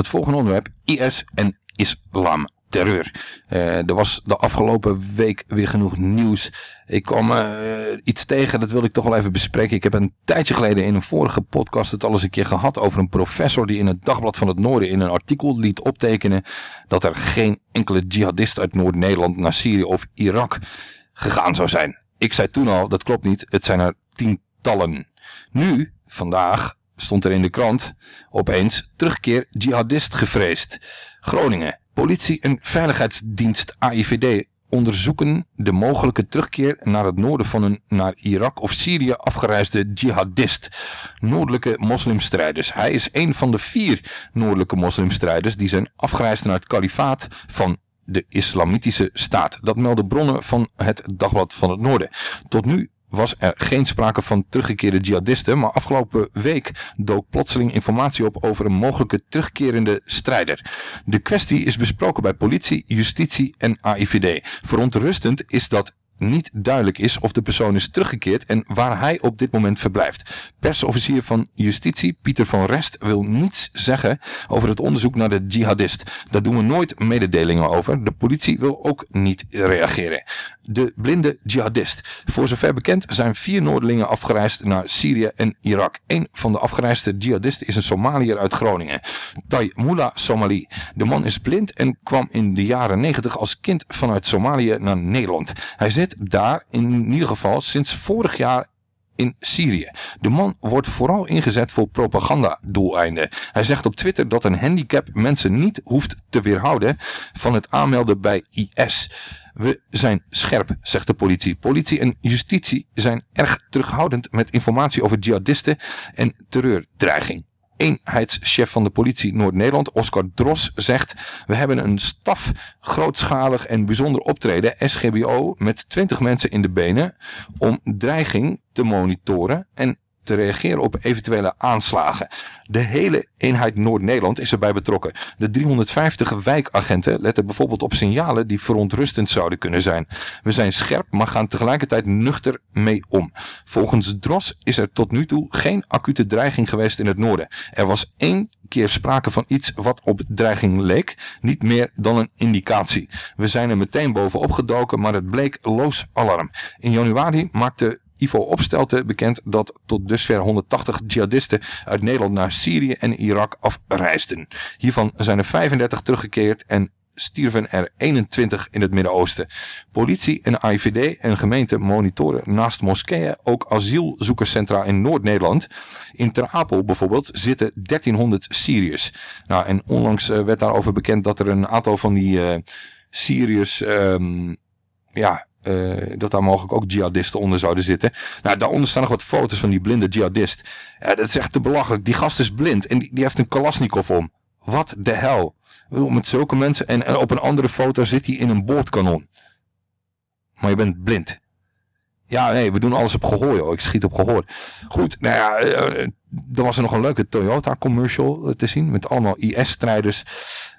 Het volgende onderwerp. IS en islam. Terreur. Eh, er was de afgelopen week weer genoeg nieuws. Ik kwam eh, iets tegen, dat wilde ik toch wel even bespreken. Ik heb een tijdje geleden in een vorige podcast het al eens een keer gehad over een professor die in het Dagblad van het Noorden in een artikel liet optekenen dat er geen enkele jihadist uit Noord-Nederland naar Syrië of Irak gegaan zou zijn. Ik zei toen al, dat klopt niet, het zijn er tientallen. Nu, vandaag, stond er in de krant opeens terugkeer jihadist gevreesd. Groningen, politie en veiligheidsdienst AIVD onderzoeken de mogelijke terugkeer naar het noorden van een naar Irak of Syrië afgereisde jihadist. Noordelijke moslimstrijders. Hij is een van de vier noordelijke moslimstrijders die zijn afgereisd naar het kalifaat van de islamitische staat. Dat melden bronnen van het Dagblad van het Noorden. Tot nu was er geen sprake van teruggekeerde jihadisten, maar afgelopen week dook plotseling informatie op over een mogelijke terugkerende strijder. De kwestie is besproken bij politie, justitie en AIVD. Verontrustend is dat niet duidelijk is of de persoon is teruggekeerd en waar hij op dit moment verblijft. Persofficier van Justitie Pieter van Rest wil niets zeggen over het onderzoek naar de jihadist. Daar doen we nooit mededelingen over. De politie wil ook niet reageren. De blinde jihadist. Voor zover bekend zijn vier Noordelingen afgereisd naar Syrië en Irak. Een van de afgereisde jihadisten is een Somaliër uit Groningen. Taimullah Somali. De man is blind en kwam in de jaren 90 als kind vanuit Somalië naar Nederland. Hij zit daar in ieder geval sinds vorig jaar in Syrië. De man wordt vooral ingezet voor propagandadoeleinden. Hij zegt op Twitter dat een handicap mensen niet hoeft te weerhouden van het aanmelden bij IS. We zijn scherp, zegt de politie. Politie en justitie zijn erg terughoudend met informatie over jihadisten en terreurdreiging eenheidschef van de politie Noord-Nederland, Oscar Dros, zegt... We hebben een staf grootschalig en bijzonder optreden, SGBO, met 20 mensen in de benen... om dreiging te monitoren en te reageren op eventuele aanslagen. De hele eenheid Noord-Nederland is erbij betrokken. De 350 wijkagenten letten bijvoorbeeld op signalen die verontrustend zouden kunnen zijn. We zijn scherp, maar gaan tegelijkertijd nuchter mee om. Volgens Dros is er tot nu toe geen acute dreiging geweest in het noorden. Er was één keer sprake van iets wat op dreiging leek, niet meer dan een indicatie. We zijn er meteen bovenop gedoken, maar het bleek loos alarm. In januari maakte Ivo Opstelten bekend dat tot dusver 180 jihadisten uit Nederland naar Syrië en Irak afreisden. Hiervan zijn er 35 teruggekeerd en stierven er 21 in het Midden-Oosten. Politie en AIVD en gemeente monitoren naast moskeeën ook asielzoekerscentra in Noord-Nederland. In Ter Apel bijvoorbeeld zitten 1300 Syriërs. Nou, en onlangs eh, werd daarover bekend dat er een aantal van die eh Syriërs... ehm, ja, eh, dat daar mogelijk ook jihadisten onder zouden zitten. Nou, daaronder staan nog wat foto's van die blinde jihadist. Ja, dat is echt te belachelijk. Die gast is blind en die, heeft een Kalasnikov om. Wat de hel. Met zulke mensen. En, en op een andere foto zit hij in een boordkanon. Maar je bent blind. Ja, nee, we doen alles op gehoor, joh. Ik schiet op gehoor. Goed, nou ja, er was er nog een leuke Toyota commercial eh, te zien. Met allemaal IS-strijders.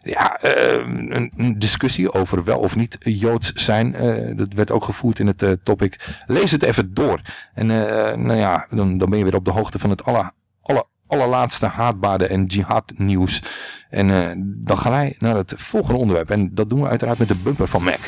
Ja, eh, een, een discussie over wel of niet Joods zijn. eh, dat werd ook gevoerd in het eh, topic. Lees het even door. En nou ja, dan, dan ben je weer op de hoogte van het aller, allerlaatste haatbade en jihad nieuws. En dan gaan wij naar het volgende onderwerp. En dat doen we uiteraard met de bumper van Mac.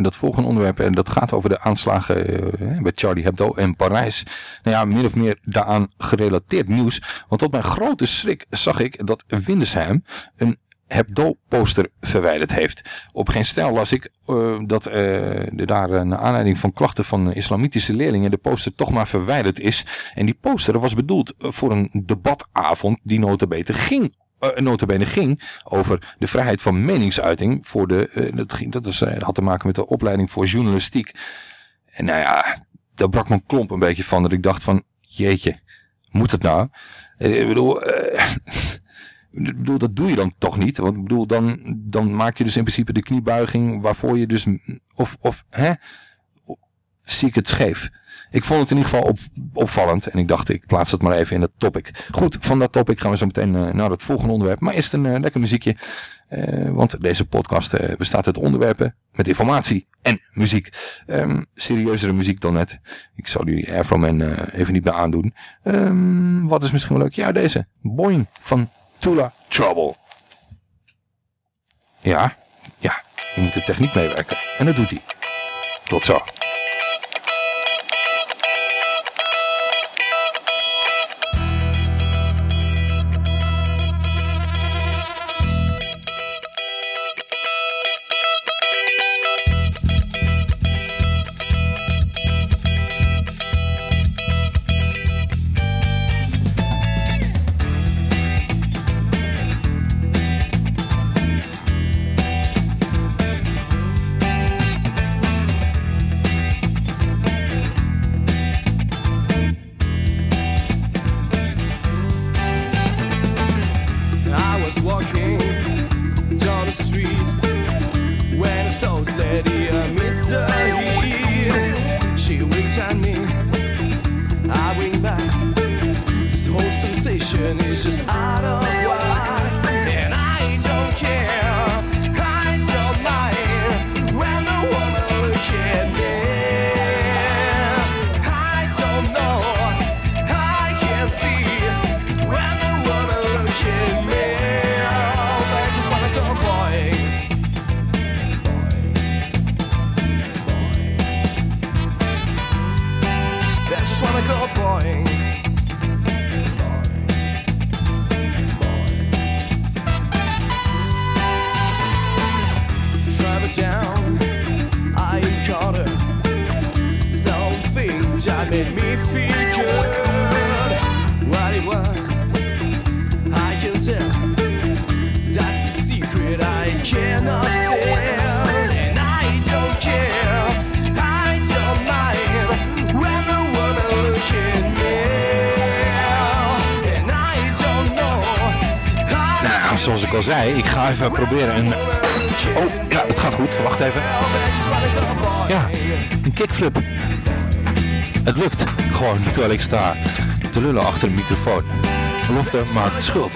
En dat volgende onderwerp, en dat gaat over de aanslagen eh, bij Charlie Hebdo in Parijs. Nou ja, min of meer daaraan gerelateerd nieuws. Want tot mijn grote schrik zag ik dat Windesheim een Hebdo-poster verwijderd heeft. Op geen stijl las ik eh, dat eh, daar eh, naar aanleiding van klachten van islamitische leerlingen de poster toch maar verwijderd is. En die poster was bedoeld voor een debatavond die notabene ging uh, notabene ging over de vrijheid van meningsuiting. Voor de, eh, dat, ging, eh, dat had te maken met de opleiding voor journalistiek. En nou ja, daar brak mijn klomp een beetje van. Dat ik dacht van, jeetje, moet het nou? Eh, Ik bedoel, eh, ik bedoel, dat doe je dan toch niet? Want ik bedoel, dan, dan maak je dus in principe de kniebuiging waarvoor je dus, of, of hè, zie ik het scheef? Ik vond het in ieder geval op, opvallend en ik dacht ik plaats het maar even in dat topic. Goed, van dat topic gaan we zo meteen eh, naar het volgende onderwerp. Maar eerst een eh, lekker muziekje. Eh, want deze podcast bestaat uit onderwerpen met informatie en muziek. Ehm, serieuzere muziek dan net. Ik zal die Airflowman eh even niet meer aandoen. Ehm, wat is misschien wel leuk? Ja, deze. Boing van Tula Trouble. Ja, ja. Je moet de techniek meewerken. En dat doet hij. Tot zo. Even proberen een... Oh, ja, dat gaat goed. Wacht even. Ja, een kickflip. Het lukt gewoon, terwijl ik sta te lullen achter de microfoon. Belofte maakt schuld.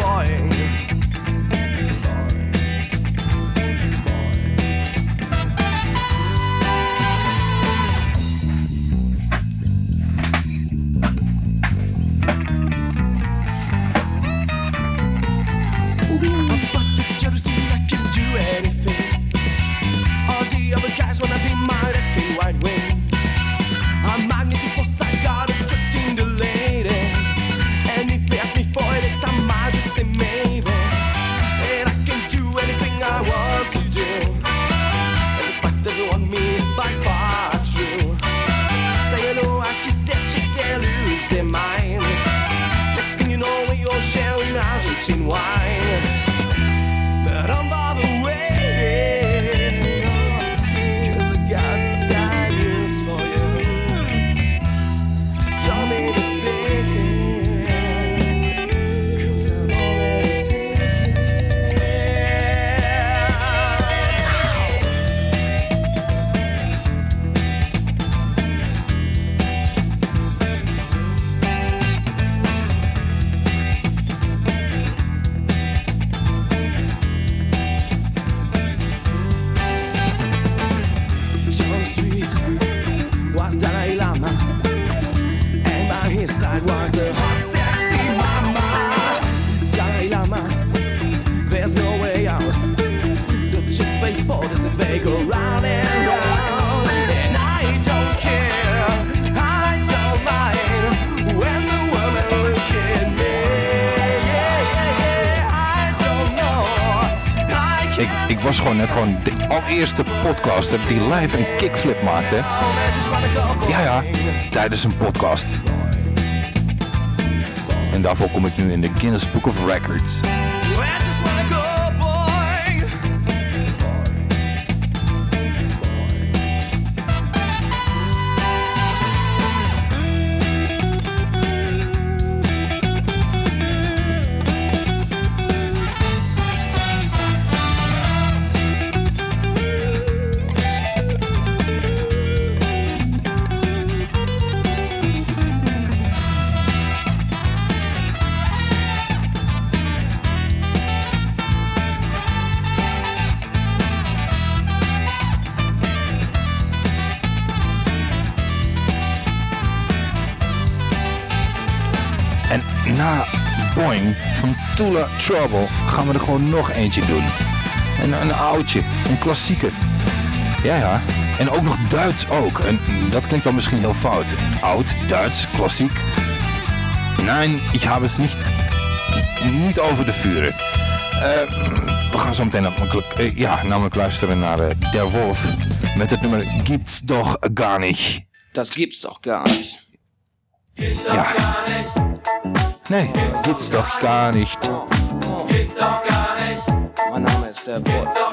Podcaster die live een kickflip maakte. Ja, ja, tijdens een podcast. En daarvoor kom ik nu in de Guinness Book of Records. Trouble gaan we er gewoon nog eentje doen. Een, een oudje, een klassieker. Ja, ja. En ook nog Duits ook. En dat klinkt dan misschien heel fout. Oud, Duits, klassiek. Nein, ik heb het niet, niet over de vuren. Eh, we gaan zo meteen namelijk, eh, ja, namelijk luisteren naar eh, Der Wolf met het nummer Gibt's doch gar nicht. Das gibt's doch gar nicht. Ja. Nee, gibt's doch gar nicht. Name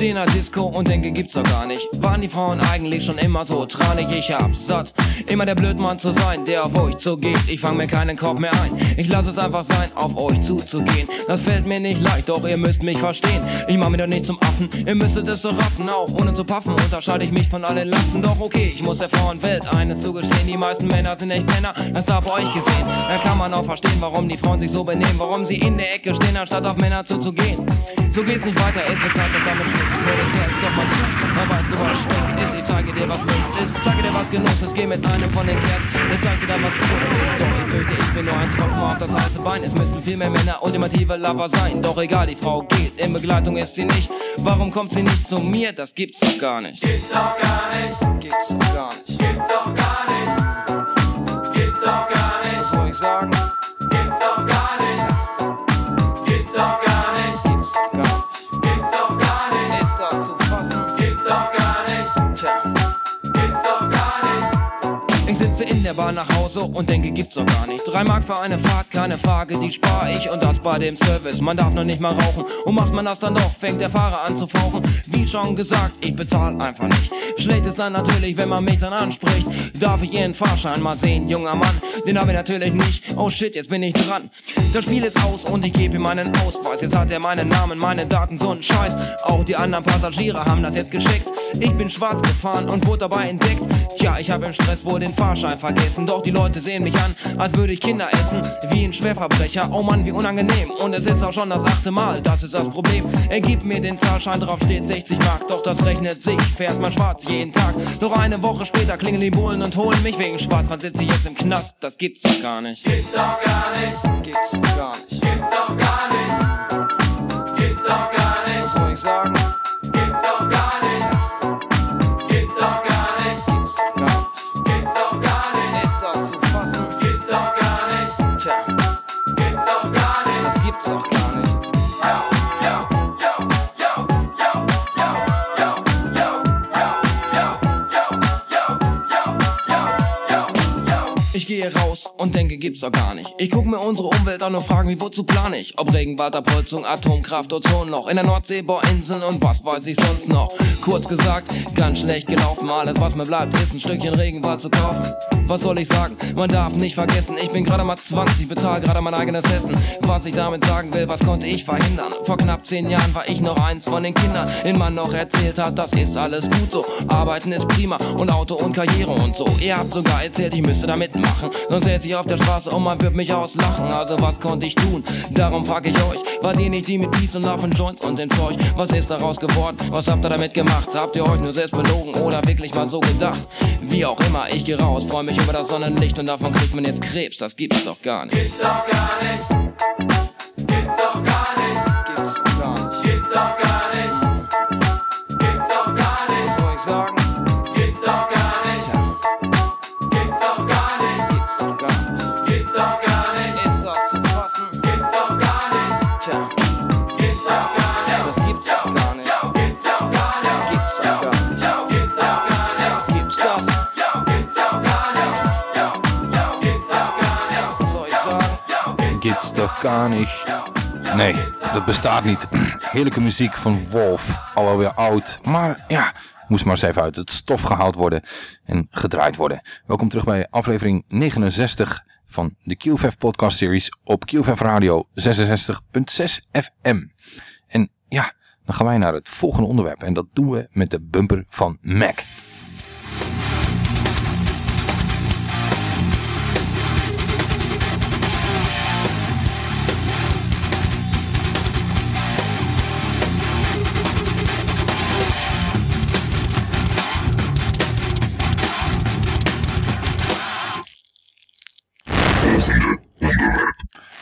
steh in der Disco und denke, gibt's doch gar nicht. Waren die Frauen eigentlich schon immer so tranig? Ich hab's satt, immer der Blödmann zu sein, der auf euch zugeht. Ich fang mir keinen Korb mehr ein. Ich lass es einfach sein, auf euch zuzugehen. Das fällt mir nicht leicht, doch ihr müsst mich verstehen. Ich mach mir doch nicht zum Affen, ihr müsstet es so raffen. Auch ohne zu paffen unterscheide ich mich von allen Laffen. Doch okay, ich muss der Frauenwelt eines zugestehen. Die meisten Männer sind echt Männer, das hab euch gesehen. Da kann man auch verstehen, warum die Frauen sich so benehmen. Warum sie in der Ecke stehen, anstatt auf Männer zuzugehen. So geht's nicht weiter, es wird Zeit, dass damit Schluss ist. Den Kerl doch mal zu, dann weißt du, was Schluss ist. Ich zeige dir, was Lust ist, zeige dir, was Genuss ist. Geh mit einem von den Kerls, ich zeig dir dann, was Frust ist. Doch ich fürchte, ich bin nur ein Tropfen auf das heiße Bein. Es müssten viel mehr Männer ultimative Lover sein. Doch egal, die Frau geht, in Begleitung ist sie nicht. Warum kommt sie nicht zu mir? Das gibt's doch gar nicht. Gibt's doch gar nicht. Gibt's doch gar nicht. Bahn nach Hause und denke, gibt's doch gar nicht. Drei Mark für eine Fahrt, keine Frage, die spar ich und das bei dem Service. Man darf noch nicht mal rauchen und macht man das dann doch, fängt der Fahrer an zu fauchen. Wie schon gesagt, ich bezahl einfach nicht. Schlecht ist dann natürlich, wenn man mich dann anspricht. Darf ich Ihren Fahrschein mal sehen, junger Mann? Den hab ich natürlich nicht. Oh shit, jetzt bin ich dran. Das Spiel ist aus und ich gebe ihm meinen Ausweis. Jetzt hat er meinen Namen, meine Daten, so ein Scheiß. Auch die anderen Passagiere haben das jetzt geschickt. Ich bin schwarz gefahren und wurde dabei entdeckt. Tja, ich habe im Stress wohl den Fahrschein vergessen. Doch die Leute sehen mich an, als würde ich Kinder essen. Wie ein Schwerverbrecher. Oh Mann, wie unangenehm. Und es ist auch schon das achte Mal, das ist das Problem. Er gibt mir den Zahlschein, drauf steht 60 Mark. Doch das rechnet sich, fährt man schwarz jeden Tag. Doch eine Woche später klingeln die Bullen und holen mich wegen Spaß. Wann sitze ich jetzt im Knast? Das gibt's doch gar nicht. Gibt's doch gar nicht. Gibt's doch gar nicht. Gibt's doch gar nicht. Und denke, gibt's doch gar nicht. Ich guck mir unsere Umwelt an und frage mich, wozu plan ich? Ob Regenwald, Abholzung, Atomkraft, Ozonloch, in der Nordsee, Bohrinseln und was weiß ich sonst noch. Kurz gesagt, ganz schlecht gelaufen. Alles, was mir bleibt, ist ein Stückchen Regenwald zu kaufen. Was soll ich sagen? Man darf nicht vergessen, ich bin gerade mal 20, bezahl gerade mein eigenes Essen. Was ich damit sagen will, was konnte ich verhindern? Vor knapp 10 Jahren war ich noch eins von den Kindern, denen man noch erzählt hat, das ist alles gut so. Arbeiten ist prima und Auto und Karriere und so. Ihr habt sogar erzählt, ich müsste da mitmachen. Sonst säß ich auf der Straße und man wird mich auslachen. Also was konnte ich tun? Darum frag ich euch, war die nicht die mit Peace und Love und Joints und dem Zeug? Was ist daraus geworden? Was habt ihr damit gemacht? Habt ihr euch nur selbst belogen oder wirklich mal so gedacht? Wie auch immer, ich geh raus, freu mich über das Sonnenlicht und davon kriegt man jetzt Krebs. Das gibt's doch gar nicht. Gibt's doch gar nicht. Gibt's doch Nee, dat bestaat niet. Heerlijke muziek van Wolf, alweer oud. Maar ja, moest maar eens even uit het stof gehaald worden en gedraaid worden. Welkom terug bij aflevering 69 van de QVF podcast series op QVF Radio 66.6 FM. En ja, dan gaan wij naar het volgende onderwerp en dat doen we met de bumper van Mac.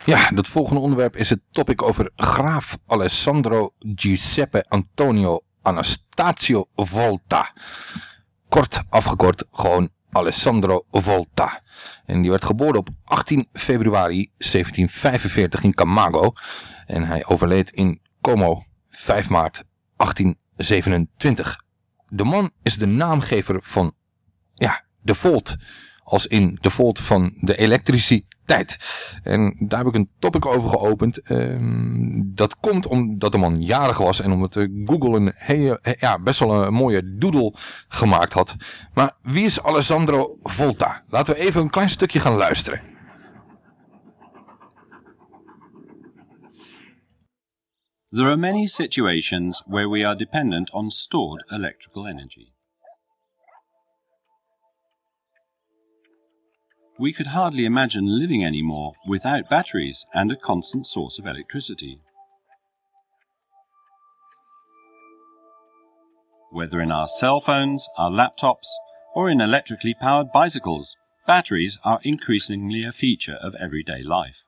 Ja, dat volgende onderwerp is het topic over graaf Alessandro Giuseppe Antonio Anastasio Volta. Kort afgekort gewoon Alessandro Volta. En die werd geboren op 18 februari 1745 in Camago. En hij overleed in Como 5 maart 1827. De man is de naamgever van ja, de volt. Als in de volt van de elektriciteit. En daar heb ik een topic over geopend. Ehm, dat komt omdat de man jarig was. En omdat eh, Google een eh, ja, best wel een mooie doodle gemaakt had. Maar wie is Alessandro Volta? Laten we even een klein stukje gaan luisteren. There are many situations where we are dependent on stored electrical energy. We could hardly imagine living anymore without batteries and a constant source of electricity. Whether in our cell phones, our laptops, or in electrically powered bicycles, batteries are increasingly a feature of everyday life.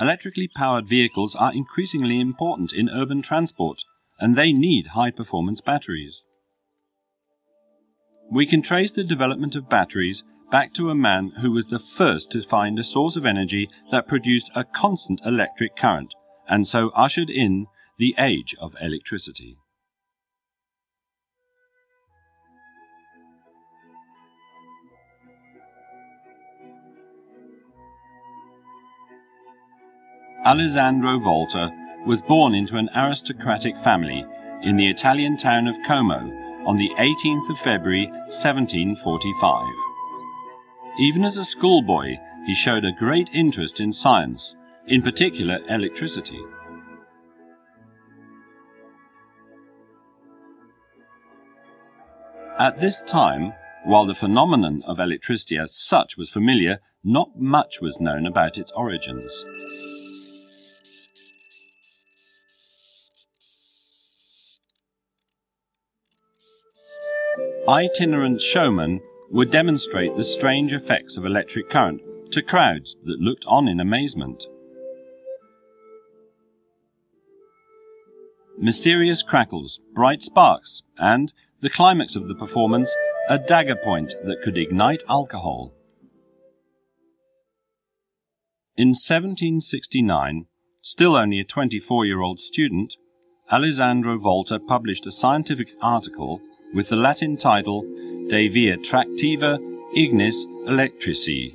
Electrically powered vehicles are increasingly important in urban transport, and they need high performance batteries. We can trace the development of batteries back to a man who was the first to find a source of energy that produced a constant electric current, and so ushered in the age of electricity. Alessandro Volta was born into an aristocratic family in the Italian town of Como on the 18th of February 1745. Even as a schoolboy, he showed a great interest in science, in particular electricity. At this time, while the phenomenon of electricity as such was familiar, not much was known about its origins. Itinerant showmen would demonstrate the strange effects of electric current to crowds that looked on in amazement. Mysterious crackles, bright sparks, and, the climax of the performance, a dagger point that could ignite alcohol. In 1769, still only a 24 year old student, Alessandro Volta published a scientific article with the Latin title De Via Tractiva Ignis Electrici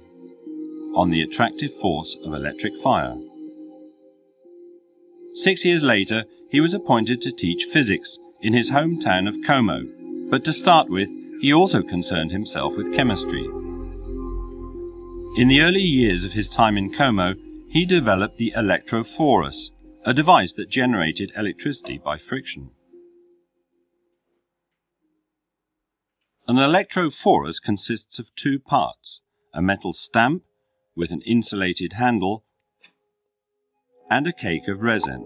on the attractive force of electric fire. Six years later, he was appointed to teach physics in his hometown of Como, but to start with, he also concerned himself with chemistry. In the early years of his time in Como, he developed the electrophorus, a device that generated electricity by friction. An electrophorus consists of two parts a metal stamp with an insulated handle and a cake of resin.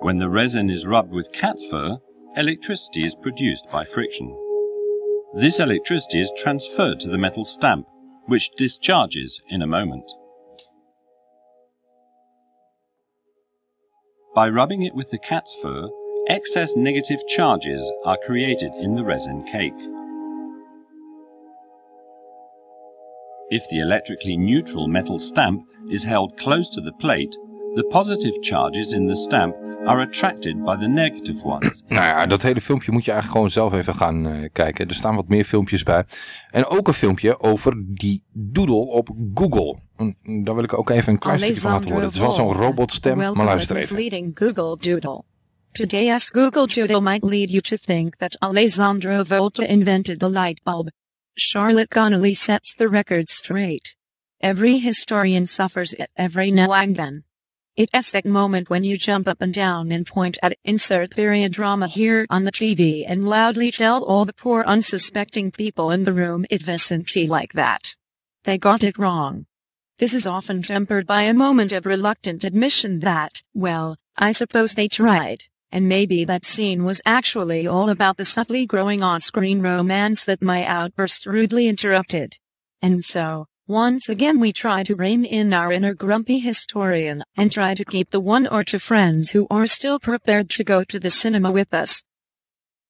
When the resin is rubbed with cat's fur, electricity is produced by friction. This electricity is transferred to the metal stamp, which discharges in a moment. By rubbing it with the cat's fur, excess negative charges are created in the resin cake. If the electrically neutral metal stamp is held close to the plate, the positive charges in the stamp are attracted by the negative ones. Nou ja, dat hele filmpje moet je eigenlijk gewoon zelf even gaan eh, kijken. Er staan wat meer filmpjes bij. En ook een filmpje over die doodle op Google. En Daar wil ik ook even een klein stukje van laten horen. Het is wel zo'n robotstem, maar luister even. Google Doodle. Today's Google Doodle might lead you to think that Alessandro Volta invented the light bulb. Charlotte Connolly sets the record straight. Every historian suffers it every now and then. It's that moment when you jump up and down and point at insert period drama here on the TV and loudly tell all the poor unsuspecting people in the room it wasn't like that. They got it wrong. This is often tempered by a moment of reluctant admission that, well, I suppose they tried, and maybe that scene was actually all about the subtly growing on screen romance that my outburst rudely interrupted. And so, Once again we try to rein in our inner grumpy historian and try to keep the one or two friends who are still prepared to go to the cinema with us.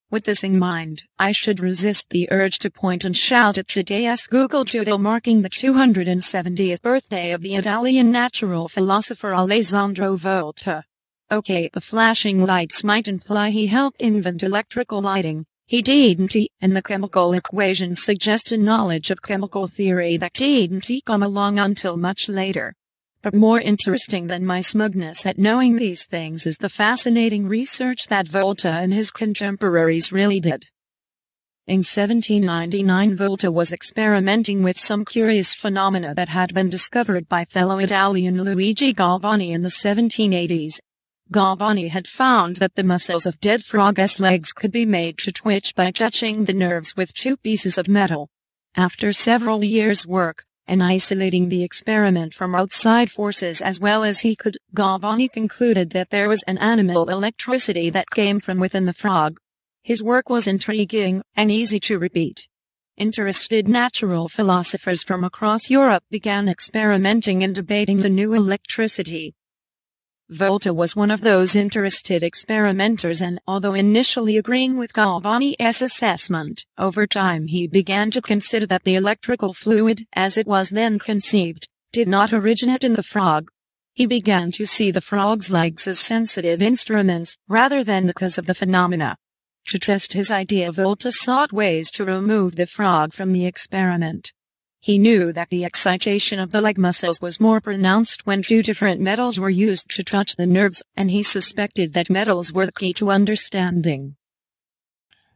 With this in mind, I should resist the urge to point and shout at today's Google Doodle marking the 270th birthday of the Italian natural philosopher Alessandro Volta. Okay, the flashing lights might imply he helped invent electrical lighting. He didn't, and the chemical equations suggest a knowledge of chemical theory that didn't come along until much later. But more interesting than my smugness at knowing these things is the fascinating research that Volta and his contemporaries really did. In 1799 Volta was experimenting with some curious phenomena that had been discovered by fellow Italian Luigi Galvani in the 1780s. Galvani had found that the muscles of dead frogs' legs could be made to twitch by touching the nerves with two pieces of metal. After several years' work, and isolating the experiment from outside forces as well as he could, Galvani concluded that there was an animal electricity that came from within the frog. His work was intriguing and easy to repeat. Interested natural philosophers from across Europe began experimenting and debating the new electricity. Volta was one of those interested experimenters and although initially agreeing with Galvani's assessment, over time he began to consider that the electrical fluid, as it was then conceived, did not originate in the frog. He began to see the frog's legs as sensitive instruments, rather than the cause of the phenomena. To test his idea Volta sought ways to remove the frog from the experiment. He knew that the excitation of the leg muscles was more pronounced when two different metals were used to touch the nerves, and he suspected that metals were the key to understanding.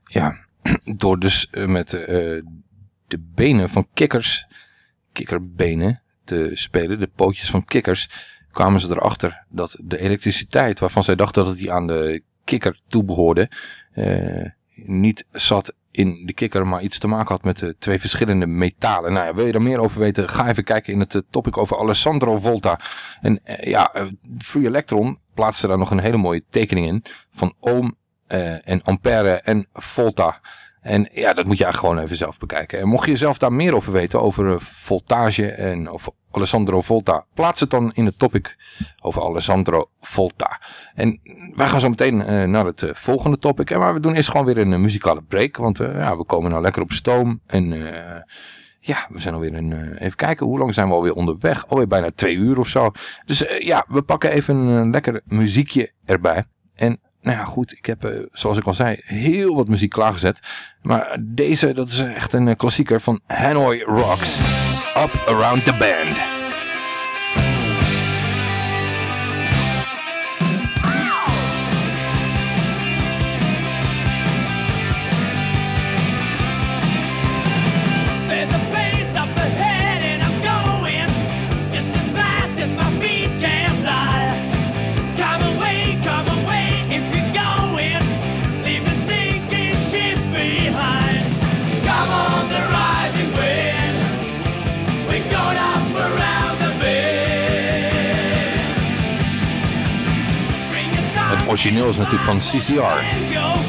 Ja, door dus eh, met eh, de benen van kikkers, kikkerbenen te spelen, de pootjes van kikkers, kwamen ze erachter dat de elektriciteit, waarvan zij dachten dat die aan de kikker toebehoorde, eh niet zat in de kikker, maar iets te maken had met de twee verschillende metalen. Nou ja, wil je daar meer over weten, ga even kijken in het eh, topic over Alessandro Volta. En eh, ja, eh, Free Electron plaatste daar nog een hele mooie tekening in van ohm en ampère en volta. En ja, dat moet je eigenlijk gewoon even zelf bekijken. En mocht je zelf daar meer over weten, over eh, voltage en of Alessandro Volta, plaats het dan in het topic over Alessandro Volta. En wij gaan zo meteen eh, naar het eh, volgende topic. En maar we doen eerst gewoon weer een muzikale break, want ja, we komen nou lekker op stoom. En ja, we zijn alweer een, even kijken, hoe lang zijn we alweer onderweg? Alweer bijna twee uur of zo. Dus ja, we pakken even een lekker muziekje erbij. En nou ja, goed, ik heb, eh, zoals ik al zei, heel wat muziek klaargezet. Maar deze, dat is echt een eh, klassieker van Hanoi Rocks. Up Around the Band. Origineel is natuurlijk van CCR.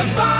goodbye.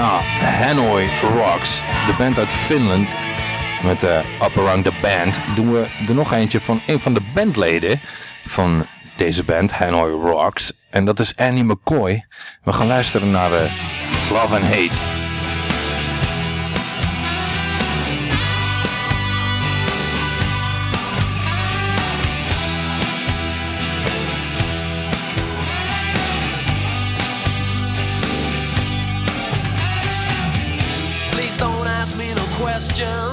na Hanoi Rocks, de band uit Finland. Met de Up Around the Band doen we er nog eentje van een van de bandleden van deze band, Hanoi Rocks. En dat is Annie McCoy. We gaan luisteren naar eh, Love and Hate. angel.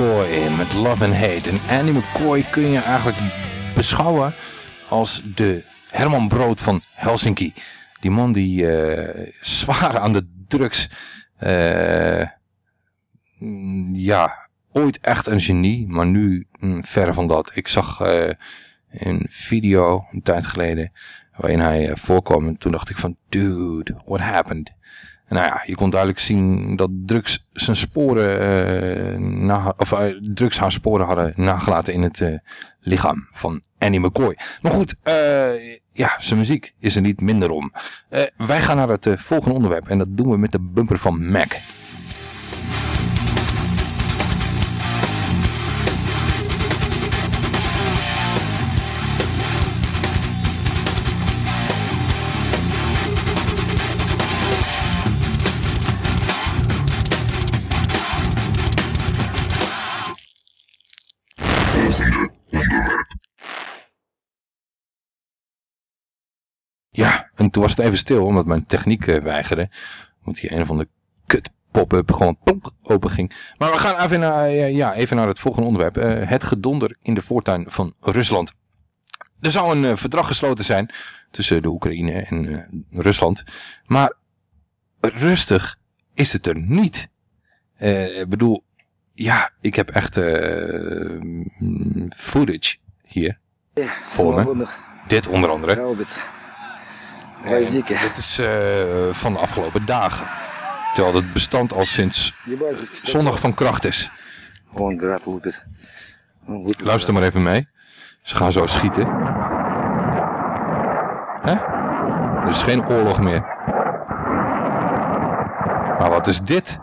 Met Love and Hate. En Andy McCoy kun je eigenlijk beschouwen als de Herman Brood van Helsinki. Die man die uh, zwaar aan de drugs... Uh, ja, ooit echt een genie, maar nu hm, ver van dat. Ik zag eh, een video een tijd geleden waarin hij voorkwam en toen dacht ik van... Dude, what happened? Nou ja, je kon duidelijk zien dat drugs zijn sporen, eh, na, of eh, drugs haar sporen hadden nagelaten in het eh, lichaam van Annie McCoy. Maar goed, ja, zijn muziek is er niet minder om. Wij gaan naar het volgende onderwerp en dat doen we met de bumper van Mac. En toen was het even stil, omdat mijn techniek eh, weigerde. Want hier een of andere kut pop-up gewoon plonk open ging. Maar we gaan even naar, eh, ja, even naar het volgende onderwerp. Eh, het gedonder in de voortuin van Rusland. Er zou een verdrag gesloten zijn tussen de Oekraïne en Rusland. Maar rustig is het er niet. Ik bedoel, ja, ik heb echt footage hier voor me. Dit onder andere. Eh, dit is eh, van de afgelopen dagen. Terwijl het bestand al sinds zondag van kracht is. Luister maar even mee. Ze gaan zo schieten. Hè? Er is geen oorlog meer. Maar wat is dit?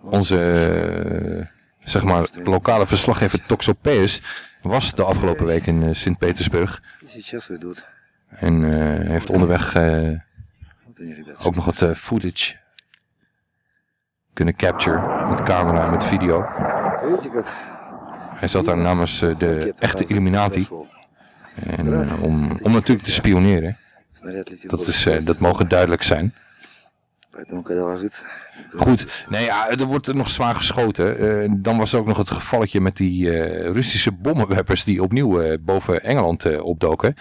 Onze, eh, zeg maar, lokale verslaggever Toxopeus was de afgelopen week in eh, Sint-Petersburg. En eh, heeft onderweg eh, ook nog wat footage kunnen capture met camera en met video. Hij zat daar namens de echte Illuminati. En, om, om natuurlijk te spioneren. Dat, is, dat mogen duidelijk zijn. Goed, nee, ja, er wordt nog zwaar geschoten. Eh, dan was er ook nog het gevalletje met die eh, Russische bommenwerpers die opnieuw eh, boven Engeland opdoken.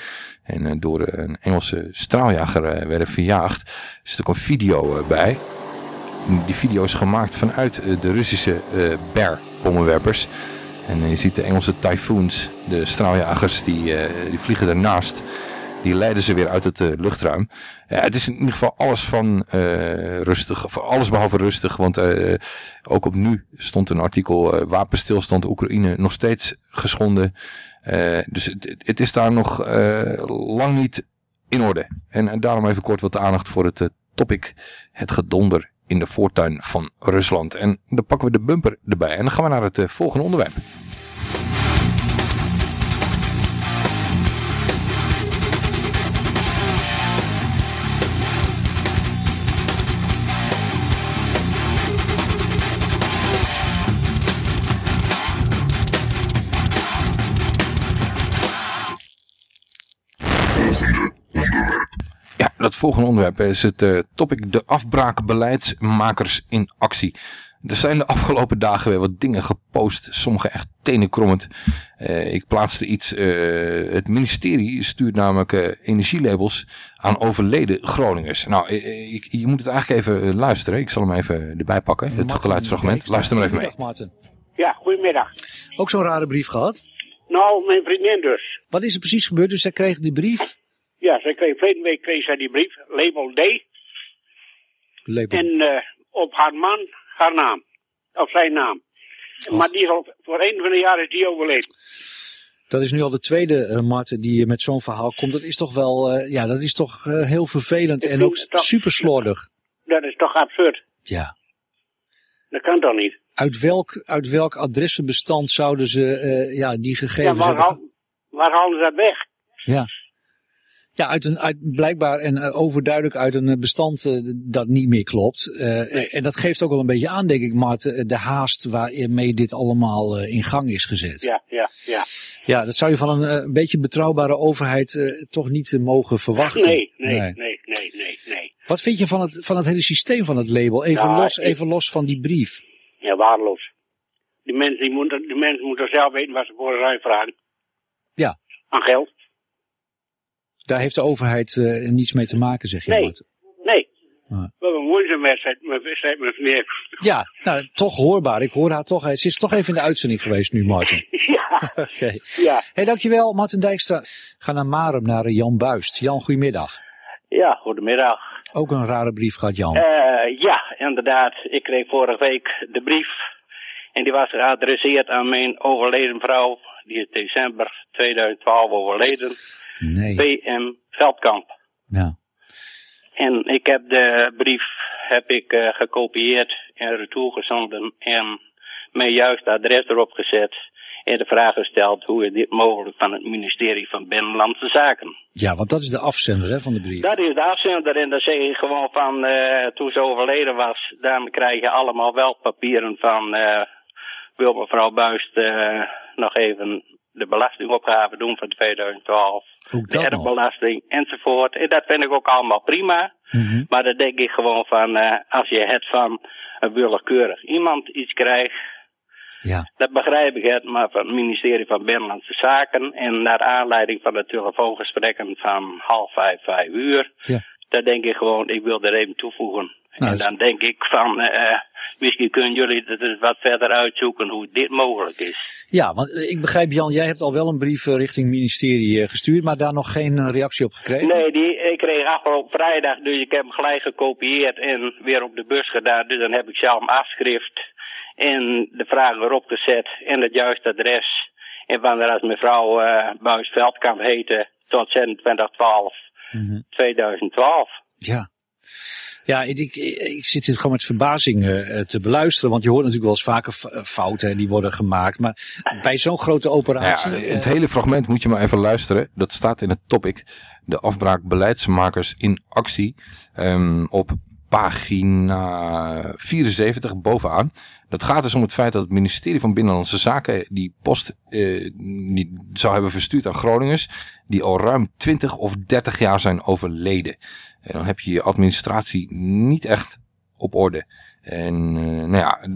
En door een Engelse straaljager werden verjaagd. Er zit ook een video bij. Die video is gemaakt vanuit de Russische Bear bommenwerpers. En je ziet de Engelse Typhoons, de straaljagers, die, die vliegen ernaast. Die leiden ze weer uit het eh, luchtruim. Het is in ieder geval alles van eh, rustig, of alles behalve rustig. Want eh, ook op nu stond een artikel, wapenstilstand Oekraïne nog steeds geschonden. Dus het, het is daar nog lang niet in orde. En, en daarom even kort wat aandacht voor het topic, het gedonder in de voortuin van Rusland. En dan pakken we de bumper erbij en dan gaan we naar het volgende onderwerp. Dat volgende onderwerp is het eh, topic de afbraakbeleidsmakers in actie. Er zijn de afgelopen dagen weer wat dingen gepost, sommige echt tenenkrommend. Eh ik plaatste iets, eh, het ministerie stuurt namelijk eh, energielabels aan overleden Groningers. Nou, ik- je moet het eigenlijk even luisteren. Ik zal hem even erbij pakken, het geluidsfragment. Luister maar even mee. Martin. Ja, goedemiddag. Ook zo'n rare brief gehad? Nou, mijn vriendin dus. Wat is er precies gebeurd? Dus zij kreeg die brief. Ja, zij kreeg, verleden week kreeg zij die brief, label D. Label. En eh, op haar man, haar naam. Of zijn naam. Maar die is al, voor een van de jaren is die overleden. Dat is nu al de tweede, eh, Martin, die met zo'n verhaal komt. Dat is toch wel, eh, ja, dat is toch heel vervelend en ook super slordig. Dat is toch absurd? Ja. Dat kan toch niet? Uit welk, uit welk adressenbestand zouden ze ja, die Ja, gegevens waar, hebben? haal, waar halen ze dat weg? Ja. Ja, uit een, uit, blijkbaar en eh, overduidelijk uit een eh, bestand eh, dat niet meer klopt. En dat geeft ook wel een beetje aan, denk ik, Marten, eh, de haast waarmee dit allemaal in gang is gezet. Ja, ja, ja. Ja, dat zou je van een beetje betrouwbare overheid toch niet mogen verwachten. Nee, nee, nee, nee, nee, nee. Wat vind je van het, van het hele systeem van het label? Even, Ja, los, even los van die brief. Ja, waardeloos. Die mensen, die moeten, die mensen moeten zelf weten wat ze voor zijn vragen. Ja. aan geld. Daar heeft de overheid eh, niets mee te maken, zeg je. Nee. Nee. Ah. Wat een moeite wedstrijd, wedstrijd, meneer. Ja, nou, toch hoorbaar. Ik hoor haar toch. Ze is toch even in de uitzending geweest nu, Martin. Ja. Oké. Ja. Hey, dankjewel, Martin Dijkstra. Ga naar Marum, naar eh, Jan Buist. Jan, goedemiddag. Ja, goedemiddag. Ook een rare brief gehad, Jan. Eh, ja, inderdaad. Ik kreeg vorige week de brief. En die was geadresseerd aan mijn overleden vrouw. Die is december 2012 overleden. Nee. PM Veldkamp. Ja. En ik heb de brief heb ik, eh, gekopieerd en retour gezonden. En mijn juiste adres erop gezet. En de vraag gesteld hoe is dit mogelijk van het ministerie van Binnenlandse Zaken. Ja, want dat is de afzender hè, van de brief. Dat is de afzender en dan zeg ik gewoon van eh, toen ze overleden was, dan krijg je allemaal wel papieren van eh, wil mevrouw Buist nog even de belastingopgave doen van 2012, Ook de erfbelasting enzovoort. En dat vind ik ook allemaal prima. Mhm. Maar dan denk ik gewoon van eh, als je het van een willekeurig iemand iets krijgt, Ja. dat begrijp ik het, maar van het ministerie van Binnenlandse Zaken en naar aanleiding van de telefoongesprekken van half vijf, vijf uur, Ja. dan denk ik gewoon, ik wil er even toevoegen. Nou, en dat- dan denk ik van, eh, misschien kunnen jullie het eens wat verder uitzoeken hoe dit mogelijk is. Ja, want eh, ik begrijp, Jan, jij hebt al wel een brief richting het ministerie gestuurd, maar daar nog geen reactie op gekregen? Nee, die, ik kreeg afgelopen vrijdag, dus ik heb hem gelijk gekopieerd en weer op de bus gedaan. Dus dan heb ik zelf een afschrift en de vraag erop gezet en het juiste adres. En wanneer als mevrouw eh Buis Veldkamp heette tot 2612 Mhm. 2012. Ja. Ja, ik, ik, zit dit gewoon met verbazing eh, eh, te beluisteren, want je hoort natuurlijk wel eens vaker eh, fouten die worden gemaakt. Maar bij zo'n grote operatie... ja, het hele fragment moet je maar even luisteren. Dat staat in het topic. De afbraak beleidsmakers in actie. ehm, op pagina 74 bovenaan. Dat gaat dus om het feit dat het ministerie van Binnenlandse Zaken die post eh, niet zou hebben verstuurd aan Groningers. Die al ruim 20 of 30 jaar zijn overleden. En dan heb je je administratie niet echt op orde. En eh, nou ja,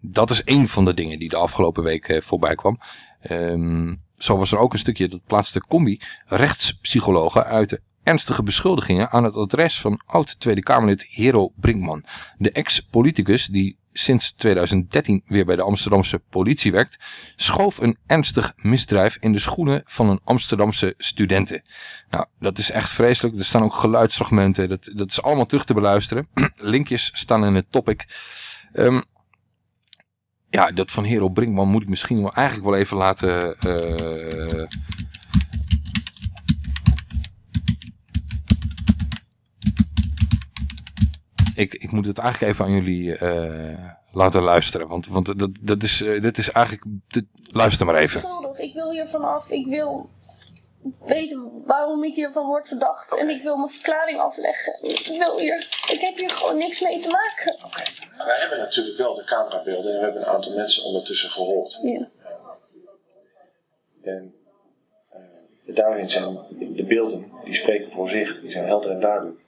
dat is één van de dingen die de afgelopen week eh, voorbij kwam. Ehm, zo was er ook een stukje, dat plaatste combi, rechtspsychologen uit de ernstige beschuldigingen aan het adres van oud Tweede Kamerlid Hero Brinkman. De ex-politicus die sinds 2013 weer bij de Amsterdamse politie werkt, schoof een ernstig misdrijf in de schoenen van een Amsterdamse studenten. Nou, dat is echt vreselijk. Er staan ook geluidsfragmenten. Dat, dat is allemaal terug te beluisteren. Linkjes staan in het topic. Ehm, ja, dat van Hero Brinkman moet ik misschien wel eigenlijk wel even laten... eh, ik, ik moet het eigenlijk even aan jullie eh, laten luisteren. Want, want dat, dat is, eh, dit is eigenlijk... dit- luister maar even. schuldig. Ik wil hier vanaf. Ik wil weten waarom ik hiervan word verdacht. En ik wil mijn verklaring afleggen. Ik wil hier. Ik heb hier gewoon niks mee te maken. Wij hebben natuurlijk wel de camerabeelden en we hebben een aantal mensen ondertussen gehoord. Ja. En eh, daarin zijn de beelden, die spreken voor zich, die zijn helder en duidelijk.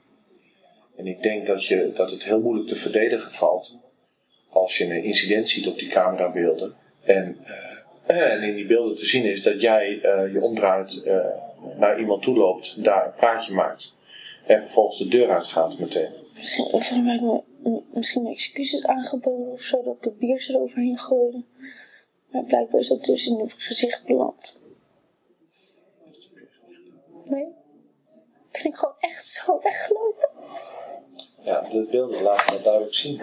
En ik denk dat, je, dat het heel moeilijk te verdedigen valt als je een incident ziet op die camerabeelden. En, eh, en in die beelden te zien is dat jij eh, je omdraait, eh, naar iemand toe loopt, daar een praatje maakt. En vervolgens de deur uitgaat meteen. Misschien, of er werd me, misschien excuses aangeboden of zo. Dat ik het bier eroverheen gooide. Maar blijkbaar is dat dus in het gezicht beland. Nee. Ben ik gewoon echt zo weggelopen? Ja, de beelden laten dat duidelijk zien.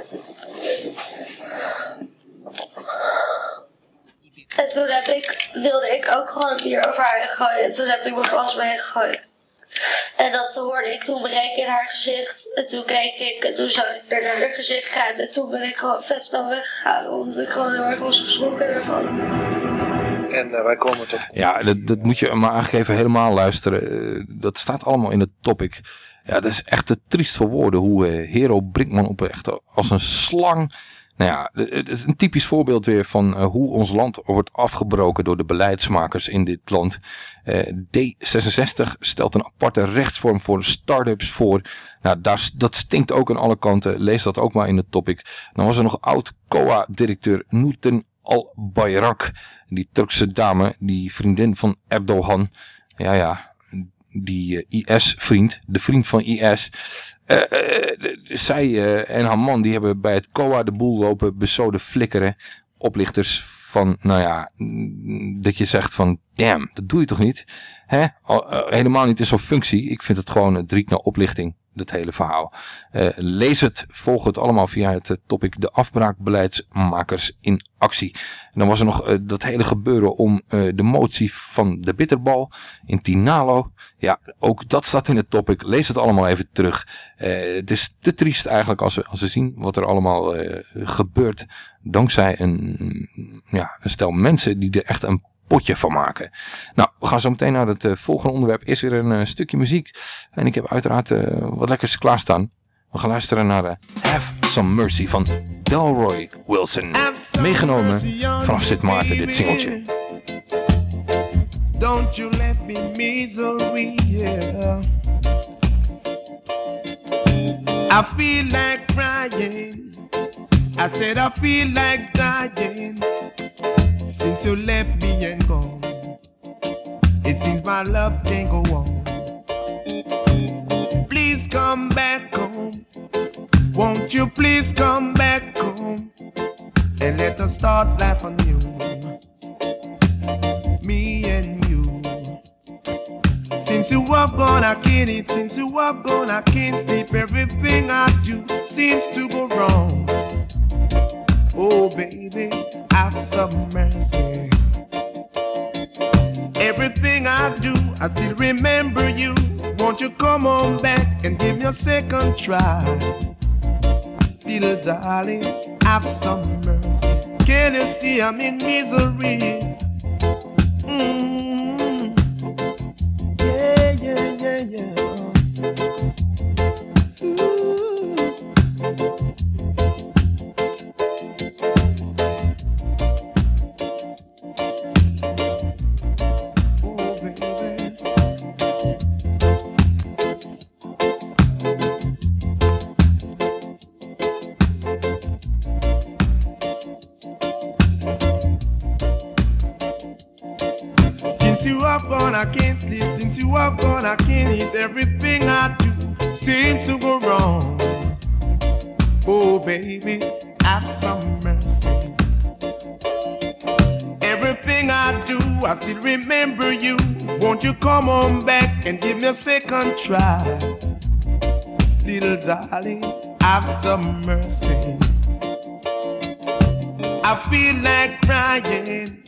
En toen heb ik, wilde ik ook gewoon een bier over haar gooien. En toen heb ik mijn glas weggegooid. En dat hoorde ik toen breken in haar gezicht. En toen keek ik en toen zag ik er naar haar gezicht gaan. En toen ben ik gewoon vet snel weggegaan. Omdat ik gewoon heel erg was geschrokken ervan. En eh, wij komen tot Ja, dat, dat moet je maar eigenlijk even helemaal luisteren. Eh, dat staat allemaal in het topic. Ja, dat is echt te triest voor woorden hoe eh, Hero Brinkman op echt als een slang... Nou ja, het is een typisch voorbeeld weer van eh, hoe ons land wordt afgebroken door de beleidsmakers in dit land. Eh, D66 stelt een aparte rechtsvorm voor start-ups voor. Nou, daar, dat stinkt ook aan alle kanten. Lees dat ook maar in het topic. Dan was er nog oud COA-directeur Noeten al-Bayrak. Die Turkse dame, die vriendin van Erdogan. Ja, ja, die eh, IS-vriend, de vriend van IS. Eh, eh, zij en haar man die hebben bij het COA de boel lopen bezoden flikkeren. Oplichters van, nou ja, mm, dat je zegt van, damn, dat doe je toch niet? Hè? Eh, helemaal niet in zo'n functie. Ik vind het gewoon het riekt naar oplichting, dat hele verhaal. Eh, lees het, volg het allemaal via het eh, topic de afbraakbeleidsmakers in actie. En dan was er nog eh, dat hele gebeuren om eh, de motie van de bitterbal in Tinalo. Ja, ook dat staat in het topic. Lees het allemaal even terug. Eh, het is te triest eigenlijk als we, als we zien wat er allemaal eh, gebeurt. Dankzij een, ja, een stel mensen die er echt een potje van maken. Nou, we gaan zo meteen naar het eh, volgende onderwerp. Is weer een eh, stukje muziek. En ik heb uiteraard eh, wat lekkers klaarstaan. We gaan luisteren naar Have Some Mercy van Delroy Wilson. Meegenomen vanaf Sint Maarten, dit singeltje. Don't you let me misery, yeah. I feel like crying. I said I feel like dying since you left me and gone. It seems my love can't go on. Please come back home. Won't you please come back home and let us start life anew? Me and you. Since you have gone, I can't eat. Since you have gone, I can't sleep. Everything I do seems to go wrong. Oh, baby, have some mercy. Everything I do, I still remember you. Won't you come on back and give me a second try? Little darling, have some mercy. Can you see I'm in misery? Mm. Yeah, yeah, yeah, yeah. Since Since you have gone, I can't eat. Everything I do seems to go wrong. Oh, baby, have some mercy. Everything I do, I still remember you. Won't you come on back and give me a second try? Little darling, have some mercy. I feel like crying.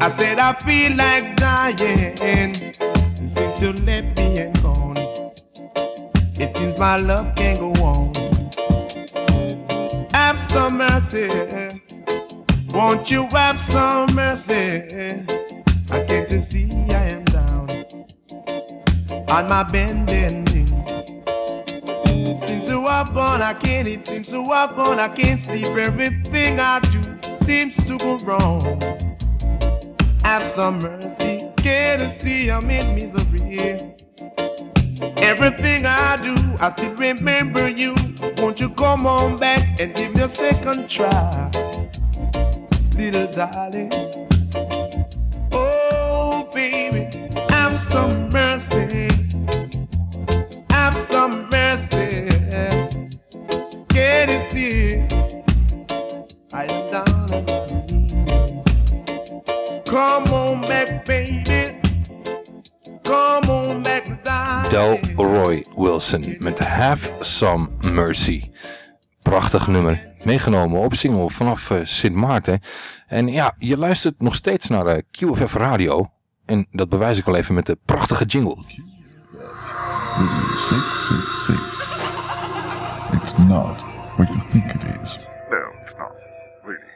I said I feel like dying since you left me and gone. It seems my love can't go on. Have some mercy, won't you have some mercy? I can't see I am down on my bending knees. Since you are gone, I can't eat. Since you have gone, I can't sleep. Everything I do seems to go wrong have some mercy. Can't you see I'm in misery? Everything I do, I still remember you. Won't you come on back and give me a second try? Little darling. Wilson met Have Some Mercy. Prachtig nummer. Meegenomen op single vanaf eh, Sint Maarten. En ja, je luistert nog steeds naar eh, QFF Radio. En dat bewijs ik wel even met de prachtige jingle. 666. It's not what you think it is. No, it's not. Really.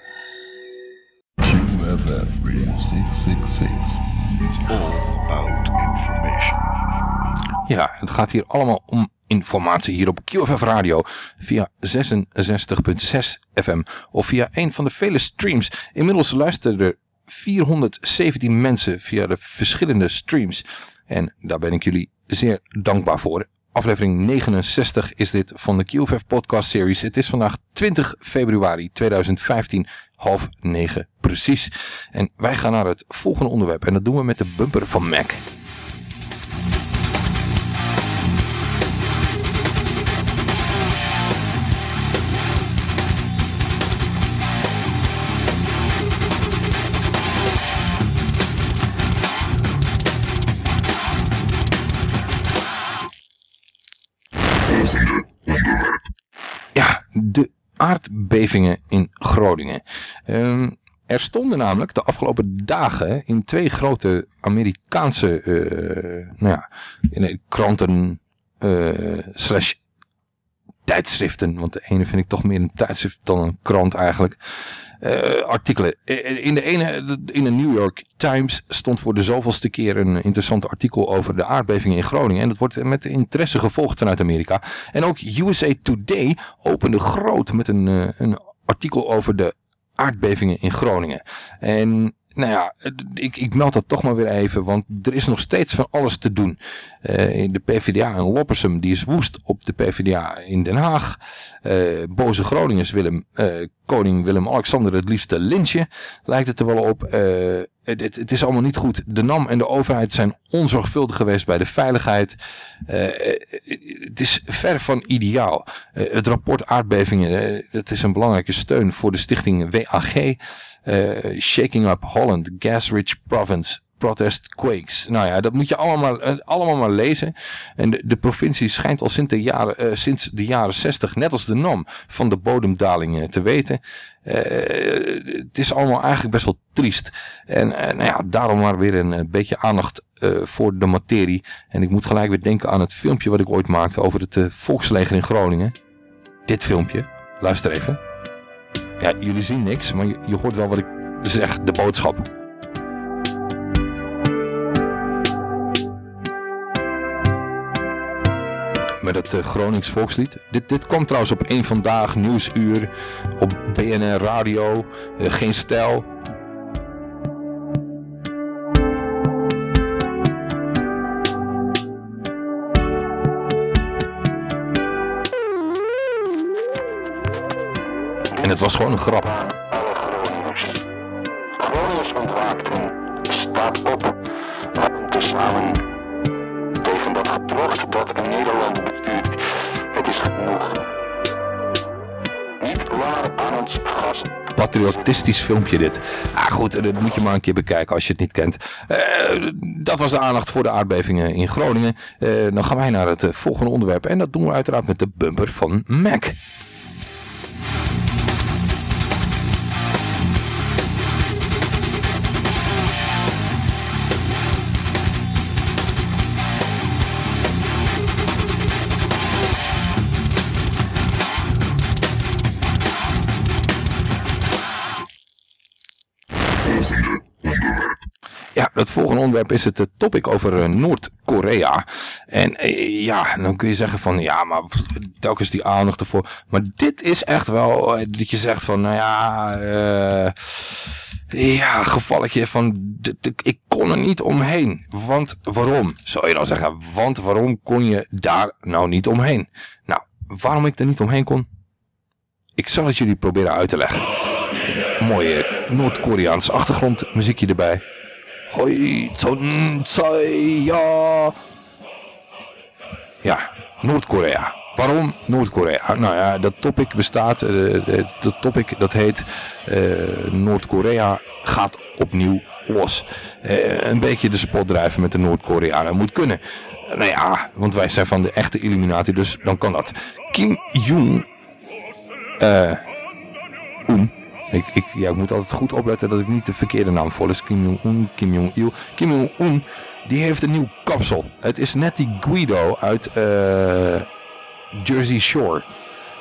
QFF Radio 666. It's all about information. Ja, het gaat hier allemaal om informatie hier op QFF Radio via 66.6 FM of via een van de vele streams. Inmiddels luisteren er 417 mensen via de verschillende streams. En daar ben ik jullie zeer dankbaar voor. aflevering 69 is dit van de QFF podcast series. Het is vandaag 20 februari 2015, half negen precies. En wij gaan naar het volgende onderwerp en dat doen we met de bumper van Mac. Aardbevingen in Groningen. Ehm, er stonden namelijk de afgelopen dagen in twee grote Amerikaanse eh, nou ja, kranten eh, slash tijdschriften. Want de ene vind ik toch meer een tijdschrift dan een krant eigenlijk. Eh, artikelen. Eh, In de ene, in de New York Times stond voor de zoveelste keer een interessant artikel over de aardbevingen in Groningen. En dat wordt met interesse gevolgd vanuit Amerika. En ook USA Today opende groot met een, eh, een artikel over de aardbevingen in Groningen. En nou ja, ik, ik meld dat toch maar weer even, want er is nog steeds van alles te doen. Eh, de PvdA in Loppersum, die is woest op de PvdA in Den Haag. Eh, boze Groningers Willem, eh, koning Willem-Alexander het liefste lynchen, lijkt het er wel op. Het, het, het is allemaal niet goed. De NAM en de overheid zijn onzorgvuldig geweest bij de veiligheid. Eh, eh, het is ver van ideaal. Eh, het rapport aardbevingen, eh, dat is een belangrijke steun voor de stichting WAG. Shaking Up Holland, Gas Rich Province, Protest Quakes. Nou ja, dat moet je allemaal, eh, allemaal maar lezen. En de, de provincie schijnt al sinds de, jaren, eh, sinds de jaren 60, net als de NAM, van de bodemdaling eh, te weten. Het is allemaal eigenlijk best wel triest. En eh, nou ja, daarom maar weer een beetje aandacht voor de materie. En ik moet gelijk weer denken aan het filmpje wat ik ooit maakte over het volksleger in Groningen. Dit filmpje. Luister even. Ja, jullie zien niks, maar je, je hoort wel wat ik zeg, de boodschap. Met het eh, Gronings volkslied. Dit, dit kwam trouwens op één Vandaag, Nieuwsuur, op BNR Radio, eh, Geen Stijl. En het was gewoon een grap. Groningers ontwaakten, staat op, hebben dat een Nederland bestuurt. Het is genoeg. Niet langer aan ons gas. patriotistisch filmpje dit. Ah goed, dat moet je maar een keer bekijken als je het niet kent. Eh, dat was de aandacht voor de aardbevingen in Groningen. Eh, dan gaan wij naar het eh, volgende onderwerp. En dat doen we uiteraard met de bumper van Mac. Onderwerp is het eh, topic over eh, Noord-Korea. En eh, ja, dan kun je zeggen van ja, maar telkens die aandacht ervoor. Maar dit is echt wel dat je zegt van nou ja, eh, ja, gevalletje van ik kon er niet omheen. Want waarom? Zou je dan zeggen, want waarom kon je daar nou niet omheen? Nou, waarom ik er niet omheen kon? Ik zal het jullie proberen uit te leggen. Mooie Noord-Koreaans achtergrondmuziekje erbij. Hoi, tsai, ja. Ja, Noord-Korea. Waarom Noord-Korea? Nou ja, dat topic bestaat, eh, eh, dat topic dat heet eh, Noord-Korea gaat opnieuw los. Een beetje de spot drijven met de Noord-Koreanen moet kunnen. nou ja, want wij zijn van de echte Illuminati, dus dan kan dat. Kim Jong eh Un. Ik, ik, ja, ik moet altijd goed opletten dat ik niet de verkeerde naam volg. Kim Jong-un, Kim Jong-il. Kim Jong-un, die heeft een nieuw kapsel. Het is net die Guido uit eh, Jersey Shore.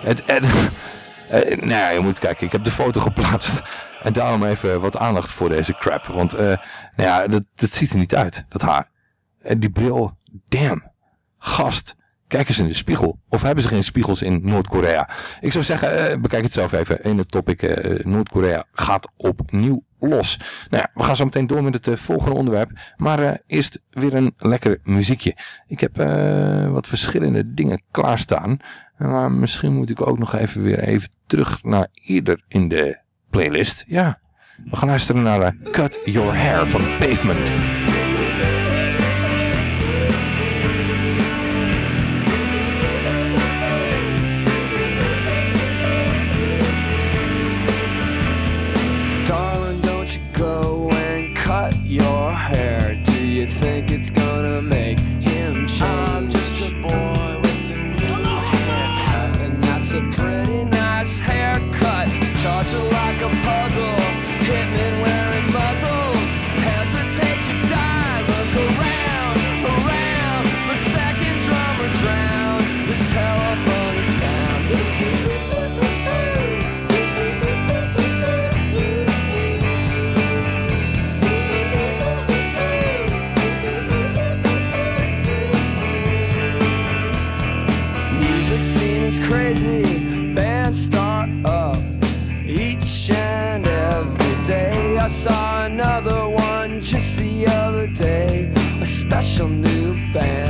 Het, en, eh, nou ja, je moet kijken, ik heb de foto geplaatst. En daarom even wat aandacht voor deze crap. Want eh, nou ja, dat, dat ziet er niet uit, dat haar. En die bril, damn. Gast, kijk eens in de spiegel. Of hebben ze geen spiegels in Noord-Korea? Ik zou zeggen, eh, bekijk het zelf even in het topic. eh, Noord-Korea gaat opnieuw los. Nou ja, we gaan zo meteen door met het eh, volgende onderwerp. Maar eerst weer een lekker muziekje. Ik heb wat verschillende dingen klaarstaan. Maar misschien moet ik ook nog even weer even terug naar eerder in de playlist. Ja, we gaan luisteren naar Cut Your Hair van Pavement. I saw another one just the other day, a special new band.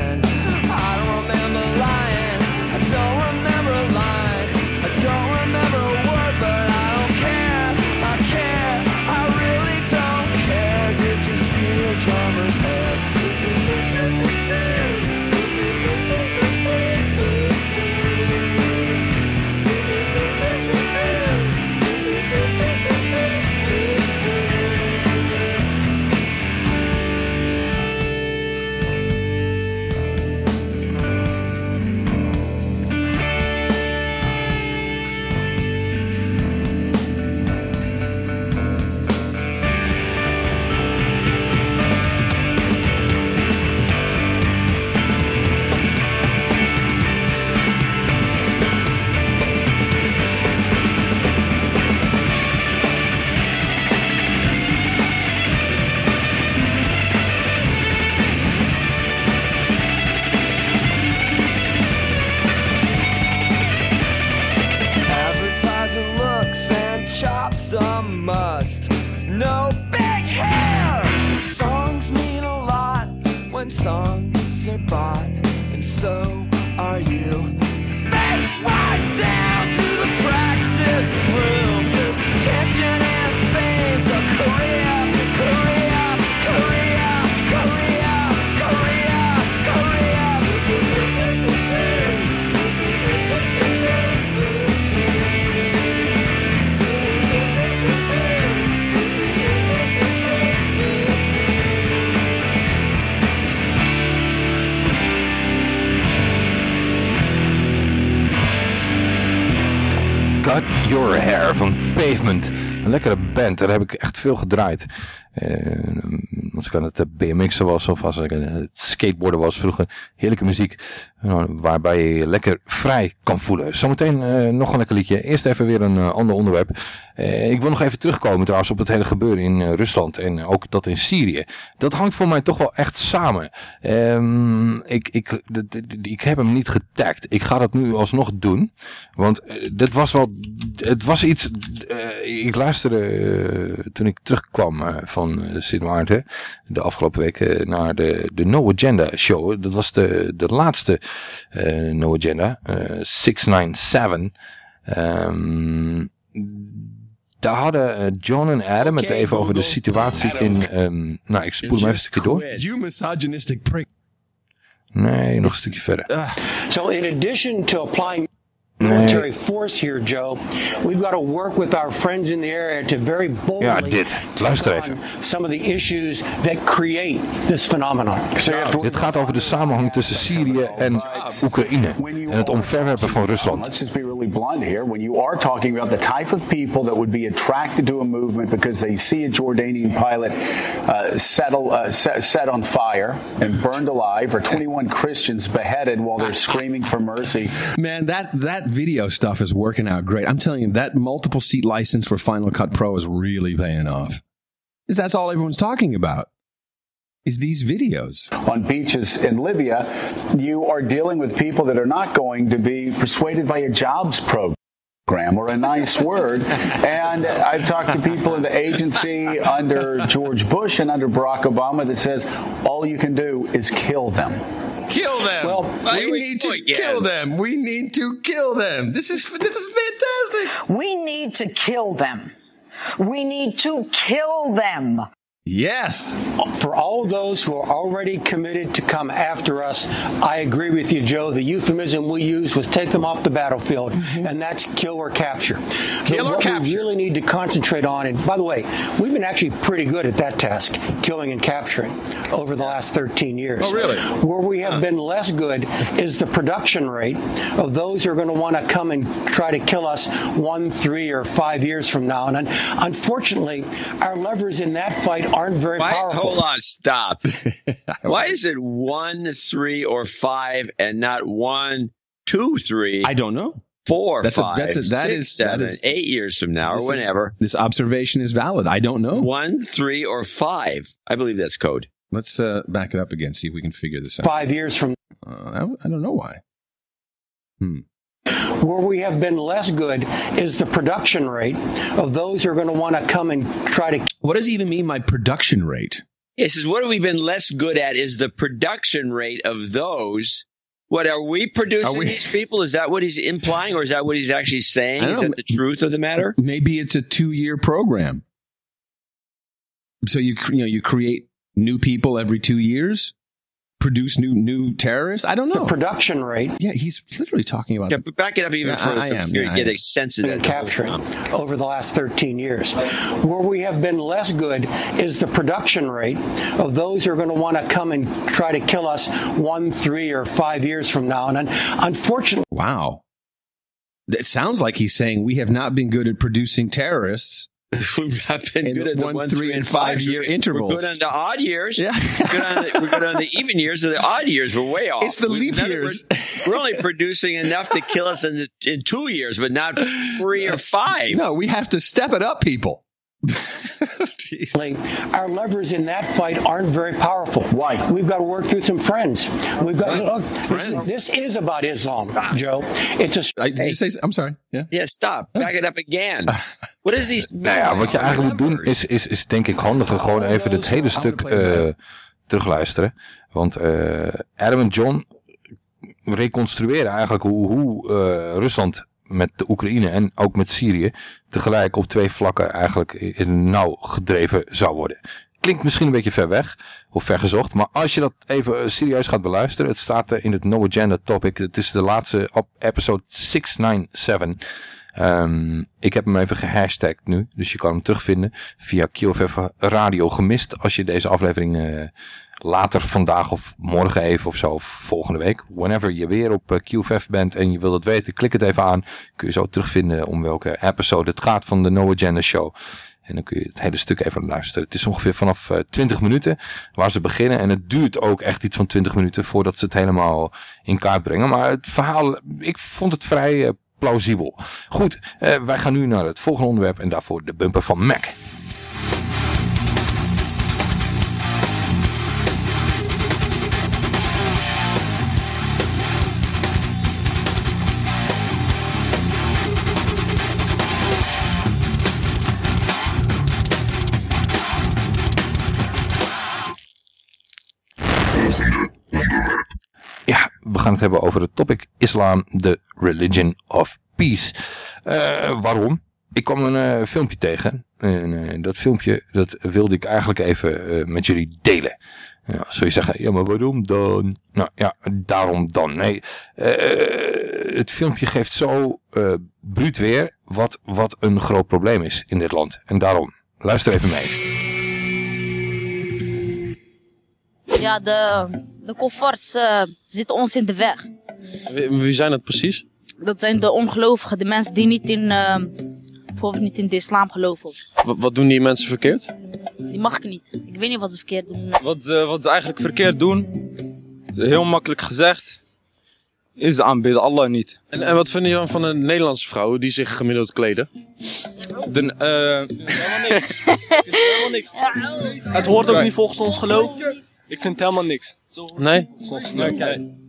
Must. No big hair! Songs mean a lot when songs are bought, and so are you. Face right down to the practice room. Tension Cut Your Hair van Pavement. Een lekkere band, daar heb ik echt veel gedraaid. Eh, als ik aan het eh, BMX'en was of als ik aan het skateboarden was vroeger. Heerlijke muziek nou, waarbij je je lekker vrij kan voelen. Zometeen eh, nog een lekker liedje. Eerst even weer een eh, ander onderwerp. Eh, ik wil nog even terugkomen trouwens op het hele gebeuren in eh, Rusland en ook dat in Syrië. Dat hangt voor mij toch wel echt samen. Ehm, ik, ik, ik heb hem niet getagd. Ik ga dat nu alsnog doen. Want eh, dat was wel, het was iets, eh, ik luisterde eh, toen ik terugkwam eh, van eh, Sint Maarten de afgelopen weken naar de, de No Agenda show. Dat was de, de laatste eh, No Agenda, eh 697. Ehm, daar hadden eh, John en Adam het even over de situatie in... ehm, nou, ik spoel hem even een stukje door. You misogynistic prick. Nee, nog een stukje verder. So, in addition to applying. Military force here, Joe, we've got to work with our friends in the area to very boldly Ja, dit. Luister take even. on some of the issues that create this phenomenon. Dit gaat over de samenhang tussen Syrië en Oekraïne. En het omverwerpen van Rusland. Let's just be really blunt here. When you are talking about the type of people that would be attracted to a movement because they see a Jordanian pilot uh, settle, uh, set, set on fire and burned alive, or 21 Christians beheaded while they're screaming for mercy. Man, that that video stuff is working out great. I'm telling you, that multiple seat license for Final Cut Pro is really paying off. Because that's all everyone's talking about. Is these videos. On beaches in Libya, you are dealing with people that are not going to be persuaded by a jobs program. program or a nice word. And I've talked to people in the agency under George Bush and under Barack Obama that says all you can do is kill them. Kill them. Well, we need to kill them. We need to kill them. This is this is fantastic. We need to kill them. We need to kill them. Yes. For all those who are already committed to come after us, I agree with you, Joe. The euphemism we used was take them off the battlefield, mm-hmm. and that's kill or capture. Kill or what capture. we really need to concentrate on, and by the way, we've been actually pretty good at that task, killing and capturing, over the last 13 years. Oh, really? Where we have been less good is the production rate of those who are going to want to come and try to kill us one, three, or five years from now. And unfortunately, our levers in that fight aren't very Why, powerful. hold on, stop. Why is it one, three, or five, and not one, two, three? I don't know. Four, That's a- five, that's a- that six, is- seven, is- eight years from now, or This is- whenever. this observation is valid. I don't know. One, three, or five. I believe that's code. Let's uh, back it up again. See if we can figure this out. Five years from Uh, I, I don't know why. Hmm. Where we have been less good is the production rate of those who are going to want to come and try to. What does he even mean by production rate? He says, what have we been less good at is the production rate of those. What are we producing Are we- these people? Is that what he's implying, or is that what he's actually saying? I don't Is that the truth of the matter? Maybe it's a two-year program. So you you know you create new people every two years, produce new new terrorists. I don't know. The production rate. Yeah, he's literally talking about. Yeah, but back it up even Yeah, further I so am, you yeah, I get am. a sense of and that. capturing over the last 13 years. Where we have been less good is the production rate of those who are going to want to come and try to kill us one, three, or five years from now. And unfortunately, Wow. It sounds like he's saying we have not been good at producing terrorists. We've not been in good at the one, one, three, and five year We're intervals. good on the odd years. Yeah. we're, good on the, we're good on the even years. But the odd years, we're way off. It's the leap of- years. We're, we're only producing enough to kill us in, the, in two years, but not three or five. No, we have to step it up, people. Our levers in that fight aren't very powerful. Why? We've got to work through some friends. We've got look, this, is, this is about Islam, Joe. It's a. I, did you say? I'm sorry. Yeah. Yeah, stop. Back it up again. What is he? Nou ja, wat je eigenlijk moet doen is, is, is denk ik handiger gewoon even dit hele stuk eh, terugluisteren. Want eh, Adam en John reconstrueren eigenlijk hoe, hoe eh, Rusland met de Oekraïne en ook met Syrië tegelijk op twee vlakken eigenlijk in nauw gedreven zou worden. Klinkt misschien een beetje ver weg of vergezocht, maar als je dat even eh, serieus gaat beluisteren, het staat eh, in het No Agenda topic, het is de laatste op episode 697. Ehm, ik heb hem even gehashtagd nu, dus je kan hem terugvinden via QFF Radio gemist als je deze aflevering eh, later vandaag of morgen even of zo, of volgende week. Whenever je weer op eh, QFF bent en je wilt het weten, klik het even aan. Kun je zo terugvinden om welke episode het gaat van de No Agenda Show. En dan kun je het hele stuk even luisteren. Het is ongeveer vanaf eh, 20 minuten waar ze beginnen. En het duurt ook echt iets van 20 minuten voordat ze het helemaal in kaart brengen. Maar het verhaal, ik vond het vrij eh, plausibel. Goed, eh, wij gaan nu naar het volgende onderwerp en daarvoor de bumper van Mac. We gaan het hebben over het topic Islam, the religion of peace. Eh, waarom? Ik kwam een eh, filmpje tegen. En eh, dat filmpje dat wilde ik eigenlijk even met jullie delen. Ja, zul je zeggen, ja maar waarom dan? Nou ja, daarom dan. Nee, het filmpje geeft zo bruut weer wat, wat een groot probleem is in dit land. En daarom, luister even mee. Ja, de, de koffers eh, zitten ons in de weg. Wie, wie zijn het precies? Dat zijn de ongelovigen, de mensen die niet in, eh, bijvoorbeeld niet in de islam geloven. Wat, wat doen die mensen verkeerd? Die mag ik niet. Ik weet niet wat ze verkeerd doen. Wat, ze- wat ze eigenlijk verkeerd doen, heel makkelijk gezegd, is aanbidden Allah niet. En, en wat vind je dan van een Nederlandse vrouw die zich gemiddeld kleden? De, eh, helemaal niks. Ik vind helemaal niks. Het hoort ook niet volgens ons geloof. Ik vind helemaal niks. Nee? Geloof, nee.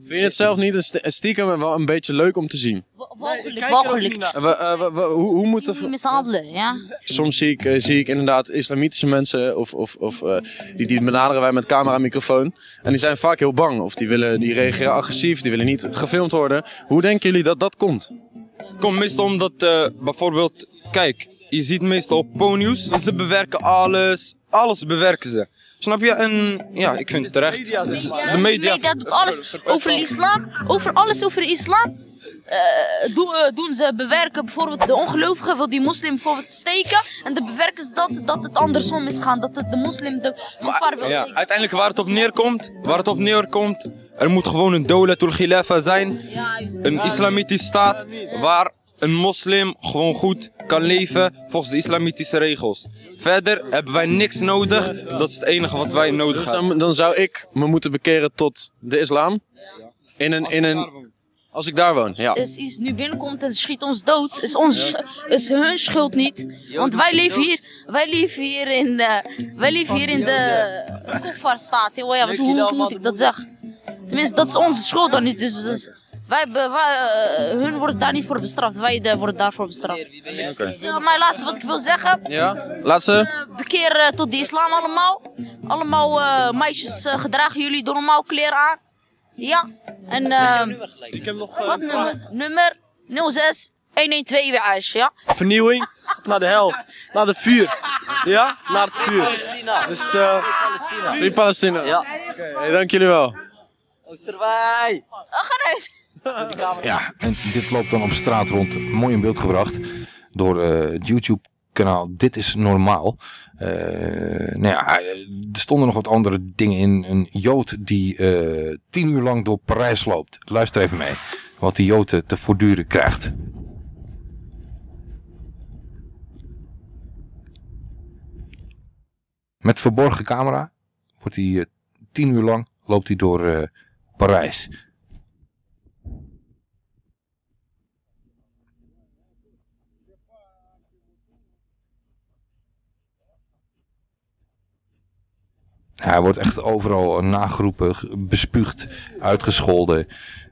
Vind je het zelf niet een st- een stiekem wel een beetje leuk om te zien? Walgelijk, walgelijk. En we- eh, hoe, hoe moet het... mishandelen, ja. Soms zie ik, eh, zie ik inderdaad islamitische mensen of, of, of eh, die, die benaderen wij met camera en microfoon. En die zijn vaak heel bang of die, willen, die reageren agressief, die willen niet gefilmd worden. Hoe denken jullie dat dat komt? Het komt meestal omdat eh, bijvoorbeeld, kijk, je ziet meestal op Po-nieuws, ze bewerken alles, alles bewerken ze. Snap je? En ja, ik vind het terecht. Dus de media. doet alles over de islam, over alles over de islam. eh, doen, eh, doen ze bewerken bijvoorbeeld de ongelovigen wil die moslim bijvoorbeeld steken en dan bewerken ze dat, dat het andersom is gaan, dat het de moslim de kofar wil Ja, steken. uiteindelijk waar het op neerkomt, waar het op neerkomt, er moet gewoon een dolatul khilafa zijn, een islamitisch staat, waar een moslim gewoon goed kan leven volgens de islamitische regels. Verder hebben wij niks nodig, dat is het enige wat wij nodig Dus hebben. dan, dan zou ik me moeten bekeren tot de islam. In een, in een, als ik daar woon, ja. Is iets nu binnenkomt en schiet ons dood, is, ons, is hun schuld niet. Want wij leven hier, wij leven hier in de, wij leven hier in de kofferstaat. Ja, hoe, hoe moet ik dat zeggen? Tenminste, dat is onze schuld dan niet. Dus wij, eh, hun worden daar niet voor bestraft, wij worden daarvoor bestraft. Oké. Dus, eh, mijn laatste wat ik wil zeggen, Ja, laatste. bekeer eh, tot de islam allemaal. Allemaal eh, meisjes gedragen jullie door normaal kleren aan. Ja, en eh, wat nummer? Nummer 06 112 weer ja? Vernieuwing naar de hel, naar het vuur. Ja, naar het vuur. Dus, eh In Palestina. Ja. Oké, hey, dank jullie wel. Oosterwijk. Ja, en dit loopt dan op straat rond. Mooi in beeld gebracht door eh, het YouTube-kanaal Dit is Normaal. Eh, nou ja, er stonden nog wat andere dingen in. Een Jood die eh, tien uur lang door Parijs loopt. Luister even mee. Wat die Jood eh, te voortduren krijgt. Met verborgen camera wordt hij eh, tien uur lang loopt hij door eh, Parijs. Hij wordt echt overal nageroepen, ge- bespuugd, uitgescholden.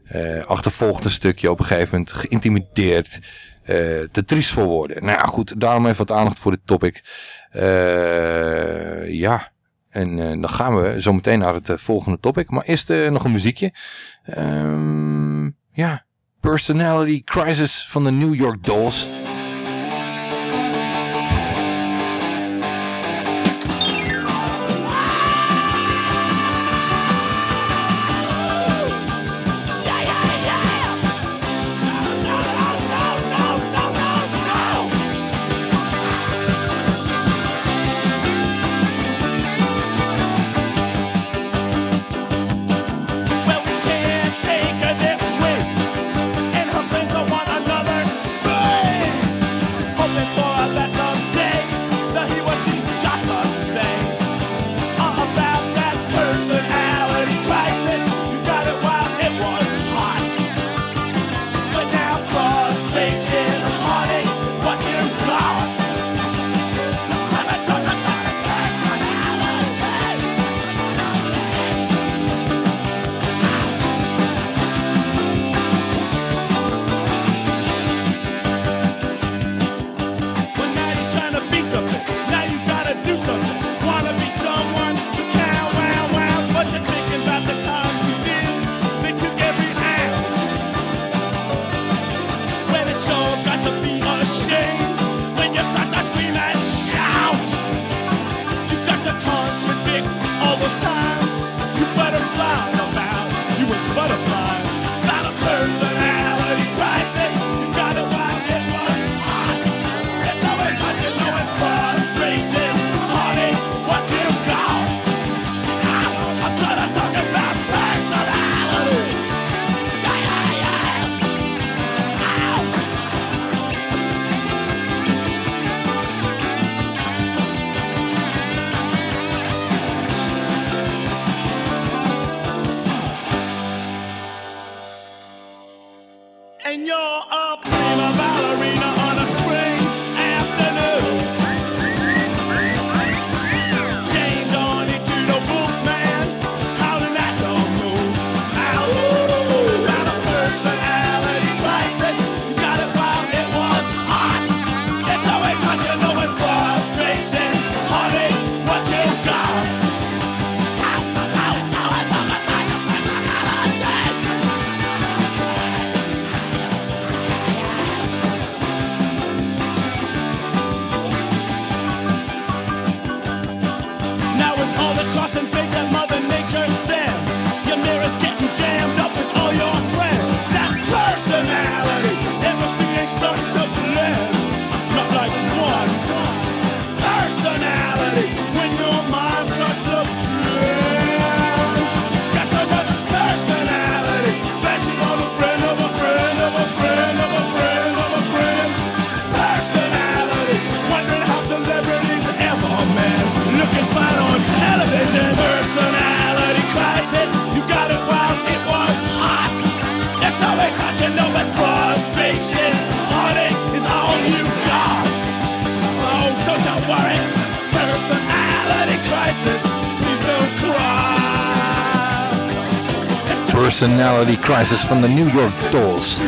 eh achtervolgd een stukje op een gegeven moment, geïntimideerd. eh, te triest voor woorden. Nou ja, goed, daarom even wat aandacht voor dit topic. Eh, ja, en dan gaan we zo meteen naar het volgende topic. Maar eerst nog een muziekje. Ehm, ja, Personality Crisis van de New York Dolls. Personality Crisis van de New York Dolls.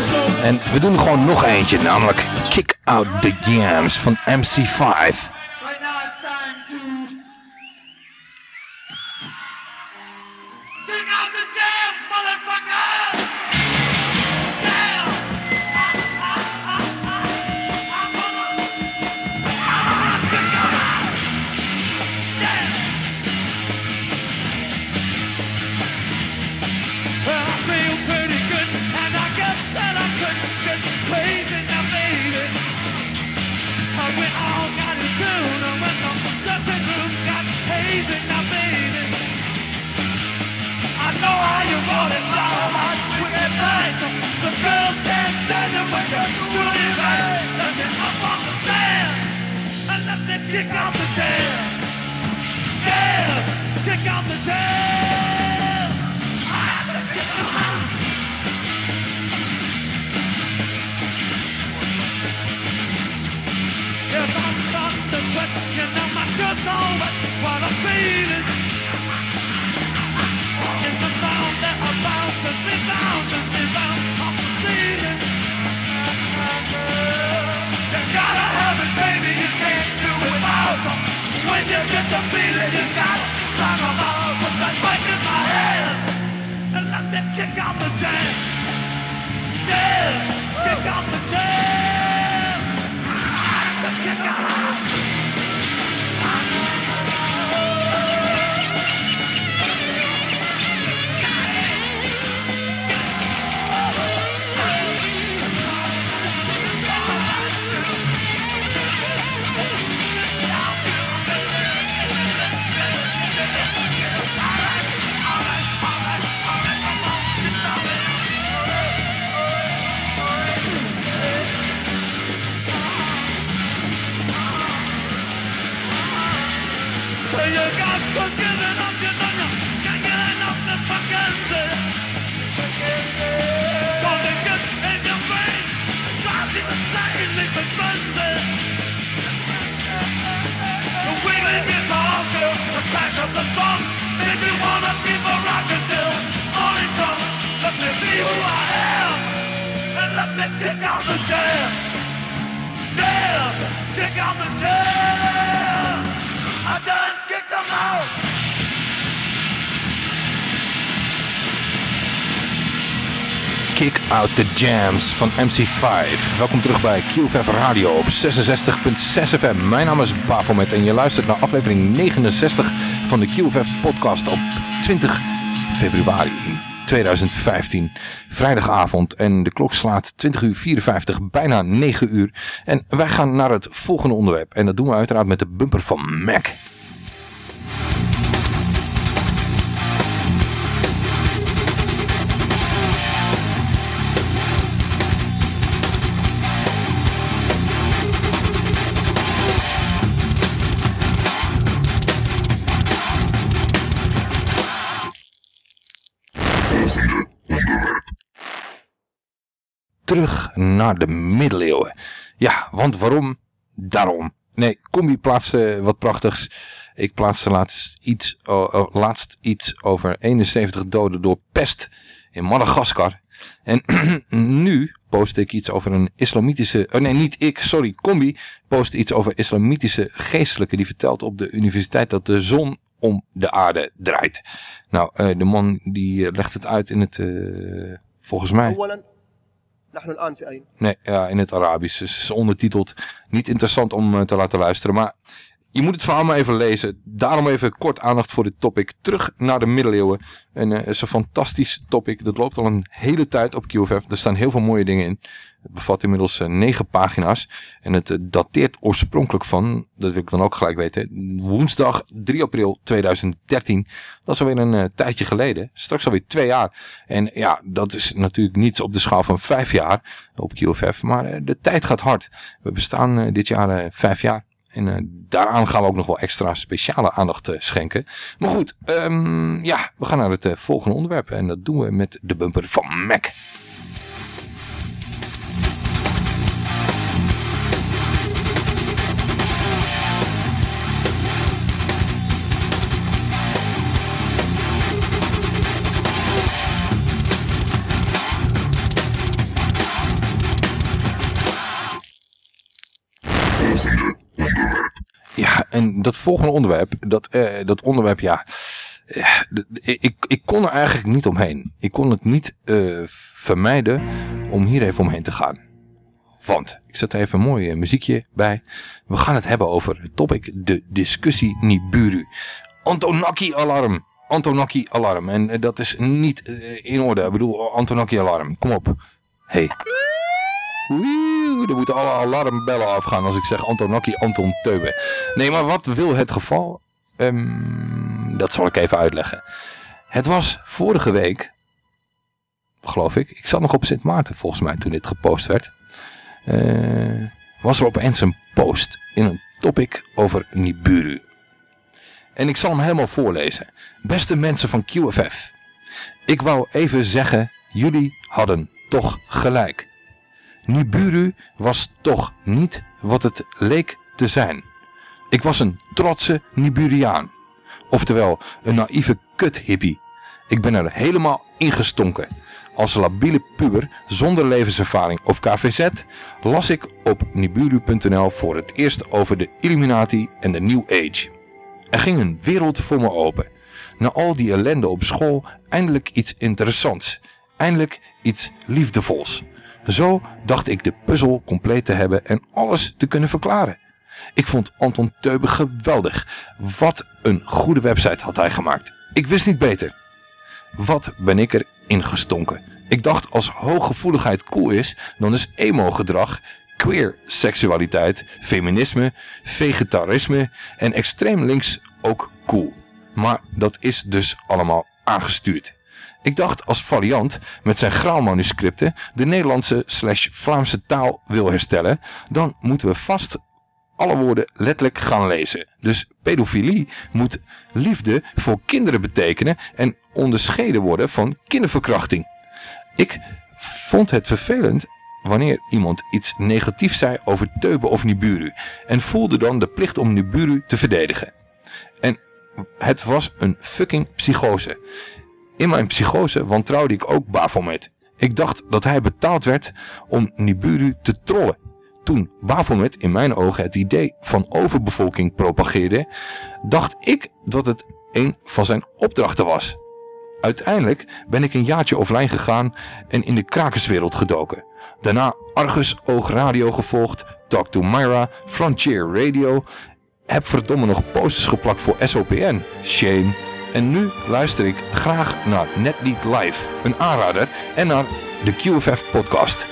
En we doen gewoon nog eentje, namelijk Kick Out the Jams van MC5. The Jams van MC5. Welkom terug bij QVF Radio op 66.6 FM. Mijn naam is Bafomet en je luistert naar aflevering 69 van de QVF podcast op 20 februari 2015. Vrijdagavond en de klok slaat 20 uur 54, bijna 9 uur. En wij gaan naar het volgende onderwerp. En dat doen we uiteraard met de bumper van Mac. Terug naar de middeleeuwen. Ja, want waarom? Daarom. Nee, Combi plaatste wat prachtigs. Ik plaatste laatst iets, laatst iets over 71 doden door pest in Madagaskar. En nu post ik iets over een islamitische... Oh nee, niet ik, sorry, Combi post iets over islamitische geestelijke... die vertelt op de universiteit dat de zon om de aarde draait. Nou, eh, de man die eh, legt het uit in het... eh, volgens mij... اولا نحن الان في اين؟ Nee, ja, in het Arabisch. Dus het is ondertiteld. Niet interessant om eh, te laten luisteren. Maar je moet het verhaal maar even lezen. Daarom even kort aandacht voor dit topic. Terug naar de middeleeuwen. En het is een fantastisch topic. Dat loopt al een hele tijd op QFF. Er staan heel veel mooie dingen in. Het bevat inmiddels eh, negen pagina's. En het eh, dateert oorspronkelijk van, dat wil ik dan ook gelijk weten, woensdag 3 april 2013. Dat is alweer een tijdje geleden. Straks alweer twee jaar. En ja, dat is natuurlijk niets op de schaal van vijf jaar op QFF. Maar de tijd gaat hard. We bestaan dit jaar vijf jaar. En eh, daaraan gaan we ook nog wel extra speciale aandacht eh, schenken. Maar goed, ehm, ja, we gaan naar het eh, volgende onderwerp. En dat doen we met de bumper van Mac. Ja, en dat volgende onderwerp, dat, eh, dat onderwerp, ja, eh, ik, ik kon er eigenlijk niet omheen. Ik kon het niet eh, vermijden om hier even omheen te gaan. Want, ik zet even een mooi muziekje bij. We gaan het hebben over het topic, de discussie Niburu. Antonaki-alarm. Antonaki-alarm. En dat is niet in orde. Ik bedoel, Antonaki-alarm. Kom op. Hey. Er moeten alle alarmbellen afgaan als ik zeg Antonaki Anton Teube. Nee, maar wat wil het geval? Ehm, dat zal ik even uitleggen. Het was vorige week, geloof ik, ik zat nog op Sint Maarten volgens mij toen dit gepost werd. Eh, was er opeens een post in een topic over Nibiru. En ik zal hem helemaal voorlezen. Beste mensen van QFF. Ik wou even zeggen, jullie hadden toch gelijk. Nibiru was toch niet wat het leek te zijn. Ik was een trotse Niburiaan. Oftewel, een naïeve kuthippie. Ik ben er helemaal ingestonken. Als labiele puber zonder levenservaring of KVZ las ik op Nibiru.nl voor het eerst over de Illuminati en de New Age. Er ging een wereld voor me open. Na al die ellende op school eindelijk iets interessants. Eindelijk iets liefdevols. Zo dacht ik de puzzel compleet te hebben en alles te kunnen verklaren. Ik vond Anton Teube geweldig. Wat een goede website had hij gemaakt. Ik wist niet beter. Wat ben ik erin gestonken. Ik dacht als hooggevoeligheid cool is, dan is emo-gedrag, queer seksualiteit, feminisme, vegetarisme en extreem links ook cool. Maar dat is dus allemaal aangestuurd. Ik dacht als variant met zijn graalmanuscripten de Nederlandse slash Vlaamse taal wil herstellen, dan moeten we vast alle woorden letterlijk gaan lezen. Dus pedofilie moet liefde voor kinderen betekenen en onderscheiden worden van kinderverkrachting. Ik vond het vervelend wanneer iemand iets negatiefs zei over Teube of Nibiru en voelde dan de plicht om Nibiru te verdedigen. En het was een fucking psychose. In mijn psychose wantrouwde ik ook Baphomet. Ik dacht dat hij betaald werd om Nibiru te trollen. Toen Baphomet in mijn ogen het idee van overbevolking propageerde, dacht ik dat het een van zijn opdrachten was. Uiteindelijk ben ik een jaartje offline gegaan en in de krakerswereld gedoken. Daarna Argus Oog Radio gevolgd, Talk to Myra, Frontier Radio. Heb verdomme nog posters geplakt voor SOPN. Shame. En nu luister ik graag naar Netlead Live, een aanrader, en naar de QFF podcast.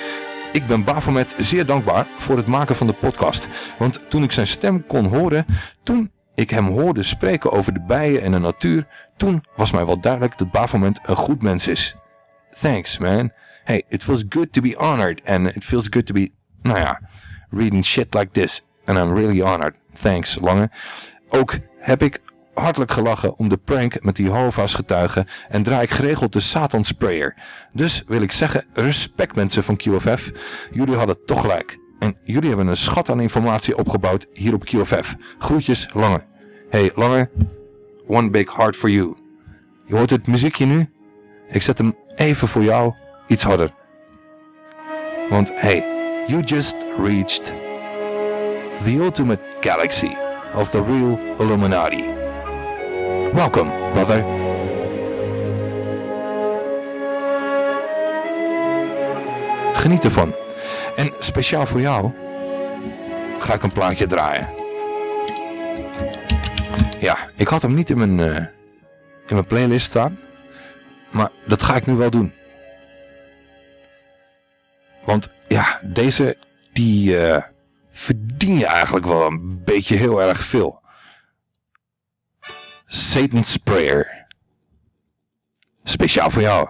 Ik ben Baphomet zeer dankbaar voor het maken van de podcast. Want toen ik zijn stem kon horen, toen ik hem hoorde spreken over de bijen en de natuur, toen was mij wel duidelijk dat Baphomet een goed mens is. Thanks man. Hey, it feels good to be honored and it feels good to be, nou ja, reading shit like this. And I'm really honored. Thanks, Lange. Ook heb ik hartelijk gelachen om de prank met die Jehovah's getuigen en draai ik geregeld de Satan Sprayer. Dus wil ik zeggen, respect mensen van QFF. Jullie hadden toch gelijk. En jullie hebben een schat aan informatie opgebouwd hier op QFF. Groetjes, Lange. Hey, Lange. One big heart for you. Je hoort het muziekje nu? Ik zet hem even voor jou iets harder. Want hey, you just reached the ultimate galaxy of the real Illuminati. Welcome, brother. Geniet ervan. En speciaal voor jou ga ik een plaatje draaien. Ja, ik had hem niet in mijn, eh, in mijn playlist staan. Maar dat ga ik nu wel doen. Want ja, deze die eh, verdien je eigenlijk wel een beetje heel erg veel. Satan Prayer. Speciaal voor jou.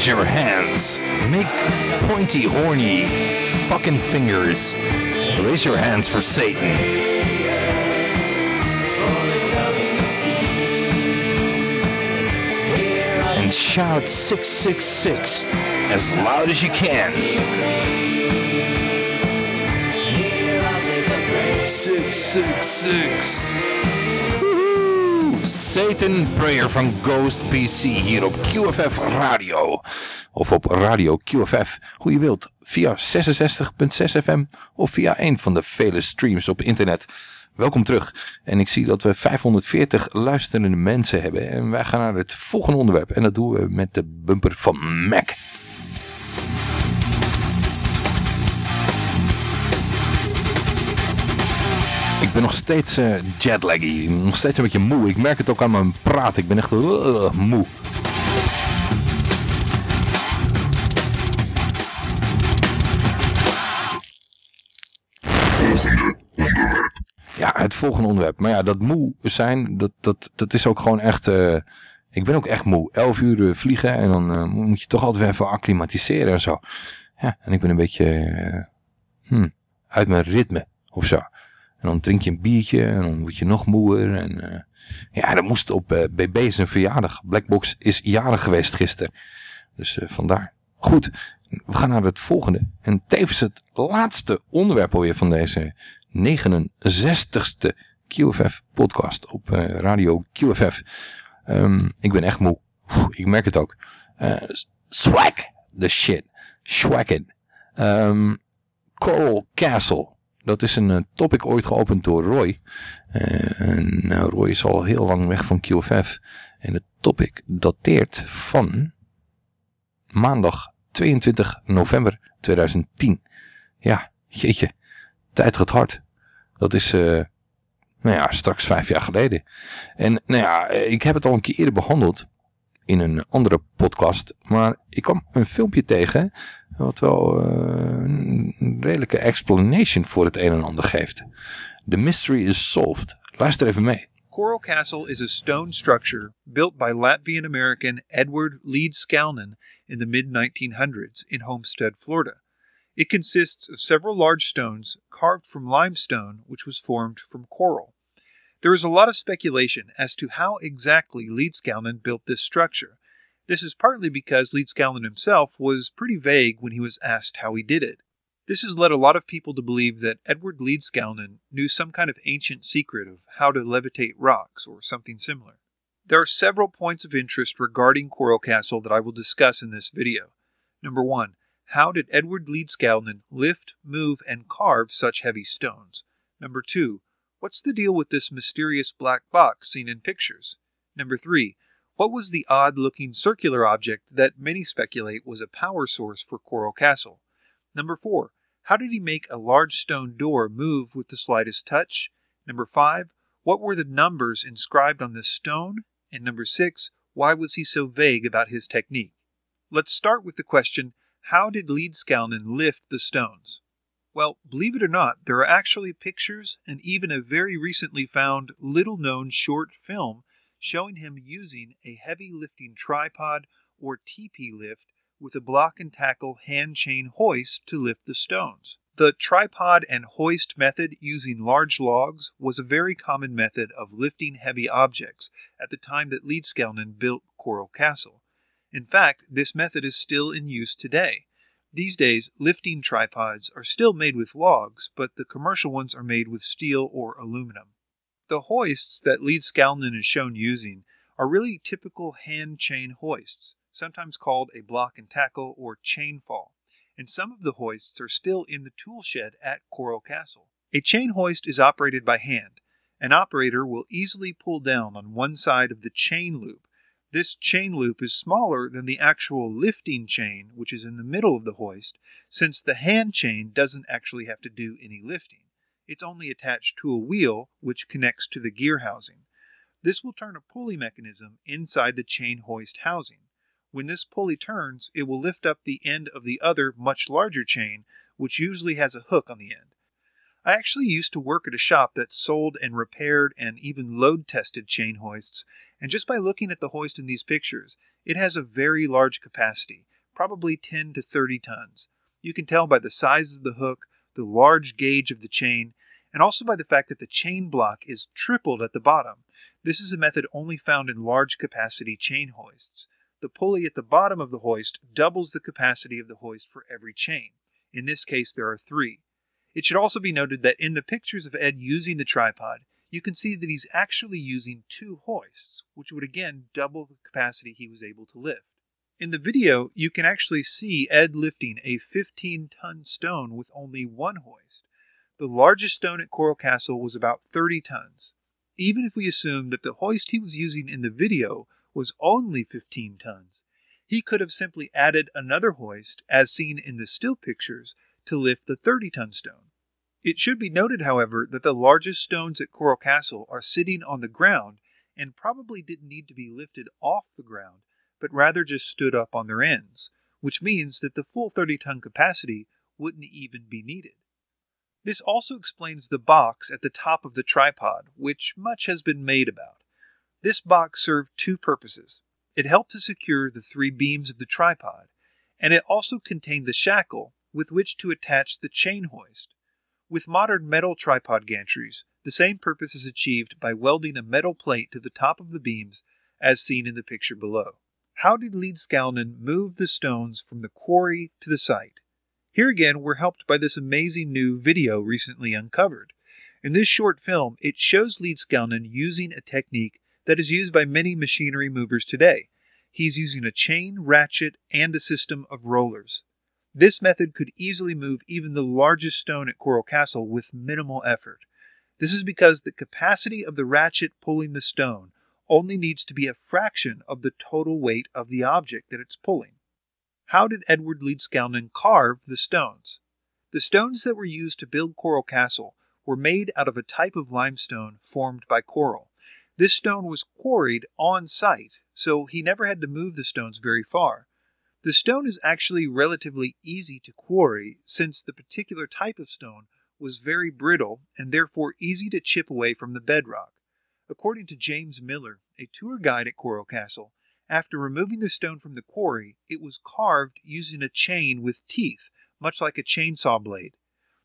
Raise your hands. Make pointy, horny, fucking fingers. Raise your hands for Satan. And shout 666 as loud as you can. 666. Satan Prayer van Ghost PC hier op QFF Radio. Of op Radio QFF, hoe je wilt. Via 66.6 FM of via een van de vele streams op internet. welkom terug. En ik zie dat we 540 luisterende mensen hebben. En wij gaan naar het volgende onderwerp. En dat doen we met de bumper van Mac. Ik ben nog steeds eh, jetlaggy. Nog steeds een beetje moe. Ik merk het ook aan mijn praat. Ik ben echt eh, moe. Ja, het volgende onderwerp. Maar ja, dat moe zijn, dat, dat, dat is ook gewoon echt... eh, ik ben ook echt moe. Elf uur vliegen en dan moet je toch altijd weer even acclimatiseren en zo. Ja, en ik ben een beetje hmm, uit mijn ritme of zo. En dan drink je een biertje en dan word je nog moeer. En eh, ja, dat moest op eh, BB zijn verjaardag. Blackbox is jarig geweest gisteren. Dus eh, vandaar. Goed, we gaan naar het volgende. En tevens het laatste onderwerp alweer van deze 69ste QFF podcast op radio QFF. Ehm, ik ben echt moe. Ik merk het ook. Swag the shit. Swaggen. Ehm Coral Castle. Dat is een eh, topic ooit geopend door Roy. Eh, en nou, Roy is al heel lang weg van QFF. En het topic dateert van maandag 22 november 2010. Ja, jeetje. Tijd gaat hard. Dat is, eh, nou ja, straks vijf jaar geleden. En nou ja, ik heb het al een keer eerder behandeld in een andere podcast. Maar ik kwam een filmpje tegen wat wel eh, een redelijke explanation voor het een en ander geeft. The mystery is solved. Luister even mee. Coral Castle is a stone structure built by Latvian American Edward Leeds Scalnan in the mid 1900s in Homestead, Florida. It consists of several large stones carved from limestone, which was formed from coral. There is a lot of speculation as to how exactly Leedskalnin built this structure. This is partly because Leedskalnin himself was pretty vague when he was asked how he did it. This has led a lot of people to believe that Edward Leedskalnin knew some kind of ancient secret of how to levitate rocks or something similar. There are several points of interest regarding Coral Castle that I will discuss in this video. Number one, how did Edward Leedskalnin lift, move, and carve such heavy stones? Number two, what's the deal with this mysterious black box seen in pictures? Number three, what was the odd looking circular object that many speculate was a power source for Coral Castle? Number four, how did he make a large stone door move with the slightest touch? Number five, what were the numbers inscribed on this stone? And number six, why was he so vague about his technique? Let's start with the question how did Leedskalnin lift the stones? Well, believe it or not, there are actually pictures and even a very recently found little known short film showing him using a heavy lifting tripod or teepee lift with a block and tackle hand chain hoist to lift the stones. The tripod and hoist method using large logs was a very common method of lifting heavy objects at the time that Leedskalnin built Coral Castle. In fact, this method is still in use today. These days, lifting tripods are still made with logs, but the commercial ones are made with steel or aluminum. The hoists that Lead Leedskalnin is shown using are really typical hand chain hoists, sometimes called a block and tackle or chain fall, and some of the hoists are still in the tool shed at Coral Castle. A chain hoist is operated by hand. An operator will easily pull down on one side of the chain loop. This chain loop is smaller than the actual lifting chain, which is in the middle of the hoist, since the hand chain doesn't actually have to do any lifting. It's only attached to a wheel which connects to the gear housing. This will turn a pulley mechanism inside the chain hoist housing. When this pulley turns, it will lift up the end of the other, much larger chain, which usually has a hook on the end. I actually used to work at a shop that sold and repaired and even load tested chain hoists, and just by looking at the hoist in these pictures, it has a very large capacity, probably 10 to 30 tons. You can tell by the size of the hook, the large gauge of the chain, and also by the fact that the chain block is tripled at the bottom. This is a method only found in large capacity chain hoists. The pulley at the bottom of the hoist doubles the capacity of the hoist for every chain. In this case, there are three. It should also be noted that in the pictures of Ed using the tripod, you can see that he's actually using two hoists, which would again double the capacity he was able to lift. In the video, you can actually see Ed lifting a 15 ton stone with only one hoist. The largest stone at Coral Castle was about 30 tons. Even if we assume that the hoist he was using in the video was only 15 tons, he could have simply added another hoist, as seen in the still pictures, to lift the 30 ton stone. It should be noted, however, that the largest stones at Coral Castle are sitting on the ground and probably didn't need to be lifted off the ground, but rather just stood up on their ends, which means that the full 30 ton capacity wouldn't even be needed. This also explains the box at the top of the tripod, which much has been made about. This box served two purposes. It helped to secure the three beams of the tripod, and it also contained the shackle with which to attach the chain hoist. With modern metal tripod gantries, the same purpose is achieved by welding a metal plate to the top of the beams as seen in the picture below. How did Leedskalnin move the stones from the quarry to the site? Here again, we're helped by this amazing new video recently uncovered. In this short film, it shows Leedskalnin using a technique that is used by many machinery movers today. He's using a chain, ratchet, and a system of rollers. This method could easily move even the largest stone at Coral Castle with minimal effort. This is because the capacity of the ratchet pulling the stone only needs to be a fraction of the total weight of the object that it's pulling. How did Edward Leedskalnin carve the stones? The stones that were used to build Coral Castle were made out of a type of limestone formed by coral. This stone was quarried on site, so he never had to move the stones very far. The stone is actually relatively easy to quarry since the particular type of stone was very brittle and therefore easy to chip away from the bedrock. According to James Miller, a tour guide at Coral Castle, after removing the stone from the quarry, it was carved using a chain with teeth, much like a chainsaw blade.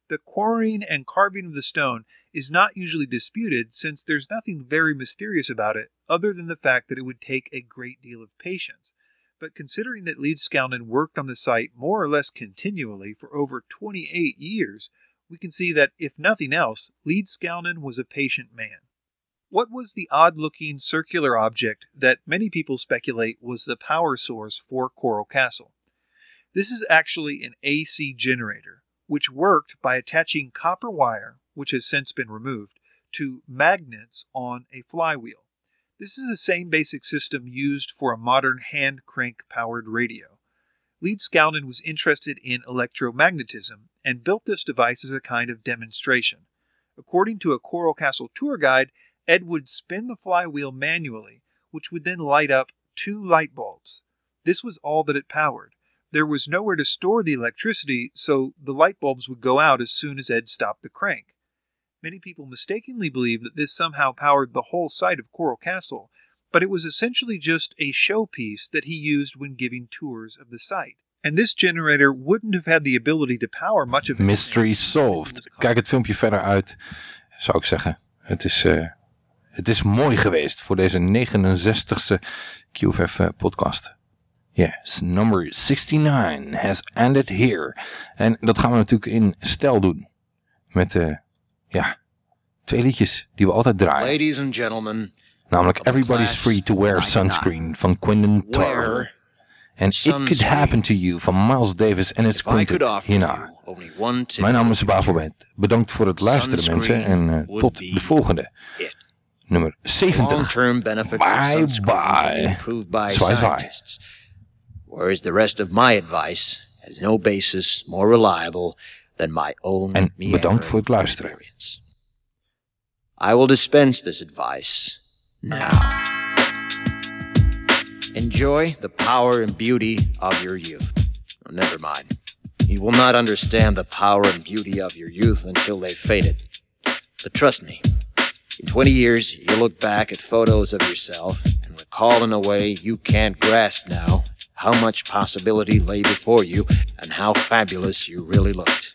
The quarrying and carving of the stone is not usually disputed since there's nothing very mysterious about it other than the fact that it would take a great deal of patience. But considering that Leedskalnin worked on the site more or less continually for over 28 years, we can see that, if nothing else, Leedskalnin was a patient man. What was the odd looking circular object that many people speculate was the power source for Coral Castle? This is actually an AC generator, which worked by attaching copper wire, which has since been removed, to magnets on a flywheel. This is the same basic system used for a modern hand crank powered radio. Leedskalnin was interested in electromagnetism and built this device as a kind of demonstration. According to a Coral Castle tour guide, Ed would spin the flywheel manually, which would then light up two light bulbs. This was all that it powered. There was nowhere to store the electricity, so the light bulbs would go out as soon as Ed stopped the crank. Many people mistakenly believe that this somehow powered the whole site of Coral Castle, but it was essentially just a showpiece that he used when giving tours of the site. And this generator wouldn't have had the ability to power much of it. Mystery solved. Kijk het filmpje verder uit, zou ik zeggen. Het is, eh, het is mooi geweest voor deze 69ste QFF eh, podcast. Yes, number 69 has ended here. En dat gaan we natuurlijk in stijl doen. Met, eh, ja, twee liedjes die we altijd draaien. Ladies and gentlemen, Namelijk Everybody's Free to Wear Sunscreen van Quentin Tarver. En It Could Happen to You van Miles Davis en het if I could Quintet hierna. Mijn naam is Baphomet. Bedankt voor het luisteren mensen en eh, tot de volgende. Nummer 70. long-term benefits of Bye bye. Zwaai zwaai. whereas the rest of my advice has no basis more reliable than my own En bedankt voor het luisteren. I will dispense this advice now. Enjoy the power and beauty of your youth. Oh, never mind. You will not understand the power and beauty of your youth until they've faded. But trust me, in 20 years, you'll look back at photos of yourself and recall in a way you can't grasp now how much possibility lay before you and how fabulous you really looked.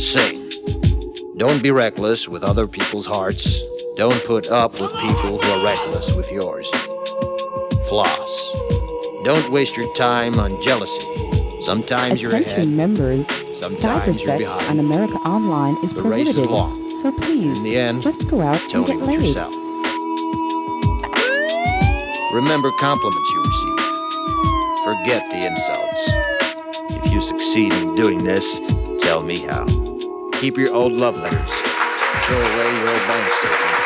Sing. Don't be reckless with other people's hearts. Don't put up with people who are reckless with yours. Floss. Don't waste your time on jealousy. Sometimes you're ahead, Attention members, sometimes you're behind. on America Online is The race is prohibited. long. So please, In the end, just go out and get with laid. yourself. Remember compliments you receive. Forget the insults. If you succeed in doing this, tell me how. Keep your old love letters. Throw away your old bank statements.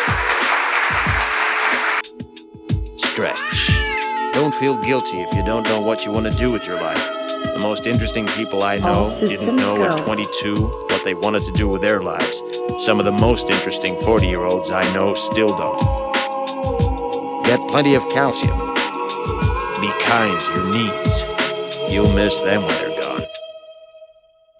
Stretch. Don't feel guilty if you don't know what you want to do with your life. The most interesting people I know didn't know at 22 what they wanted to do with their lives. Some of the most interesting 40 year olds I know still don't. Get plenty of calcium. Be kind to your knees. You'll miss them when they're.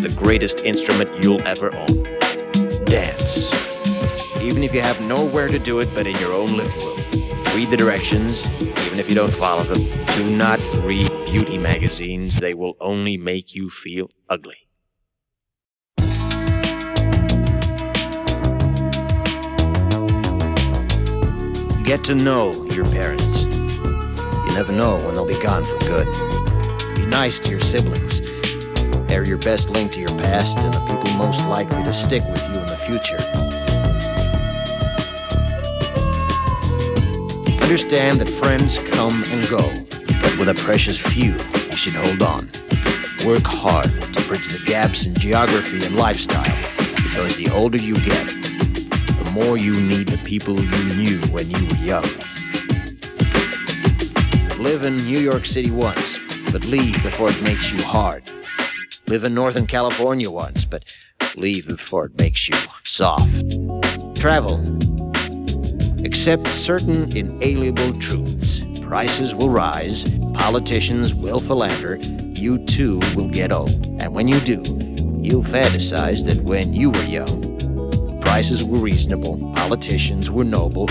The greatest instrument you'll ever own. Dance. Even if you have nowhere to do it but in your own living room. Read the directions, even if you don't follow them. Do not read beauty magazines, they will only make you feel ugly. Get to know your parents. You never know when they'll be gone for good. Be nice to your siblings. They're your best link to your past and the people most likely to stick with you in the future. Understand that friends come and go, but with a precious few, you should hold on. Work hard to bridge the gaps in geography and lifestyle, because the older you get, the more you need the people you knew when you were young. Live in New York City once, but leave before it makes you hard. Live in Northern California once, but leave before it makes you soft. Travel. Accept certain inalienable truths. Prices will rise, politicians will philander, you too will get old. And when you do, you'll fantasize that when you were young, prices were reasonable, politicians were noble,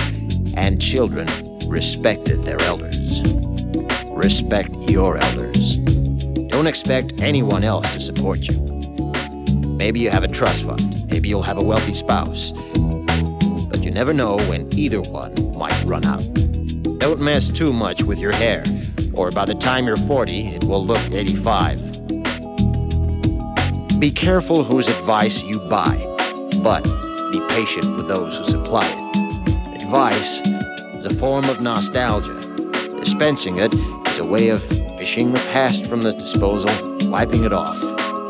and children respected their elders. Respect your elders. Don't expect anyone else to support you. Maybe you have a trust fund, maybe you'll have a wealthy spouse, but you never know when either one might run out. Don't mess too much with your hair, or by the time you're 40, it will look 85. Be careful whose advice you buy, but be patient with those who supply it. Advice is a form of nostalgia. Dispensing it is a way of fishing the past from the disposal, wiping it off,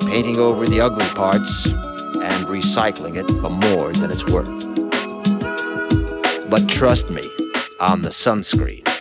painting over the ugly parts, and recycling it for more than it's worth. But trust me on the sunscreen.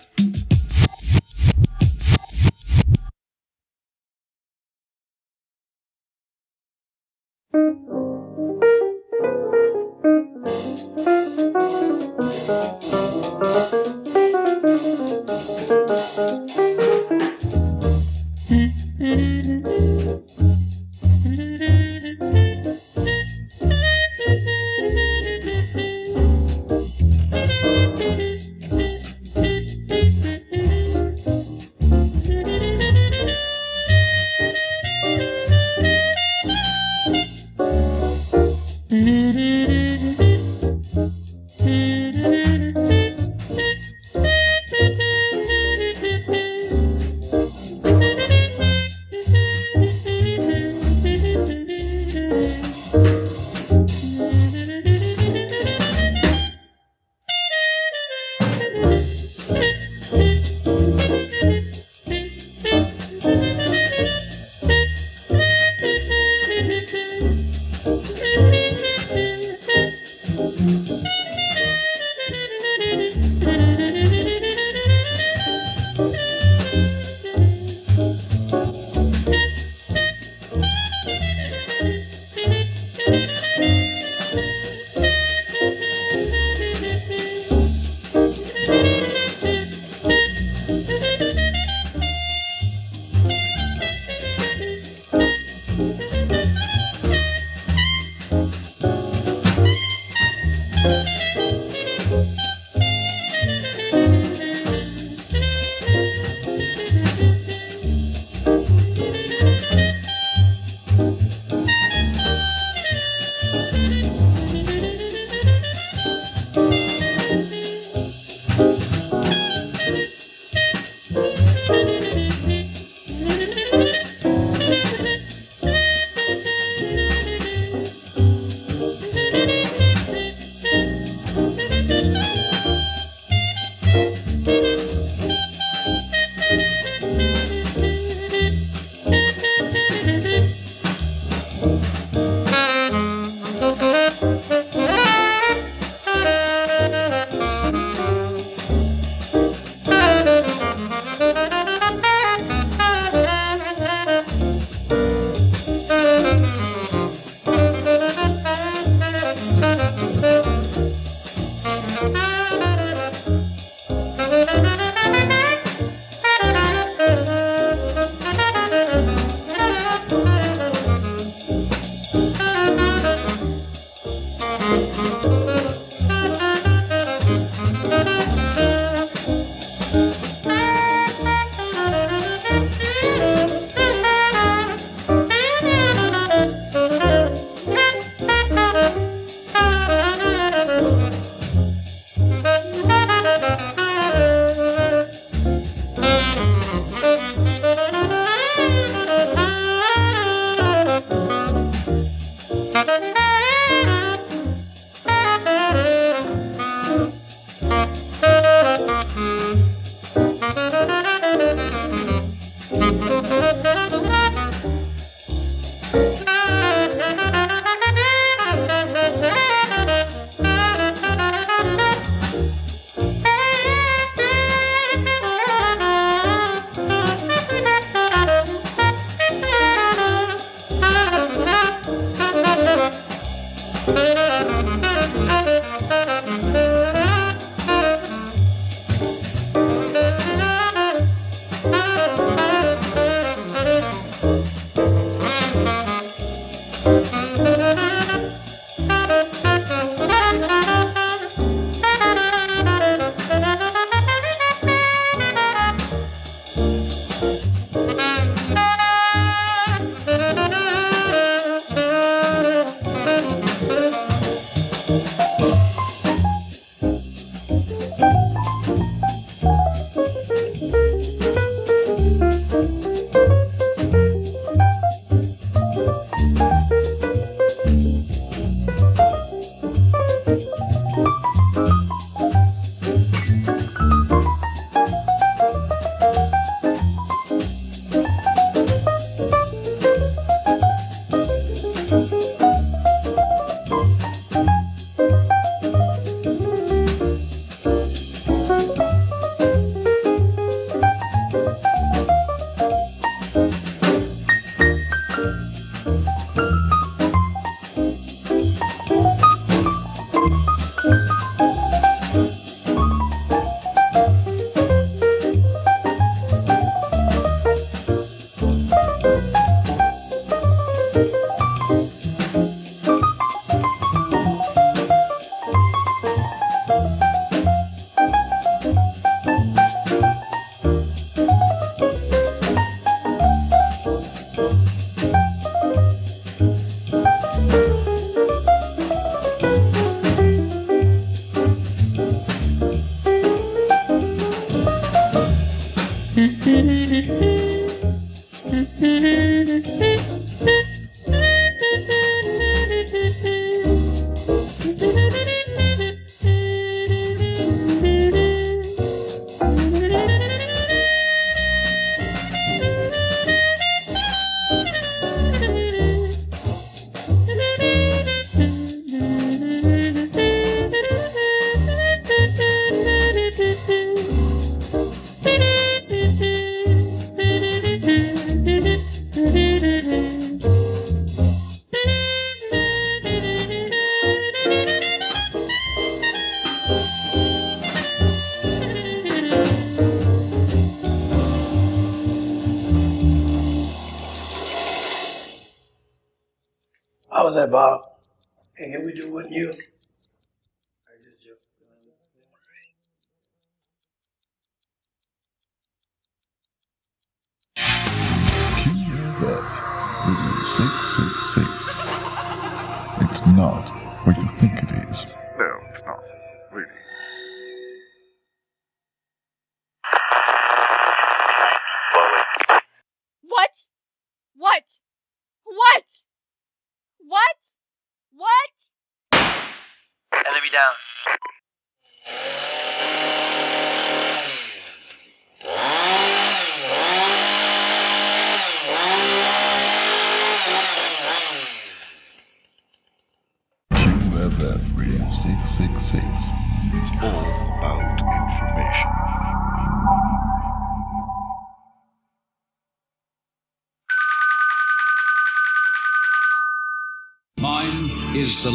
selber